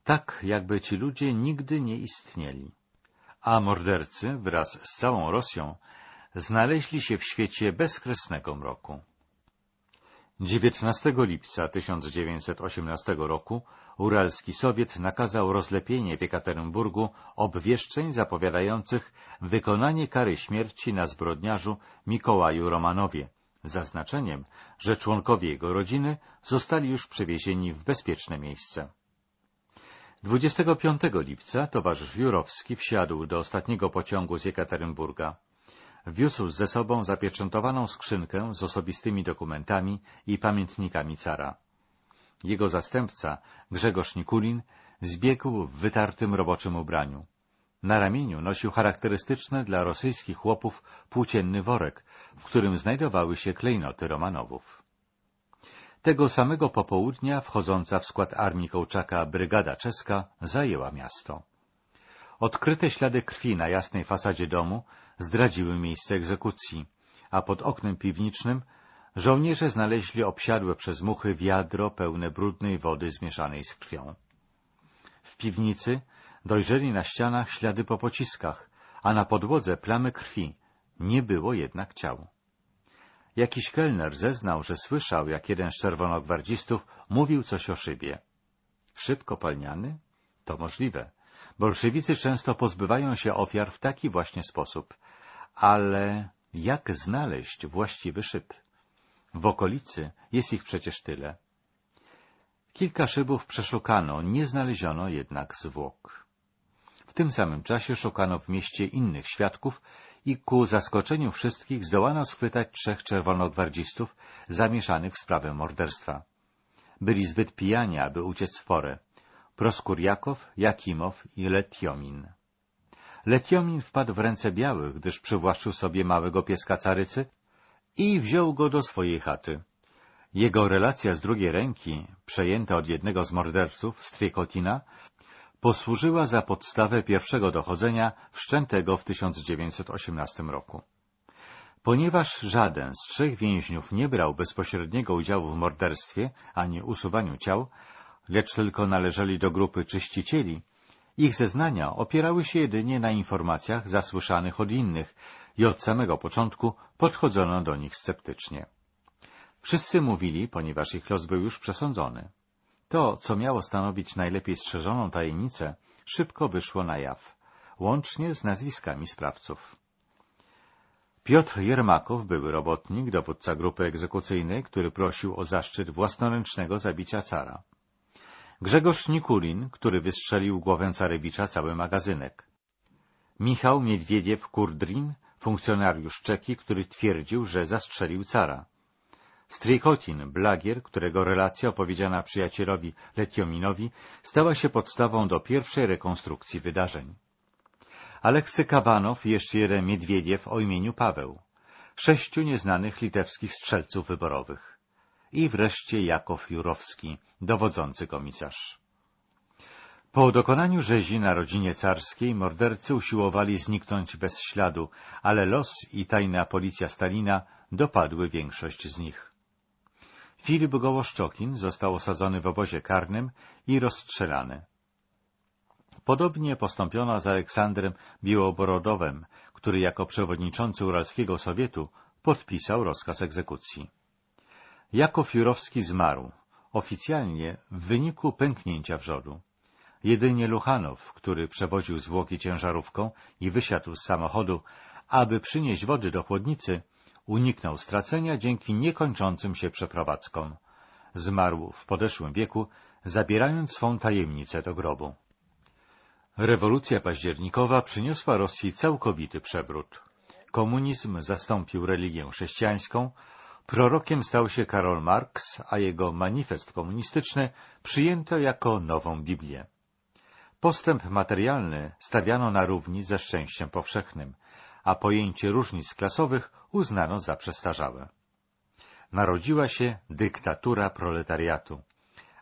Tak, jakby ci ludzie nigdy nie istnieli. A mordercy wraz z całą Rosją znaleźli się w świecie bezkresnego mroku. 19 lipca 1918 roku Uralski Sowiet nakazał rozlepienie w Jekaterynburgu obwieszczeń zapowiadających wykonanie kary śmierci na zbrodniarzu Mikołaju Romanowie, zaznaczeniem, że członkowie jego rodziny zostali już przewiezieni w bezpieczne miejsce. 25 lipca towarzysz Jurowski wsiadł do ostatniego pociągu z Jekaterynburga. Wiózł ze sobą zapieczętowaną skrzynkę z osobistymi dokumentami i pamiętnikami cara. Jego zastępca, Grzegorz Nikulin, zbiegł w wytartym roboczym ubraniu. Na ramieniu nosił charakterystyczny dla rosyjskich chłopów płócienny worek, w którym znajdowały się klejnoty Romanowów. Tego samego popołudnia wchodząca w skład armii Kołczaka brygada czeska zajęła miasto. Odkryte ślady krwi na jasnej fasadzie domu zdradziły miejsce egzekucji, a pod oknem piwniczym żołnierze znaleźli obsiadłe przez muchy wiadro pełne brudnej wody zmieszanej z krwią. W piwnicy dojrzeli na ścianach ślady po pociskach, a na podłodze plamy krwi. Nie było jednak ciał. Jakiś kelner zeznał, że słyszał, jak jeden z czerwonogwardzistów mówił coś o szybie. Szyb kopalniany? To możliwe. Bolszewicy często pozbywają się ofiar w taki właśnie sposób. Ale jak znaleźć właściwy szyb? W okolicy jest ich przecież tyle. Kilka szybów przeszukano, nie znaleziono jednak zwłok. W tym samym czasie szukano w mieście innych świadków i ku zaskoczeniu wszystkich zdołano schwytać trzech czerwonogwardzistów zamieszanych w sprawę morderstwa. Byli zbyt pijani, aby uciec w porę. Proskurjakow, Jakimow i Letiomin. Letiomin wpadł w ręce białych, gdyż przywłaszczył sobie małego pieska carycy i wziął go do swojej chaty. Jego relacja z drugiej ręki, przejęta od jednego z morderców, Striekotina, posłużyła za podstawę pierwszego dochodzenia wszczętego w 1918 roku. Ponieważ żaden z trzech więźniów nie brał bezpośredniego udziału w morderstwie ani usuwaniu ciał, lecz tylko należeli do grupy czyścicieli, ich zeznania opierały się jedynie na informacjach zasłyszanych od innych i od samego początku podchodzono do nich sceptycznie. Wszyscy mówili, ponieważ ich los był już przesądzony. To, co miało stanowić najlepiej strzeżoną tajemnicę, szybko wyszło na jaw, łącznie z nazwiskami sprawców. Piotr Jermakow, były robotnik, dowódca grupy egzekucyjnej, który prosił o zaszczyt własnoręcznego zabicia cara. Grzegorz Nikulin, który wystrzelił głowę carewicza cały magazynek. Michał Miedwiediew-Kurdrin, funkcjonariusz czeki, który twierdził, że zastrzelił cara. Strykotin, blagier, którego relacja opowiedziana przyjacielowi Letiominowi stała się podstawą do pierwszej rekonstrukcji wydarzeń. Aleksy Kabanow i jeszcze jeden Miedwiediew o imieniu Paweł. Sześciu nieznanych litewskich strzelców wyborowych. I wreszcie Jakow Jurowski, dowodzący komisarz. Po dokonaniu rzezi na rodzinie carskiej mordercy usiłowali zniknąć bez śladu, ale los i tajna policja Stalina dopadły większość z nich. Filip Gołoszczokin został osadzony w obozie karnym i rozstrzelany. Podobnie postąpiono z Aleksandrem Białoborodowem, który jako przewodniczący Uralskiego Sowietu podpisał rozkaz egzekucji. Jakow Jurowski zmarł, oficjalnie w wyniku pęknięcia wrzodu. Jedynie Luchanow, który przewoził zwłoki ciężarówką i wysiadł z samochodu, aby przynieść wody do chłodnicy, uniknął stracenia dzięki niekończącym się przeprowadzkom. Zmarł w podeszłym wieku, zabierając swą tajemnicę do grobu. Rewolucja październikowa przyniosła Rosji całkowity przewrót. Komunizm zastąpił religię chrześcijańską, prorokiem stał się Karol Marx, a jego manifest komunistyczny przyjęto jako nową Biblię. Postęp materialny stawiano na równi ze szczęściem powszechnym, a pojęcie różnic klasowych uznano za przestarzałe. Narodziła się dyktatura proletariatu,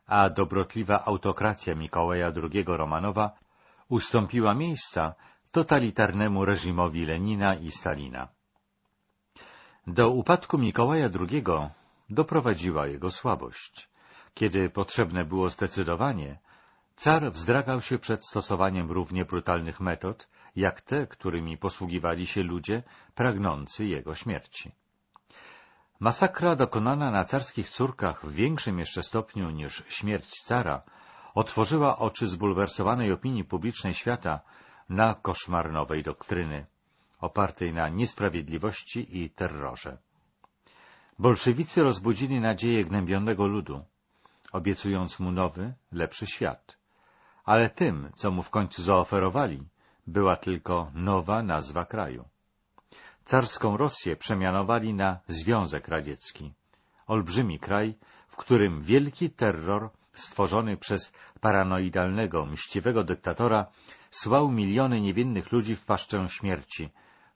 a dobrotliwa autokracja Mikołaja II Romanowa ustąpiła miejsca totalitarnemu reżimowi Lenina i Stalina. Do upadku Mikołaja II doprowadziła jego słabość. Kiedy potrzebne było zdecydowanie, car wzdragał się przed stosowaniem równie brutalnych metod, jak te, którymi posługiwali się ludzie pragnący jego śmierci. Masakra dokonana na carskich córkach w większym jeszcze stopniu niż śmierć cara otworzyła oczy zbulwersowanej opinii publicznej świata na koszmar nowej doktryny, opartej na niesprawiedliwości i terrorze. Bolszewicy rozbudzili nadzieję gnębionego ludu, obiecując mu nowy, lepszy świat. Ale tym, co mu w końcu zaoferowali, była tylko nowa nazwa kraju. Carską Rosję przemianowali na Związek Radziecki, olbrzymi kraj, w którym wielki terror stworzony przez paranoidalnego, mściwego dyktatora słał miliony niewinnych ludzi w paszczę śmierci,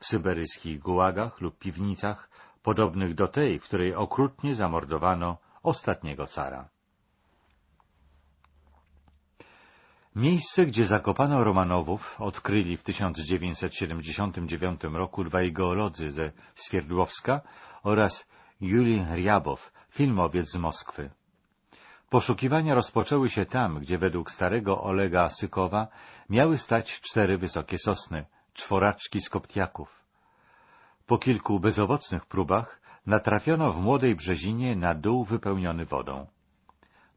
syberyjskich gułagach lub piwnicach, podobnych do tej, w której okrutnie zamordowano ostatniego cara. Miejsce, gdzie zakopano Romanowów, odkryli w 1979 roku dwaj geolodzy ze Swierdłowska oraz Julij Rjabow, filmowiec z Moskwy. Poszukiwania rozpoczęły się tam, gdzie według starego Olega Sykowa miały stać cztery wysokie sosny, czworaczki z koptiaków. Po kilku bezowocnych próbach natrafiono w młodej brzezinie na dół wypełniony wodą.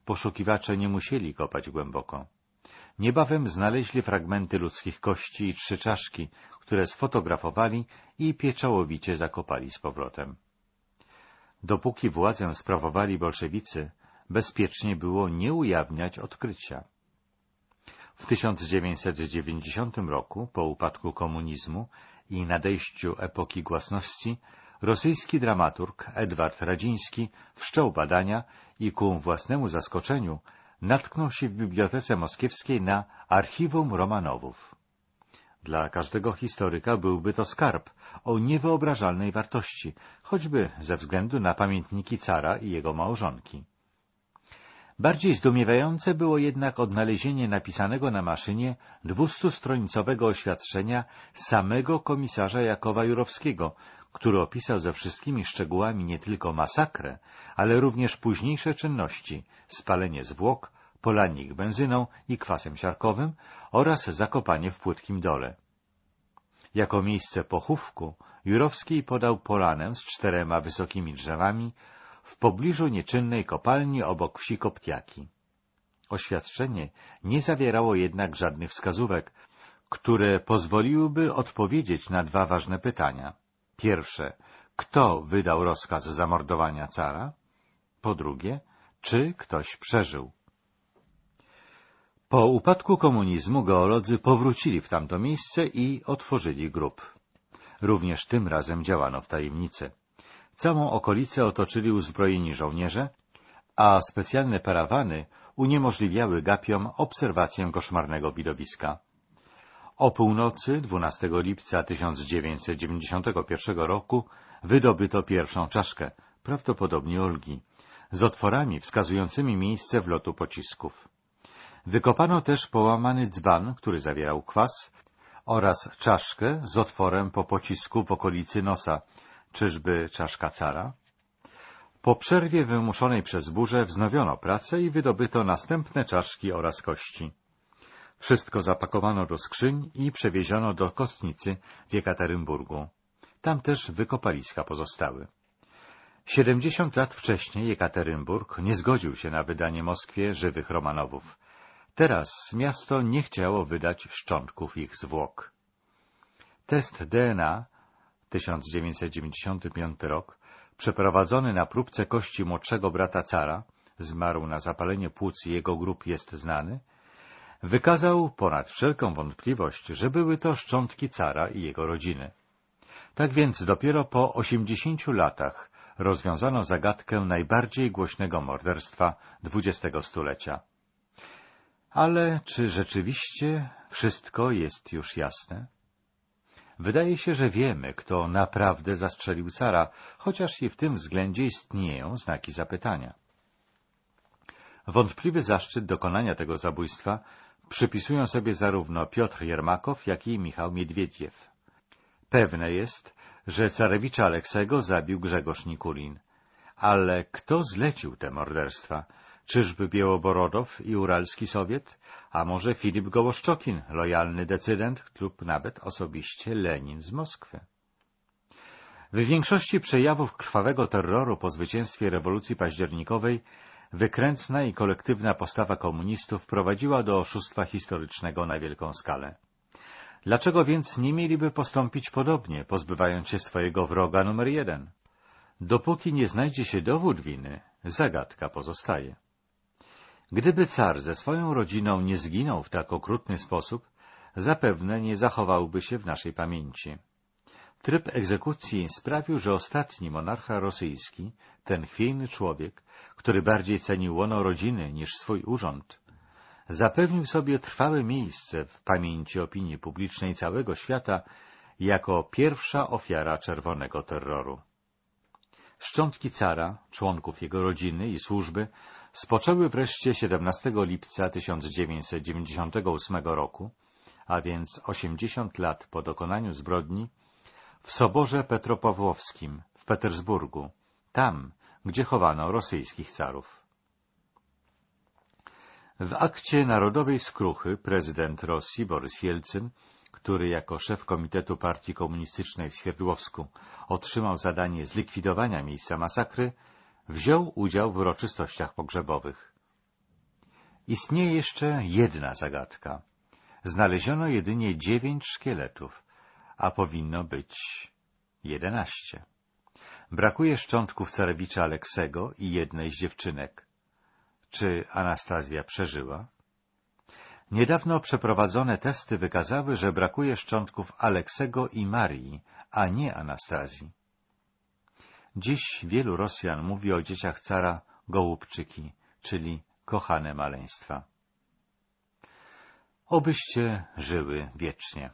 Poszukiwacze nie musieli kopać głęboko. Niebawem znaleźli fragmenty ludzkich kości i trzy czaszki, które sfotografowali i pieczołowicie zakopali z powrotem. Dopóki władzę sprawowali bolszewicy, bezpiecznie było nie ujawniać odkrycia. W 1990 roku, po upadku komunizmu i nadejściu epoki głasności, rosyjski dramaturg Edward Radziński wszczął badania i ku własnemu zaskoczeniu natknął się w Bibliotece Moskiewskiej na archiwum Romanowów. Dla każdego historyka byłby to skarb o niewyobrażalnej wartości, choćby ze względu na pamiętniki cara i jego małżonki. Bardziej zdumiewające było jednak odnalezienie napisanego na maszynie dwustustronicowego oświadczenia samego komisarza Jakowa Jurowskiego, który opisał ze wszystkimi szczegółami nie tylko masakrę, ale również późniejsze czynności, spalenie zwłok, polanie ich benzyną i kwasem siarkowym oraz zakopanie w płytkim dole. Jako miejsce pochówku Jurowski podał polanę z czterema wysokimi drzewami w pobliżu nieczynnej kopalni obok wsi Koptiaki. Oświadczenie nie zawierało jednak żadnych wskazówek, które pozwoliłyby odpowiedzieć na dwa ważne pytania. Pierwsze, kto wydał rozkaz zamordowania cara? Po drugie, czy ktoś przeżył? Po upadku komunizmu geolodzy powrócili w tamto miejsce i otworzyli grób. Również tym razem działano w tajemnicy. Całą okolicę otoczyli uzbrojeni żołnierze, a specjalne parawany uniemożliwiały gapiom obserwację koszmarnego widowiska. O północy 12 lipca 1991 roku wydobyto pierwszą czaszkę, prawdopodobnie Olgi, z otworami wskazującymi miejsce wlotu pocisków. Wykopano też połamany dzban, który zawierał kwas, oraz czaszkę z otworem po pocisku w okolicy nosa. Czyżby czaszka cara? Po przerwie wymuszonej przez burzę wznowiono pracę i wydobyto następne czaszki oraz kości. Wszystko zapakowano do skrzyń i przewieziono do kostnicy w Jekaterynburgu. Tam też wykopaliska pozostały. Siedemdziesiąt lat wcześniej Jekaterynburg nie zgodził się na wydanie Moskwie żywych Romanowów. Teraz miasto nie chciało wydać szczątków ich zwłok. Test DNA 1995 rok, przeprowadzony na próbce kości młodszego brata cara, zmarł na zapalenie płuc jego grób jest znany, wykazał ponad wszelką wątpliwość, że były to szczątki cara i jego rodziny. Tak więc dopiero po osiemdziesięciu latach rozwiązano zagadkę najbardziej głośnego morderstwa dwudziestego stulecia. Ale czy rzeczywiście wszystko jest już jasne? Wydaje się, że wiemy, kto naprawdę zastrzelił cara, chociaż i w tym względzie istnieją znaki zapytania. Wątpliwy zaszczyt dokonania tego zabójstwa przypisują sobie zarówno Piotr Jermakow, jak i Michał Miedwiediew. Pewne jest, że carewicza Aleksego zabił Grzegorz Nikulin. Ale kto zlecił te morderstwa? Czyżby Białoborodow i Uralski Sowiet? A może Filip Gołoszczokin, lojalny decydent lub nawet osobiście Lenin z Moskwy? W większości przejawów krwawego terroru po zwycięstwie rewolucji październikowej wykrętna i kolektywna postawa komunistów prowadziła do oszustwa historycznego na wielką skalę. Dlaczego więc nie mieliby postąpić podobnie, pozbywając się swojego wroga numer jeden? Dopóki nie znajdzie się dowód winy, zagadka pozostaje. Gdyby car ze swoją rodziną nie zginął w tak okrutny sposób, zapewne nie zachowałby się w naszej pamięci. Tryb egzekucji sprawił, że ostatni monarcha rosyjski, ten chwiejny człowiek, który bardziej cenił łono rodziny niż swój urząd, zapewnił sobie trwałe miejsce w pamięci opinii publicznej całego świata jako pierwsza ofiara czerwonego terroru. Szczątki cara, członków jego rodziny i służby spoczęły wreszcie 17 lipca 1998 roku, a więc 80 lat po dokonaniu zbrodni, w Soborze Petropawłowskim w Petersburgu, tam, gdzie chowano rosyjskich carów. W akcie narodowej skruchy prezydent Rosji Borys Jelcyn, który jako szef Komitetu Partii Komunistycznej w Swierdłowsku otrzymał zadanie zlikwidowania miejsca masakry, wziął udział w uroczystościach pogrzebowych. Istnieje jeszcze jedna zagadka. Znaleziono jedynie dziewięć szkieletów, a powinno być jedenaście. Brakuje szczątków carewicza Aleksego i jednej z dziewczynek. Czy Anastazja przeżyła? Niedawno przeprowadzone testy wykazały, że brakuje szczątków Aleksego i Marii, a nie Anastazji. Dziś wielu Rosjan mówi o dzieciach cara gołubczyki, czyli kochane maleństwa. Obyście żyły wiecznie.